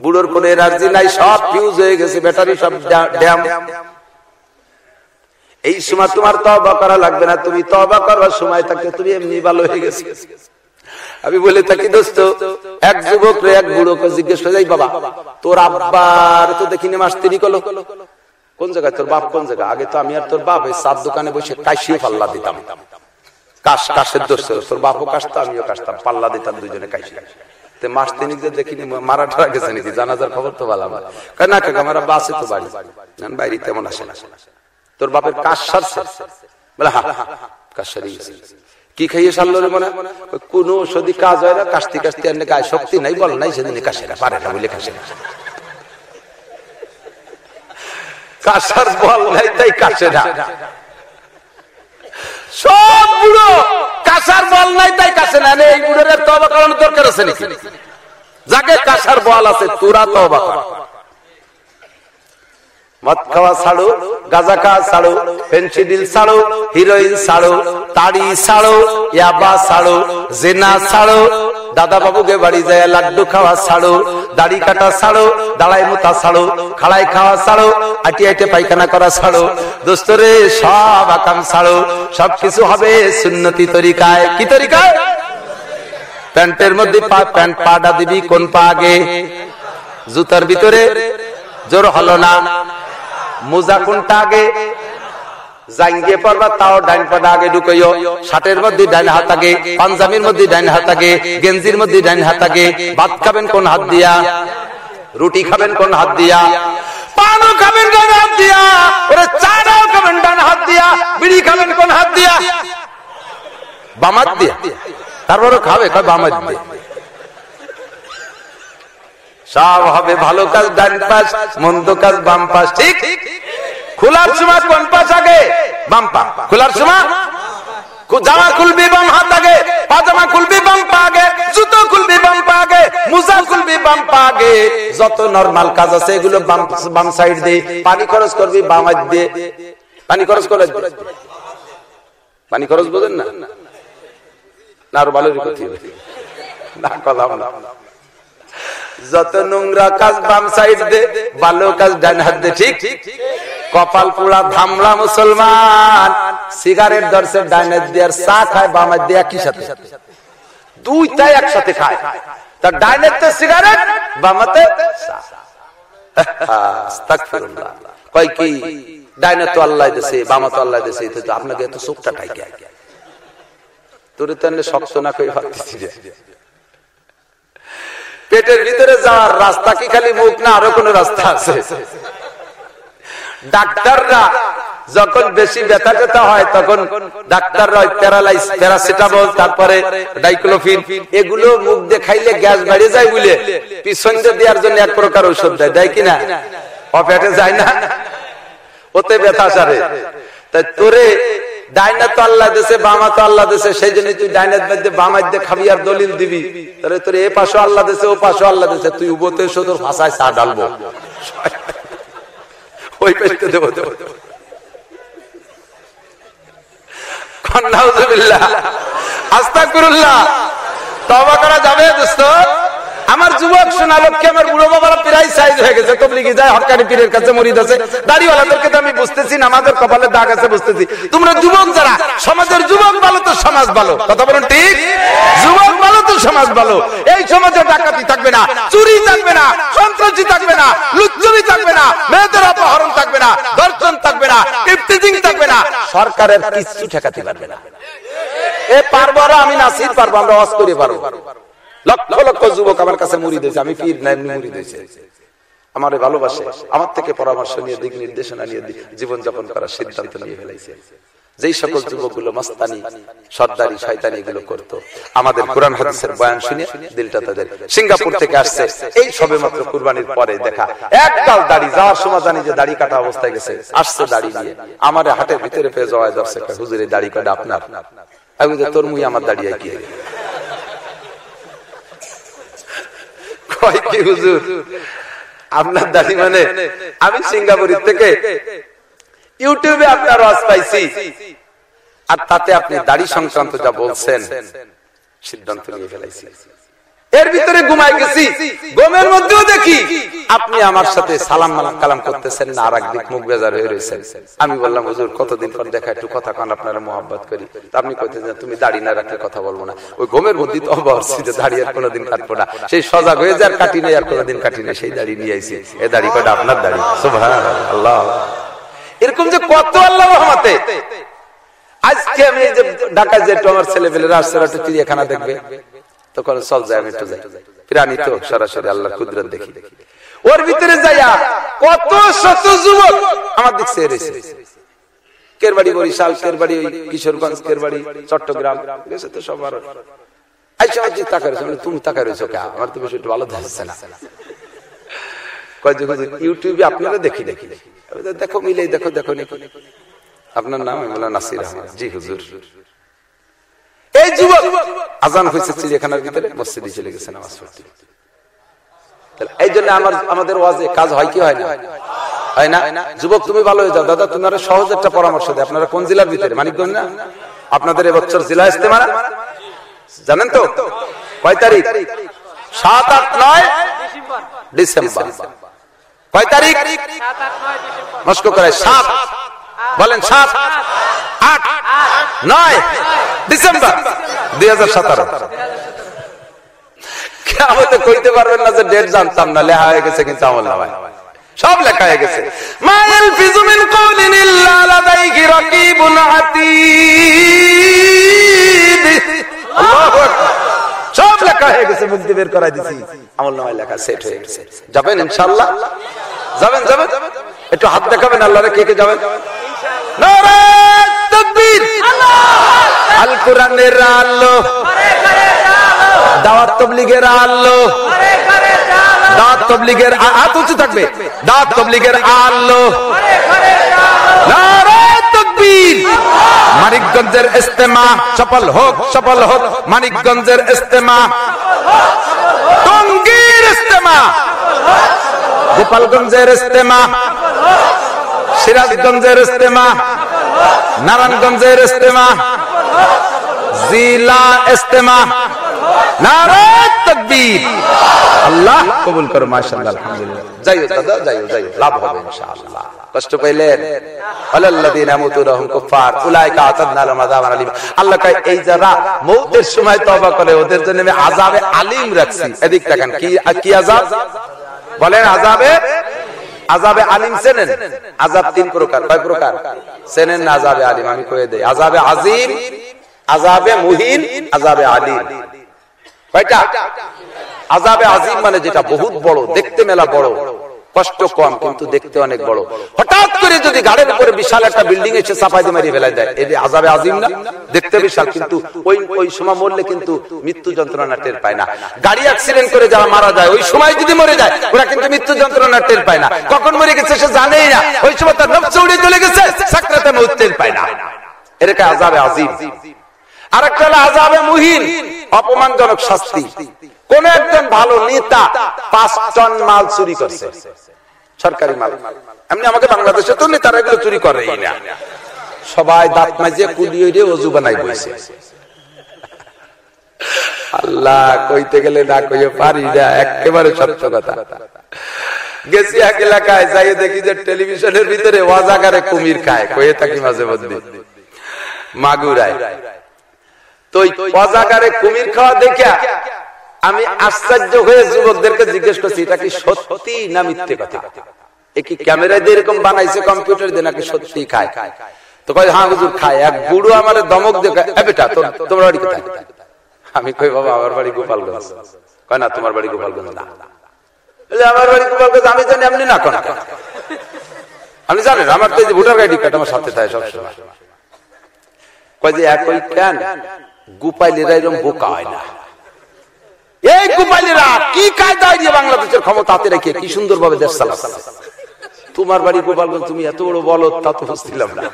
বুড়োর কোন এনার্জি নাই, সব ফিউজ হয়ে গেছে, ব্যাটারি সব ড্যাম। এই সময় তোমার তবা করা লাগবে না, তুমি তবা করার সময় থাকতে তুমি এমনি ভালো হয়ে গেছে। আমি বলে থাকি, দোস্ত, এক যুবক এক বুড়োকে জিজ্ঞেস করে যাই বাবা, তোর আব্বার তো দেখিনি মাস তিনি কলো কোন জায়গায়? তোর বাপ কোন জায়গায়? আগে তো আমি আর তোর বাপ সাত দোকানে বসে কাশিয়ে পাল্লা দিতাম। কাশ, কাশের দোষ তোর বাপও কাশতো, আমিও কাশতাম, পাল্লা দিতাম দুজনে কাশি। তে মাস তিনি যে দেখিনি মারা ঠারা গেছে নাকি? জানাজার খবর তো ভালো আমার না, কাকা, আমার বাসে তো বাড়ি। বাইরে তেমন আসে না। তোর বাপের কাশ সারছে? কাশ কি খাইয়ে সারলো রে মনে? কোন ওষুধি কাজ হয় না, কাশতি কাশতি আর গায়ে শক্তি নাই, বল নাই সেদিন কাশে না, পারে না বলে কাশে কাশার বল নাই, তাই কাশে না। সব বুড়ো কাঁসার বল নাই, তাই কাছে না। এই বুড়োর তবা করানোর দরকার আছে নাকি? যাকে কাঁসার বল আছে, তোরা তবা মদ খাওয়া ছাড়ো গাজা খাওয়া ছাড়ো পেন্সিডিল ছাড়ো হিরোইন ছাড়ো তাড়ি ছাড়ো ইয়াবা ছাড়ো জেনা ছাড়ো দাদা বাবুকে বাড়ি যায় লাড্ডু খাওয়া ছাড়ো দাড়ি কাটা ছাড়ো দাঁড়াই মোতা ছাড়ো খাড়াই খাওয়া ছাড়ো আটি আইটে পায়খানা করা ছাড়ো দোস্তরে সব আকাম ছাড়ো সবকিছু হবে সুন্নতি তরিকায়। কি তরিকায়? প্যান্টের মধ্যে প্যান্ট পাটা দিবি কোন পা আগে? জুতার ভিতরে? জোর হলো না। মোজা কোনটা আগে? জাঙ্গে পড়বা, তাও ডাইন পাটা আগে ঢুকাইও। শার্টের মধ্যে ডাইন হাত আগে, পাঞ্জাবির মধ্যে ডাইন হাত আগে, গেঞ্জির মধ্যে ডাইন হাত আগে। ভাত খাবেন কোন হাত দিয়া? রুটি খাবেন কোন হাত দিয়া? পানও খাবেন কোন হাত দিয়া। ওরে চাটাও খাবেন ডান হাত দিয়া। বিড়ি খাবেন কোন হাত দিয়া? বামাত দিয়া। তারপরে খাবে, কয় বামাত দিয়া। সব হবে ভালো কাজ, ডান পাশ, মন্দ কাজ, বাম পাশ, ঠিক? খোলার সময় কোন পাশ আগে? বাম পা। খোলার সময়? জামা খুলবি, বাম হাত আগে। পাজামা খুলবি, বাম পা আগে। জুতো খুলবি, বাম পা আগে। মুজা খুলবি, বাম পা আগে। যত নরমাল কাজ আছে, এগুলো বাম বাম সাইড দিয়ে। পানি খরচ করবি, বাম হাত দিয়ে। পানি খরচ করে পানি খরচ বোঝেন না? না, আরও ভালো কথা না কথা না। যত নোংরা কাজ বাম সাইড দে, ভালো কাজ ডান হাত দে, ঠিক? কপাল পোড়া ধামলা মুসলমান। সিগারেট ধরছে হাত দিয়ে চা খায় বাম হাত দিয়ে একই সাথে। দুইটাই একসাথে খায়। তার ডান হাতে সিগারেট বামাতে কয় কি? ডাইনে তো আল্লাহ দেশে বামা তো আল্লাহ দেশে আপনাকে এত চোখটা টাইকে তোর তো শক্ত না কই ভাবতেছি পেটের ভিতরে যাওয়ার রাস্তা কি খালি মুখ না আরও কোন রাস্তা আছে? ডাক্তাররা যখন বেশি ব্যথা টেথা হয়, তখন ডাক্তাররা প্যারাসিটামল, তারপরে ডাইক্লোফিন, এগুলো মুখ দিয়ে খাইলে গ্যাস বেড়ে যায় বলে পিছন দেওয়ার জন্য এক প্রকার ঔষধ দেয়। দেয় কিনা? অপেটে যায় না? ওতে ব্যথা সারে। তাই তোরে ডাইনা তো আল্লাহ দেশে বামা তো আল্লাহ দেশে সেই জন্য তুই ডাইনার মধ্যে বামার দিয়ে খাবি আর দলিল দিবি। তাহলে তোর এ পাশে আল্লাহ দেশে ও পাশে আল্লাহ দেশে তুই উবতে এসে তোর ভাষায় চা ডালবো ওই পেশতে দেবো দেবো আস্তা করুল্লাহ তবা করা যাবে, দোস্ত? আমার যুবক শোনা লোককে আমার বুড়ো বাবার প্রায় সাইজ হয়ে গেছে। তবলিগি যায়, হকানি পীরের কাছে মরিদ আছে। দাড়িওয়ালাদেরকে তো আমি বুঝতেছি না, আমাদের কপালে দাগ আছে বুঝতেছি। তোমরা যুবক যারা, সমাজের যুবক ভালো তো সমাজ ভালো। কথা বলুন ঠিক? যুবক ভালো তো সমাজ ভালো। এই সমাজে ডাকাতি থাকবে না, চুরি থাকবে না, সন্ত্রাসী থাকবে না, লুচ্চুরি থাকবে না, মেয়েদের অপহরণ থাকবে না, দর্শন থাকবে না, কিপ্তিজিং থাকবে না, সরকারের কিছু ঠেকাতে পারবে না। এ পারব আমি নাসির পারব, আমরা অস করে পারব। লক্ষ লক্ষ যুবক আমার কাছে মুড়ি দিয়েছে, আমি পীর নাই মুড়ি দিয়েছে। আমার ভালোবাসে, আমার থেকে পরামর্শ নিয়ে, দিক নির্দেশনা নিয়ে জীবন যাপন করার সিদ্ধান্ত নিয়ে ফেলাইছে। যেই সকল যুবকগুলো মস্তানি, সর্দারি, শয়তানি এগুলো করতো, আমাদের কোরআন হাদিসের বয়ান শুনে দিলটা তাদের সিঙ্গাপুর থেকে আসছে। এই সবে মাত্র কুরবানির পরে দেখা এককাল দাড়ি, যাওয়ার সময় জানি যে দাড়ি কাটা অবস্থায় গেছে, আসছে দাড়ি নিয়ে আমার হাটের ভিতরে পেয়ে যাওয়া যাচ্ছে হুজুরে দাড়ি কাটা আপনার? আমি তোর মুই আমার দাঁড়িয়ে কি কয় কি হুজুর? আপনার দাড়ি মানে আমি সিঙ্গাপুরের থেকে ইউটিউবে আপনার ওয়াজ পাইছি। আর তাতে আপনি দাড়ি সংক্রান্ত যা বলছেন, সিদ্ধান্ত নিয়ে ফেলাইছি। এর ভিতরে ঘুমাই গেছি। গমের মধ্যেও দেখি আপনি আমার সাথে সালাম মালাম কালাম করতেছেন না, আর একদিক মুখ বেজার হয়ে রয়েছেন। আমি বললাম, হুজুর, কতদিন পর দেখা? একটু কথা কান, আপনারা মোহাব্বত করি। আপনি কইতেছেন, তুমি দাড়ি না রাখলে কথা বলব না। ওই গমের মধ্যে তো অবস্থি যে দাড়ি আর কোনোদিন কাটবো না। সেই সজাগ হয়ে যার কাটি নেই, আর কোনোদিন কাটি নেই, সেই দাড়ি নিয়ে আইসি এ দাড়ি কটা আপনার দাড়ি। আল্লাহ এরকম যে কত আল্লাহ রহমতে। আজকে আমি যে ঢাকা যে আমার ছেলে পেলেরা আসছে একটু চিড়িয়াখানা দেখবে। তখন চল যায় আমি একটু যাই। প্রাণী তো সরাসরি আল্লাহ কুদরত দেখি। ওর ভিতরে যাইয়া কত শত যুবক আমার দিক রয়েছে কেরবাড়ি বরিশাল কেরবাড়ি কিশোরগঞ্জ কেরবাড়ি চট্টগ্রাম গেছে তো সবার। আচ্ছা আজ টাকা রয়েছে তুমি টাকা রয়েছো কে আমার তো একটু ভালো থাকছে না। ইউটিউবে আপনারা দেখি দেখি দেখো মিলে দেখো দেখো আপনার নাম নাসির আহমদ। জি হুজুর। এই যুবক আজান হয়েছে চিড়িয়াখানার ভিতরে মসজিদে চলে গেছে নামাজ পড়তে। এই জন্য আমার আমাদের ওয়াজে কাজ হয় কি হয় না? হয় না? যুবক তুমি ভালো হয়ে যাও। দাদা তোমার সহজ একটা পরামর্শ দেয় আপনারা কোন জেলার ভিতরে? মানিকগঞ্জ না? আপনাদের এবছর জেলা ইস্তেমা জানেন তো? কয় তারিখ? সাত আট নয় ডিসেম্বর। কয় তারিখ? মস্কো করে সাত। বলেন সাত, আট, নয়, ডিসেম্বর দুই হাজার সতেরো। আমাদের কইতে পারবেন না যে ডেট জানতাম না, লেখা হয়ে গেছে কিন্তু আমল নামায়। সব লেখা হয়ে গেছে। মায়াল ফিজুমিন সব লেখা হয়ে গেছে দিয়ে বের করাই দিছি। আমল নামায় লেখা সেট হয়ে গেছে। যাবেন ইনশাআল্লাহ? যাবেন যাবেন? একটু হাত দেখাবেন, আল্লাহরে কে কে যাবেন? আল কোরআনের আল্লো দাওয়াত তবলিগের আল্লো দাওয়াত তবলিগের হাত উঁচু থাকবে। দাওয়াত তবলিগের আল্লো মানিকগঞ্জের ইস্তেমা সফল হোক সফল হোক। মানিকগঞ্জের ইস্তেমা। টঙ্গীর ইস্তেমা। গোপালগঞ্জের ইস্তেমা সিরাজগঞ্জের ইস্তেমা নারায়ণগঞ্জের ইস্তেমা জিলা ইস্তেমা। আল্লাহ কবুল করো রাখছি। এদিক কি বলেন, আজাবে? আজাবে আলিম চেনেন? আজাব তিন প্রকার। কয় প্রকার? চেনেন না আজাবে আলিম, আমি কয়ে দেই। আজাবে আজিম, আজাবে মুহিন, আজাবে আলিম। কয়টা? আজাবে আজিম মানে যেটা বহুত বড়, দেখতে মেলা বড়। কষ্ট কম, কিন্তু দেখতে অনেক বড়। হঠাৎ করে যদি গাড়ির উপরে বিশাল একটা বিল্ডিং এসে চাপাই দিয়ে মারিয়ে ফেলা যায় এটি আজাবে আজিম না? দেখতে বিশাল, কিন্তু ওই ওই সময় মরলে কিন্তু মৃত্যু যন্ত্রণা টের পায় না। গাড়ি অ্যাক্সিডেন্ট করে যারা মারা যায়, ওই সময় যদি মরে যায়, ওরা কিন্তু মৃত্যু যন্ত্রণা টের পায় না। কখন মরে গেছে সে জানেই না। ওই সময় তার নবচে উড়ে চলে গেছে, সাকরাতে মৌত টের পায় না। এটাকে আজাবে আজিম। আরেকটা হলো আজাবে মুহিন, অপমানজনক শাস্তি। কোন একজন ভালো নেতা পাঁচ টন মাল চুরি করছে। সরকারি মাল। এমনি আমাকে বাংলাদেশে তো নেতারা এগুলো চুরি করে না। সবাই দাঁত মাঝে কুলিয়ে অজু বানাই বসে আল্লাহ কইতে গেলে না কইয়ে পারি না, একেবারে সত্য কথা। গেছি এক এলাকায় যাই দেখি যে টেলিভিশনের ভিতরে ওয়াজাগারে কুমির খায় কয়ে থাকি মাঝে মধ্যে। মাগুরায়। তো ওয়াজাগারে কুমির খাওয়া দেখা আমি আশ্চর্য হয়ে যুবকদেরকে জিজ্ঞেস করছি, এটা কি সত্যি না মিথ্যে কথা? কি ক্যামেরা দিয়ে এরকম বানাইছে, কম্পিউটার দিয়ে নাকি সত্যি খায়? তো কয় হ্যাঁ হুজুর, খায়। এক বুড়ো আমার দমক দেখে বেটা তোমার বাড়ি কোথায়? আমি কই, বাবা, আমার বাড়ি গোপালগঞ্জ। কয়, না, তোমার বাড়ি গোপালগঞ্জ না। আমার বাড়ি গোপালগঞ্জ, আমি জানি এমনি না কোন আপনি জানেন আমার তো ভোটার আইডি কার্ড আমার সাথে থাকে সবসময়। কয় যে, একই কেন? গোপাইলেরা এরকম বোকা হয় না। এই গোপাইলেরা কি কায়দা দিয়ে বাংলাদেশের ক্ষমতা হাতে রেখে কি সুন্দর ভাবে দেশ চালাচ্ছে? তোমার বাড়ি গোপালগঞ্জ, তুমি এত বড় বলো তা তো বুঝছিলাম না।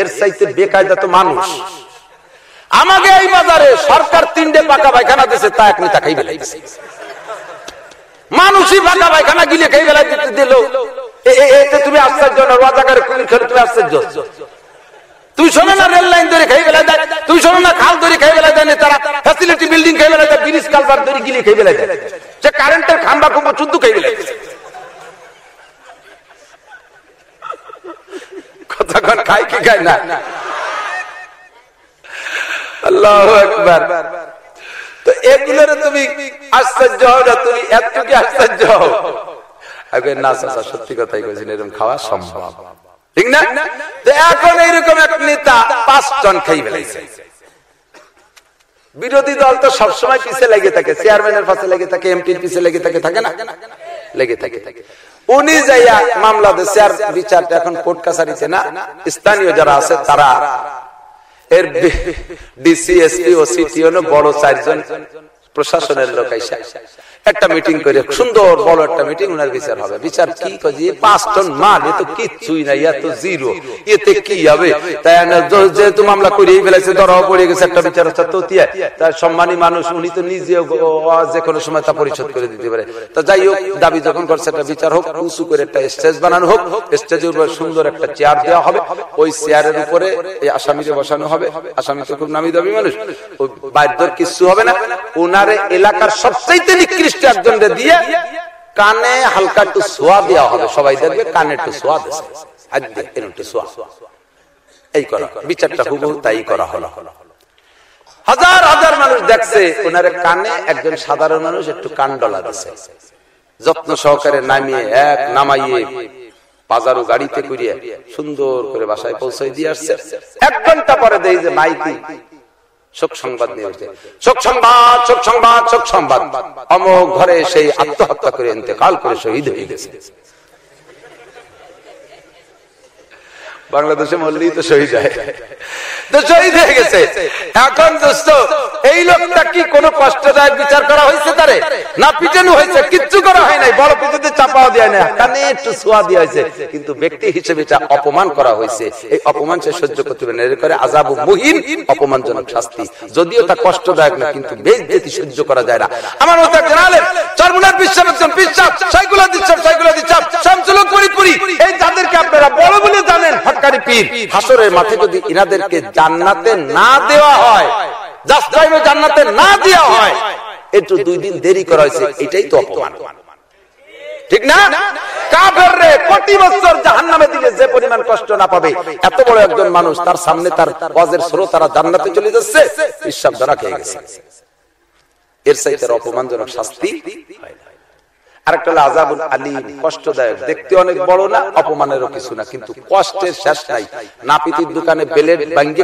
এর চাইতে বেকায়দা তো মানুষ। আমাকে সরকার তিনটে পাকা পায়খানা তা এক মানুষই পাকা পায়খানা গিলে খাই বেলাই দিল। এতে তুমি আশ্চর্য রাজাকারে কুমির খেলে তুমি আশ্চর্য। তুই শোনো না রেল লাইন ধরে খাই বেলা দেয় তুই শোনো না খাল ধরে খাই বেলা দেয়, তারা ফ্যাসিলিটি বিল্ডিং বেলা দেয় ব্রিজ কালবার ধরে গিলে দেয়। যে কারেন্টের খাম্বা খাই কি খাই না? আল্লাহ একবার তো তুমি আশ্চর্য হও না, তুমি এতটুকু আশ্চর্য হও। না সত্যি কথাই কইছেন এরকম খাওয়া সম্ভব। ঠিক না? এখন এইরকম এক নেতা পাঁচ টন খাই ফেলাইছে বিরোধী দল তো সবসময় পিছিয়ে লেগে থাকে চেয়ারম্যানের পাশে লেগে থাকে এমপির পিছিয়ে লেগে থাকে থাকে না? লেগে থাকে। উনি যাইয়া মামলা দিচ্ছে আর বিচারটা এখন কোর্ট কাছারিতে না? স্থানীয় যারা আছে তারা। এর ডিসি এসপি ও সিটি বড় চারজন প্রশাসনের লোক আইসা। একটা মিটিং করে, সুন্দর, বড় একটা মিটিং উনার বিচার হবে। বিচার কি? কাজে পাঁচ টন মাল, এ তো কিচ্ছুই নাই এত জিরো এতে কি হবে? তাই যেহেতু মামলা করিয়ে ফেলেছে ধরাও পড়ে গেছে, একটা বিচার হচ্ছে তো তার সম্মানী মানুষ, উনি তো নিজে যে কোনো সময় তা পরিশোধ করে দিতে পারে। তো যাই হোক, দাবি যখন করছে, একটা বিচার হোক, উঁচু করে একটা স্টেজ বানানো হোক স্টেজের উপর সুন্দর একটা চেয়ার দেওয়া হবে। ওই চেয়ারের উপরে এই আসামিকে বসানো হবে। আসামি তো খুব নামি দাবি মানুষ। ওই বাধ্যর কিছু হবে না। ওনারে এলাকার সবচাইতে নিকৃষ্ট দিয়ে কানে হালকা একটু সোয়া দেওয়া হবে। সবাই দেখবে কানে একটু সোয়া এই করা। বিচারটা তাই করা হলো। হাজার হাজার মানুষ দেখছে, ওনার কানে একজন সাধারণ মানুষ একটু কান ডলা দিচ্ছে যত্ন সহকারে নামিয়ে, এক নামাইয়ে, বাজারও গাড়িতে করিয়ে সুন্দর করে বাসায় পৌঁছাই দিয়ে আসছে। এক ঘণ্টা পরে দেই যে মাইকি শোক সংবাদ নিয়ে উঠে শোক সংবাদ শোক সংবাদ শোক সংবাদ। অমুক ঘরে সেই আত্মহত্যা করে ইন্তেকাল করে শহীদ হয়ে গেছে। বাংলাদেশে মরলেই তো শহীদ হয়। অপমানজনক শাস্তি। যদিও তা কষ্টদায়ক না, কিন্তু বেশ যেটি সহ্য করা যায় না। আমার মতো বিশ্বাস একজন বিশ্বাস সাইকুলা সাইকুলা এই যাদেরকে আপনারা বড় বলে জানেন হাসরের মাঠে যদি ইনাদেরকে জান্নাতে না দেওয়া হয়। জান্নাতে না দেওয়া হয়। একটু দুই দিন দেরি করা হয়েছে, এটাই তো অপমান। ঠিক না? কাফের রে প্রতি বছর দিলে যে পরিমাণ কষ্ট না পাবে, এত বড় একজন মানুষ, তার সামনে তার ওয়াজের জান্নাতে চলে যাচ্ছে ধরা খেয়ে গেছে। এর সাইতে অপমানজনক শাস্তি আরেকটা হলো আজাবুল কষ্টদায়ক। দেখতে অনেক বড় না, অপমানেরও কিছু না, কিন্তু কষ্টের শেষ নাই। নাপিতির দোকানে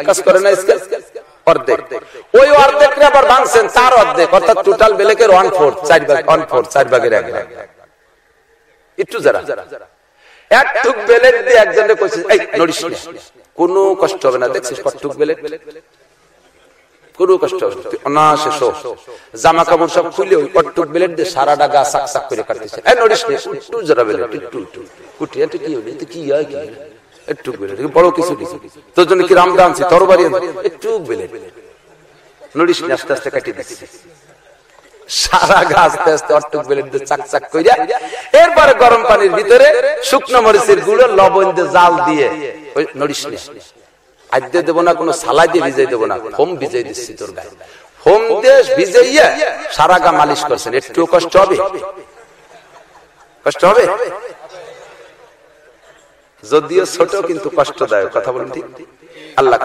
কাজ করে না কোনো কষ্ট হবে না, দেখছিস কোনো কষ্ট অনাশে জামা কাপড় সব খুলে ওই বেলেট দিয়ে সাক সাক করে কাটতেছে। একটু যারা বেলেট একটু একটু কুটি এটা কি কি হয় কি? একটু বেলেট বড় কিছু তোর জন্য কি রামদা আনছি? তরবারি একটু বেলেট। আস্তে আস্তে দিচ্ছি। সারা গাছ আস্তে বেলেট দিয়ে চাক চাক এরপরে গরম পানির ভিতরে শুকনো মরিচের গুঁড়ো, লবণ দিয়ে জাল দিয়ে ওই নড়িস আদ্যে দেবো না কোনো সালাই দিয়ে ভিজাই দেবো না। হোম ভিজাই দিচ্ছি তোর গায়ে। হোম দেশ ভিজাইয়া সারা গা মালিশ করছেন। একটু কষ্ট হবে? কষ্ট হবে? যদিও ছোট কিন্তু কষ্টদায়ক। কথা বলুন ঠিক? আল্লাহ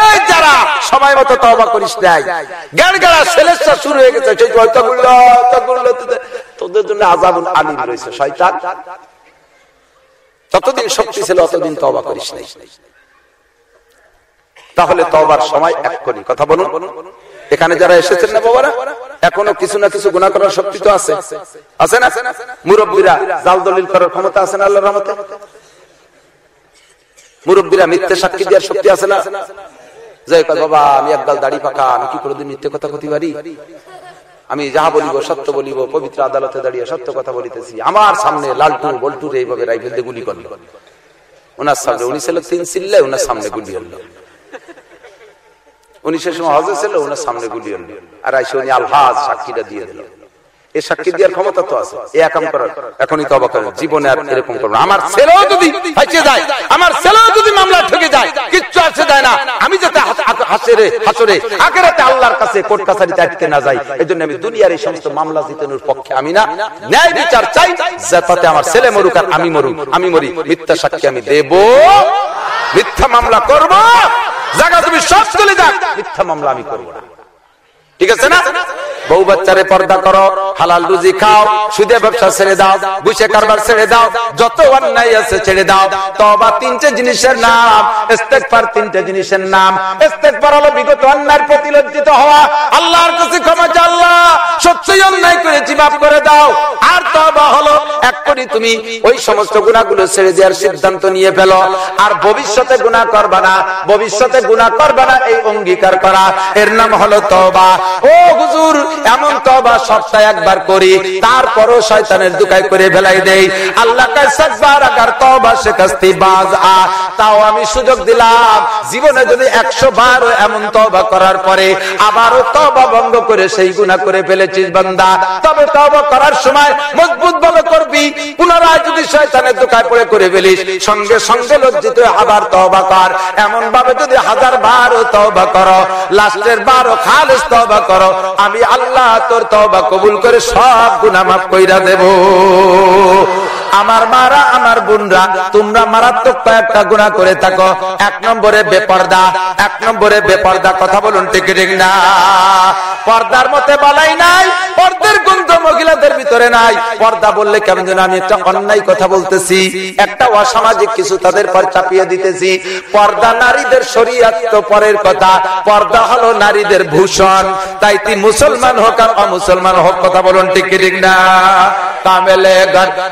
এই যারা সময় মতো তবা করিস নাই। গাড় গাড়া সেলেসটা শুরু হয়ে গেছে তোদের জন্য আজাবুল আলিম রয়েছে, শয়তান। যতদিন শক্তি ছিল, অতদিন তবা করিস নাই। তাহলে তবার সময় এক করি কথা বলুন। এখানে যারা এসেছেন না বাবারা, এখনও কিছু না কিছু গুণা করার শক্তি তো আছে। আছে না? মুরব্বীরা জাল দলিল করার ক্ষমতা আছে না আল্লাহর রহমতে? মুরব্বীরা মিথ্যে সাক্ষী দেওয়ার শক্তি আছে না? যে বাবা, আমি একদল দাড়ি পাকা, আমি কি কোনোদিন মিথ্যে কথা কথি পারি? আমি যাহা বলিব, সত্য বলিব, পবিত্র আদালতে দাঁড়িয়ে সত্য কথা বলিতেছি। আমার সামনে লালটু, বল্টু এইভাবে রাইফেল দিয়ে গুলি করল। ওনার সামনে, উনি ছিল তিন সিল্লে ওনার সামনে গুলি হলো। উনি সে সময় হজে ছিল ওনার সামনে গুলি হলো। আর আইসে উনি আলহাজ সাক্ষীটা দিয়ে দিল। সাক্ষী দেওয়ার ক্ষমতা তো আছে। এ একাম করার। এখনই তবা জীবনে আর এরকম আমার ছেলেও যদি ফাঁসে যায়, আমার ছেলেও যদি মামলা ঠকে যায়, কিচ্ছু আসে যায় না। আমি যাতে হাসরে আল্লাহর কাছে কোর্ট কাছারিতে আটকে না যাই আমি দুনিয়ার এই সমস্ত মামলা জিতানোর পক্ষে আমি না। ন্যায় বিচার চাই, যাতে আমার ছেলে মরুক আর আমি মরুক। আমি মরি। মিথ্যা সাক্ষী আমি দেব। মিথ্যা মামলা করব। জায়গা তুমি সব চলে যাক। মিথ্যা মামলা আমি করব না। ঠিক আছে না? বউ বাচ্চারে পর্দা করো। হালাল রুজি খাও, সুদে ব্যবসা ছেড়ে দাও বুঝে কারবার ছেড়ে দাও, যত অন্যায় আছে ছেড়ে দাও। তবা তিনটে জিনিসের নাম, ইস্তেগফার তিনটে জিনিসের নাম। ইস্তেগফার হলো বিগত অন্যায়ের প্রতি লজ্জিত হওয়া। আল্লাহর কাছে ক্ষমা চাও আল্লাহ, সত্যই অন্যায় করেছি, মাফ করে দাও। আর তবা হলো এক করি তুমি ওই সমস্ত গুণাগুলো ছেড়ে দেওয়ার সিদ্ধান্ত নিয়ে ফেলো। আর ভবিষ্যতে গুণা করবা না, ভবিষ্যতে গুণা করবা না, এই অঙ্গীকার করা। এর নাম হলো তবা ও হুজুর, এমন তবা সপ্তাহে একবার করি, তারপরও শয়তানের দুকায় করে ফেলাই দেই। আল্লাহ তাও আমি সুযোগ দিলাম, জীবনে যদি একশো বার এমন তবা করার পরে আবারও তবা ভঙ্গ করে সেই গুণা করে ফেলেছিস বান্দা। তবে তবা করার সময় মজবুত ভালো করবি, পুনরায় যদি শয়তানের দোকায় পড়ে করে ফেলিস, সঙ্গে সঙ্গে লজ্জিত আবার তবা কর। এমন ভাবে যদি হাজার বার তবা করো, লাস্টের বারো খালেস তবা করো, আমি আল্লাহ তোর তবা কবুল করে সব গুনামাফ কইরা দেব। আমার মারা, আমার বোনরা, তোমরা মারাত্মক কয়েকটা গুণা করে থাকো। এক নম্বরে বেপর্দা, এক নম্বরে বেপর্দা, কথা বলুন ঠিক ঠিক না? পর্দার মতে বলাই নাই, পর্দার গন্ধ মহিলাদের ভিতরে নাই। পর্দা বললে কেমন যেন আমি একটা অন্যায় কথা বলতেছি, একটা অসামাজিক কিছু তাদের পর চাপিয়ে দিতেছি। পর্দা নারীদের শরীয়ত পরের কথা, পর্দা হলো নারীদের ভূষণ। তাই তুই মুসলমান হোক আর অমুসলমান হোক, কথা বলুন ঠিক ঠিক না? কামেলে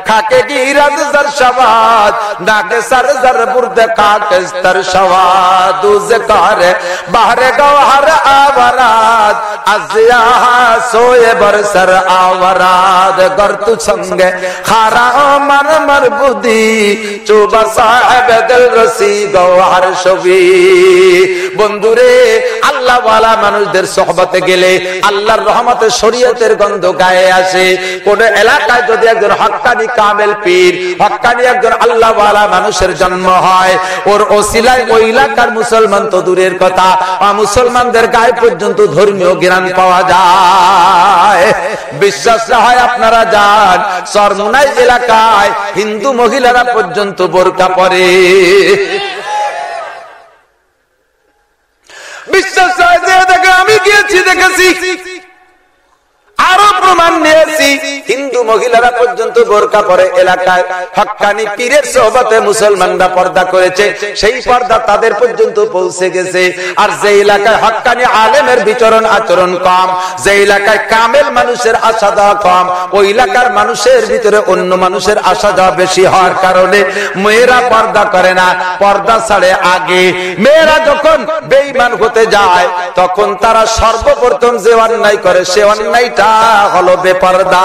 খাকে গিরাজ জর সবাদ নাকে সর জর বুর্দে কাকে স্তর সবাদ দুজে কারে বাহরে গওহর আবরাদ আজিয়া সোয়ে বরসর আওরাদ গর তু সঙ্গে খারা মন মর বুদি চুবা সাহেব দিল রসি গওহর ছবি বন্ধুরে আল্লাহ ওয়ালা মানুষদের সহবতে গেলে আল্লাহর রহমতে শরীয়তের গন্ধ গায়ে আসে। কোন এলাকায় যদি একজন হক্কানি কামেল পীর, হক্কানি একজন আল্লাহ ওয়ালা মানুষের জন্ম হয়, ওর ওসিলায় ওই এলাকার মুসলমান তো দূরের কথা মুসলমানদের গায়ে পর্যন্ত ধর্মীয় জ্ঞান পাওয়া যায়। বিশ্বাস না হয় আপনারা যান সরমুনাই এলাকায় হিন্দু মহিলারা পর্যন্ত বোরকা পরে। বিশ্বাস দেখে আমি গিয়েছি দেখেছি। আরও প্রমাণ নিয়েছি হিন্দু মহিলারা পর্যন্ত বোরকা পরে এলাকায়। হকানি পীরের সোহবতে মুসলমানরা পর্দা করেছে। সেই পর্দা তাদের পর্যন্ত পৌঁছে গেছে। আর যে এলাকায় হকানি আলেমের বিচরণ আচরণ কম যে এলাকায় কামেল মানুষের আসা যাওয়া কম, ওই এলাকার মানুষের ভিতরে অন্য মানুষের আসা যাওয়া বেশি হওয়ার কারণে মেয়েরা পর্দা করে না। পর্দা ছাড়ে আগে। মেয়েরা যখন বেইমান হতে যায়, তখন তারা সর্বপ্রথম যে অন্যায় করে, সে অন্যায়টা হলো বেপর্দা।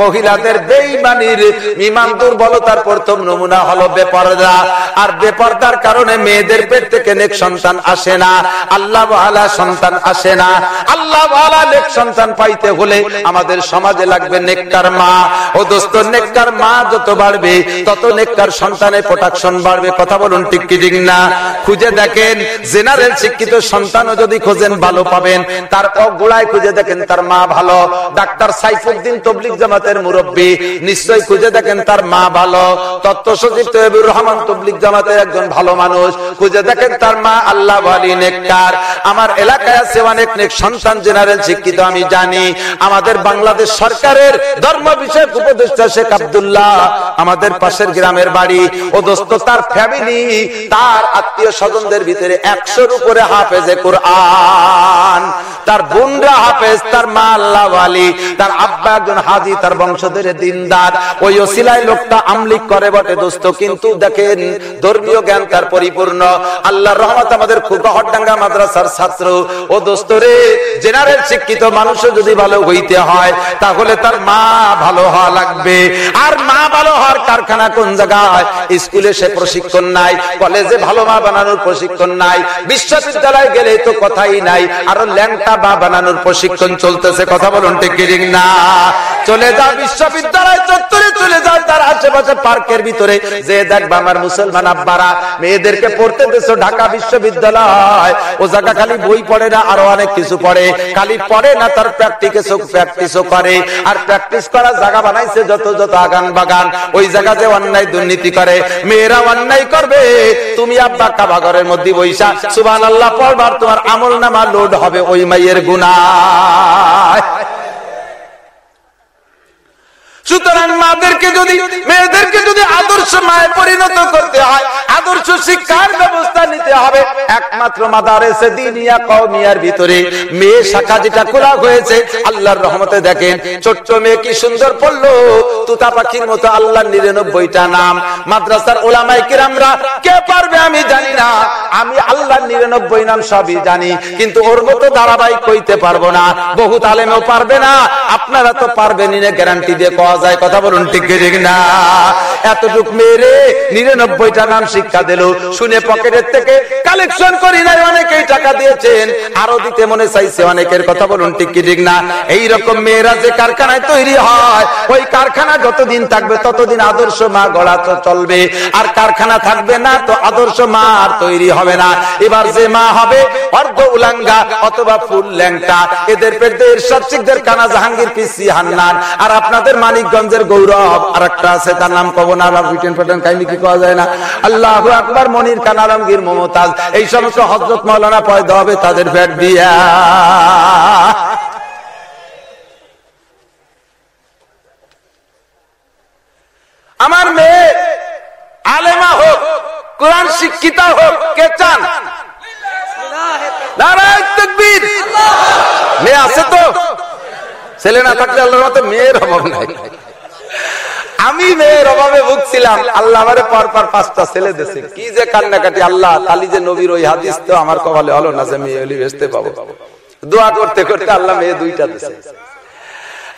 মহিলাদের বেইমানির ইমান দুর্বলতার প্রথম নমুনা হলো বেপর্দা। আর বেপর্দার কারণে মেয়েদের পেট থেকে নেক সন্তান আসে না। আল্লাহ বহালা সন্তান আসে না। আল্লাহ বহালা নেক সন্তান পাইতে হলে আমাদের সমাজে লাগবে নেককার মা। ও দোস্ত, নেককার মা যত বাড়বে, তত নেককার সন্তানের প্রোটাকশন বাড়বে। কথা বলুন ঠিক কি ঠিক না? খুঁজে দেখেন, জেনারেল শিক্ষিত সন্তানও যদি খোঁজেন, ভালো পাবেন। তার গোড়ায় খুঁজে দেখেন তার মা ভালো। ডাক্তার সাইফুল উদ্দিন তবলিক জামাতের মুরব্বী। নিশ্চয় খুঁজে দেখেন তার মা ভালো। তত্ত্ব সচিব তৈবুর রহমান তবলিক জামাতের একজন ভালো মানুষ। খুঁজে দেখেন তার মা আল্লাহ আলী নেককার। আমার এলাকায় আছে অনেক নেক সন্তান, জেনারেল শিক্ষিত, আমি জানি। আমাদের বাংলাদেশ সরকারের ধর্ম বিষয়ক উপদেষ্টা শেখ আবদুল্লাহ, আমাদের পাশের গ্রামের বাড়ি। ও দোস্ত, তার ফ্যামিলি তার আত্মীয় স্বজনদের ভিতরে একশোর উপরে হাফেজে কোরআন। তার বোনরা হাফেজ তার মা আল্লাহ আলী তার আব্বা একজন হাজি, তার বংশধরে দিনদার। ওই লোকটা আমলিক করে বটে দোস্ত, কিন্তু দেখেন, ধর্মীয় জ্ঞান তার পরিপূর্ণ। আল্লাহর রহমত আমাদের মাদ্রাসার ছাত্র। ও দোস্ত রে, জেনারেল শিক্ষিত মানুষও যদি ভালো হইতে হয়, তাহলে তার মা ভালো হওয়া লাগবে। আর মা ভালো হওয়ার কারখানা কোন জায়গায়? স্কুলে সে প্রশিক্ষণ নাই, কলেজে ভালো মা বানানোর প্রশিক্ষণ নাই, বিশ্ববিদ্যালয়ে গেলে তো কথাই নাই, আরও ল্যাংটা বা বানানোর প্রশিক্ষণ চলতেছে, কথা বলুন, ঠিক না? চলে যা বিশ্ববিদ্যালয়, চত্বরে চলে যাও তার আশেপাশে পার্কের ভিতরে। যে দেখবা আমার মুসলমান আব্বারা, মেয়েদেরকে পড়তে দেশ ঢাকা বিশ্ববিদ্যালয়। ও জায়গা খালি বই পড়ে না, আরও অনেক কিছু পড়ে। খালি পড়ে না, তার প্র্যাকটিসও প্র্যাকটিসও করে। আর প্র্যাকটিস করার জায়গা বানাইছে যত যত আগান বাগান। ওই জায়গাতে অন্যায় দুর্নীতি করে। মেয়েরা অন্যায় করবে। তুমি আব্বা কাবাগরের মধ্যে বৈশা সুবান আল্লাহ পড়বার তোমার আমল নামা লোড হবে ওই মাইয়ের গুণা সুতরাং মাদেরকে যদি, মেয়েদেরকে যদি আদর্শ মায়ে পরিণত করতে হয়, আদর্শ শিক্ষার ব্যবস্থা নিতে হবে। একমাত্র মাদারেসে দিনিয়া কওমিয়ার ভিতরে। মেয়ে শাখা যেটা খোলা হয়েছে, আল্লাহর রহমতে দেখেন, ছোট্ট মেয়ে কি সুন্দর পড়ল। তুতা পাখির মতো আল্লাহর নিরানব্বইটা নাম। মাদ্রাসার ওলামাই কিরামরা, কে পারবে আমি জানি না। আমি আল্লাহর নিরানব্বই নাম সবই জানি, কিন্তু ওর মতো ধারাবাহিক কইতে পারব না। বহু তালেমেও পারবে না। আপনারা তো পারবেনই না, গ্যারান্টি দিয়ে কওয়া যায়, কথা বলুন, ঠিক ঠিক না? এতটুক মেরে নিরানব্বইটা নাম শিক্ষা দিল। শুনে পকেটের থেকে কালেকশন করি নাই, অনেকেই টাকা দিয়েছেন। আরও দিতে মনে চাইছে অনেকের, কথা বলুন, ঠিক ঠিক না? এই রকম মেয়েরা যে কারখানায় তৈরি হয়, ওই কারখানা যতদিন থাকবে, ততদিন আদর্শ মা গড়া তো চলবে। আর কারখানা থাকবে না, তো আদর্শ মা আর তৈরি হবে না। এবার যে মা হবে, অর্ধ উলাঙ্গা অথবা ফুল ল্যাংটা। এদের পেটে ইরশাদ শিখদের কানা জাহাঙ্গীর পিসি হান্নান। আর আপনাদের মানিকগঞ্জের গৌরব আর একটা আছে তার নাম কব না পিটেন পেটেন কাহিনী কি পাওয়া যায় না। আল্লাহ আকবর মনির কান আলমগীর মমতাজ এই সমস্ত হজরত মৌলানা পয়দা হবে তাদের পেট দিয়া। আমার মেয়ে আলেমা হোক কোরআন শিক্ষিতা হোক কে চান? মেয়ে আছে তো? ছেলে না থাকলে আল্লাহর মতো মেয়ের অভাব নাই। আমি মেয়ের অভাবে ভুগছিলাম, আল্লাহ আমার পর পর পাঁচটা ছেলে দেশে কি যে কান্নাকাটি, আল্লাহ, তালি যে নবীর ওই হাদিস তো আমার কপালে হলো না যে মেয়ে হলি বেসতে পাবো। দোয়া করতে করতে আল্লাহ মেয়ে দুইটা দেশে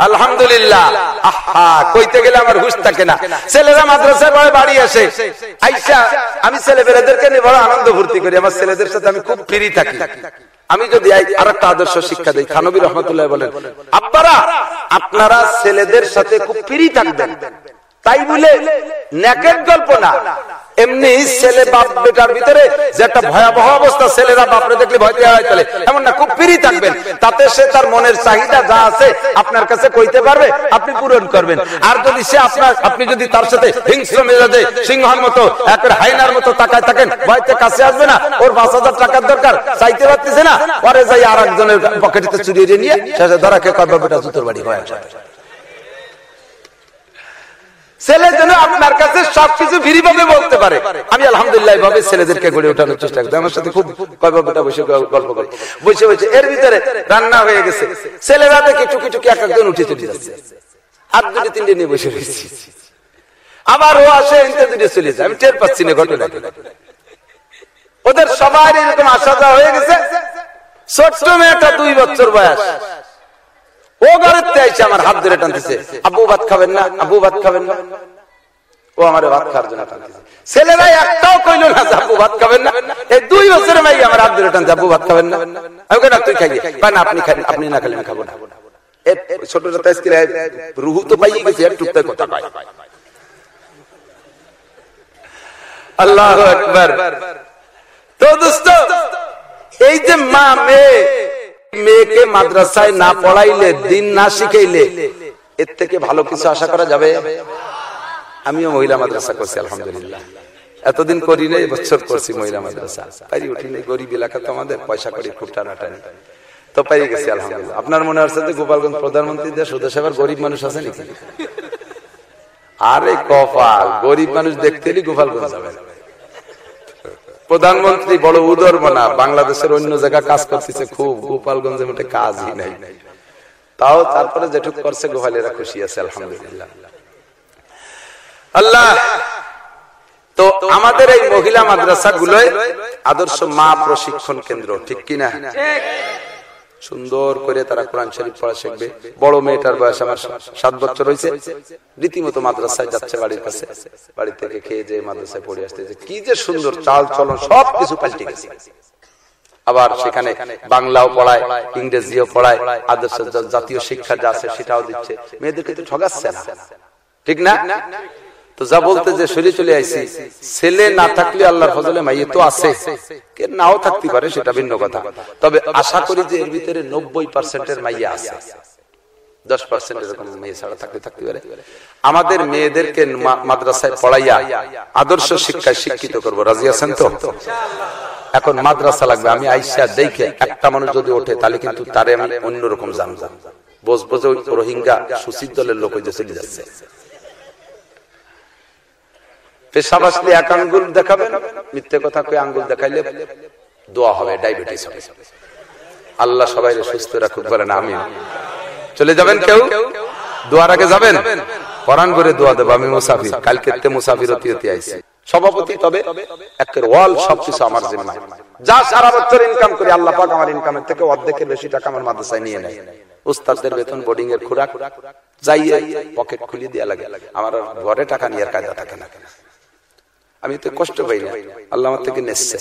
আলহামদুলিল্লাহ, আহা, কইতে গেলে আমার হুশ থাকে না। ছেলেরা মাদ্রাসার পরে বাড়ি আসে। আইসা, আমি ছেলে নিয়ে বড় আনন্দ ভর্তি করি, আমার ছেলেদের সাথে আমি খুব ফ্রি থাকি। আমি যদি আর একটা আদর্শ শিক্ষা দিই, খানবী রহমতুল্লাহ বলেন, আব্বারা, আপনারা ছেলেদের সাথে খুব ফ্রি থাকবেন। তাই বলে, নেকের গল্প না। এমনি ছেলে বাপ বেটার ভিতরে যে একটা ভয়াবহ অবস্থা, ছেলেরা বাপরে দেখলে ভয় দেওয়া হয় চলে এমন না, খুব ফ্রি থাকবেন। তাতে সে তার মনের চাহিদা যা আছে আপনার কাছে কইতে পারবে, আপনি পূরণ করবেন। আর যদি সে আপনার, আপনি যদি তার সাথে হিংস্র মেজাজে সিংহর মতো, একের হাইনার মতো টাকায় থাকেন, ভয়তে কাছে আসবে না। ওর পাঁচ হাজার টাকার দরকার, চাইতে পারতেছে না। পরে যাই আর একজনের পকেটে চুরিয়ে নিয়ে শেষে ধরা কে বেটা জুতোর বাড়ি হয় ছেলে যেন আপনার কাছে সবকিছু ফ্রি ভাবে বলতে পারে। আমি আলহামদুলিল্লাহ ভাবে ছেলেদেরকে গড়ে ওঠানোর চেষ্টা করি আমার সাথে খুব কয়বাবুটা বসে গল্প করি। বসে বসে। এর ভিতরে রান্না হয়ে গেছে। ছেলেরা দেখে টুকি টুকি এক একজন উঠে চলে যাচ্ছে। আর দুটি তিনটে নিয়ে বসে রয়েছি। আবার ও আসে দুটো চলে যায়। আমি টের পাচ্ছি না ঘটনা ওদের সবার এরকম আসা যাওয়া হয়ে গেছে। ছোট্ট মেয়েটা দুই বছর বয়স। ও ঘরের আইসে আমার হাত ধরে টানতেছে। আবু ভাত খাবেন না আবু ভাত খাবেন না। ও আমার ভাত খাওয়ার জন্য টানতেছে। ছেলেরা একটাও কইল না আবু ভাত খাবেন না। এই দুই বছরের ভাই আমার হাত ধরে টানছে আবু ভাত খাবেন না। আমি কেন তুই খাই না, আপনি খান, আপনি না খেলে খাব না। ছোট ছোট রুহু তো পাই গেছে টুকটাক কথা পাই আল্লাহ আকবার। তো দোস্ত, এই যে মা মেয়ে মেয়েকে মাদ্রাসায় না পড়াইলে, দিন না শিখাইলে, এর থেকে ভালো কিছু আশা করা যাবে? আমিও মহিলা মাদ্রাসা করছি, আলহামদুলিল্লাহ। এতদিন করি নেই বছর করছি মহিলা মাদ্রাসা। পারি উঠি নেই, গরিব এলাকা তো আমাদের, পয়সা করি খুব টানাটানি। তো পাই গেছি, আলহামদুলিল্লাহ। আপনার মনে হচ্ছে যে গোপালগঞ্জ প্রধানমন্ত্রী দেশ ওদের সেবার গরিব মানুষ আছে নাকি? আরে কপাল, গরিব মানুষ দেখতে গোপালগঞ্জ যাবে প্রধানমন্ত্রী বড় উদর মানা, বাংলাদেশের অন্য জায়গা কাজ করতেছে খুব, গোপালগঞ্জে মোটে কাজই নাই। তাও তারপরে যেটুক করছে গোপালেরা খুশি আছে, আলহামদুলিল্লাহ। আল্লাহ, তো আমাদের এই মহিলা মাদ্রাসা গুলোয় আদর্শ মা প্রশিক্ষণ কেন্দ্র, ঠিক কিনা? সুন্দর করে তারা কোরআন শরীফ পড়া শিখবে। বড় মেয়েটার বয়স আমার সাত বছর হয়েছে। রীতিমতো মাদ্রাসায় যাচ্ছে বাড়ির কাছে বাড়ি থেকে খেয়ে যে মাদ্রাসায় পড়ে আসতে কি যে সুন্দর চাল চলন সব কিছু পাল্টে গেছে। আবার সেখানে বাংলাও পড়ায়, ইংরেজিও পড়ায়, আদর্শ জাতীয় শিক্ষা যা আছে সেটাও দিচ্ছে। মেয়েদেরকে তো ঠগাচ্ছে না। ঠিক না? তো যা বলতে যে শরীর চলে আইসি, ছেলে না থাকলে আল্লাহর ফজলে মাইয়ে তো আছে। কে নাও থাকতে পারে সেটা ভিন্ন কথা। তবে আশা করি যে এর ভিতরে নব্বই পার্সেন্টের মাইয়া আছে। দশ পার্সেন্ট এরকম মেয়ে ছাড়া থাকতে থাকতে পারে। আমাদের মেয়েদেরকে মাদ্রাসায় পড়াইয়া আদর্শ শিক্ষায় শিক্ষিত করব। রাজি আছেন তো? এখন মাদ্রাসা লাগবে। আমি আইসা দেখে একটা মানুষ যদি ওঠে, তাহলে কিন্তু তারে আমি অন্যরকম জানব। বসবো যে রোহিঙ্গা সুশীত দলের লোক চলে যাচ্ছে। এক আঙ্গুল দেখাবেন, মিথ্যে কথা কয়ে আঙ্গুল দেখাইলে দোয়া হবে, ডায়াবেটিস হবে। আল্লাহ সবাই সুস্থ রাখুক, বলেন আমি চলে যাবেন কেউ? দোয়ার আগে যাবেন? পরান করে দোয়া দেবো, আমি মুসাফির। কালকে মুসাফির অতি আইসি সভাপতি তবে? একের ওয়াল সবকিছু আমার জিম্মায়। যা সারা বছর ইনকাম করি, আল্লাহ পাক আমার ইনকামের থেকে অর্ধেকের বেশি টাকা আমার মাদ্রাসায় নিয়ে নেয়। উস্তাদদের বেতন বোর্ডিং এর খোরাক, যাইয়ে পকেট খুলিয়ে দেওয়া লাগে। আমার ঘরে টাকা নিয়ে কাজা থাকে না। আমি তো কষ্ট পাই না। আল্লাহ আমার থেকে নেচ্ছে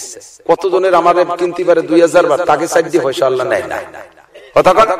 কতজনের আমার কিনতে পারে দুই হাজার বার, তাকে সাইড দিয়ে পয়সা আল্লাহ নেয় না। কথা কথা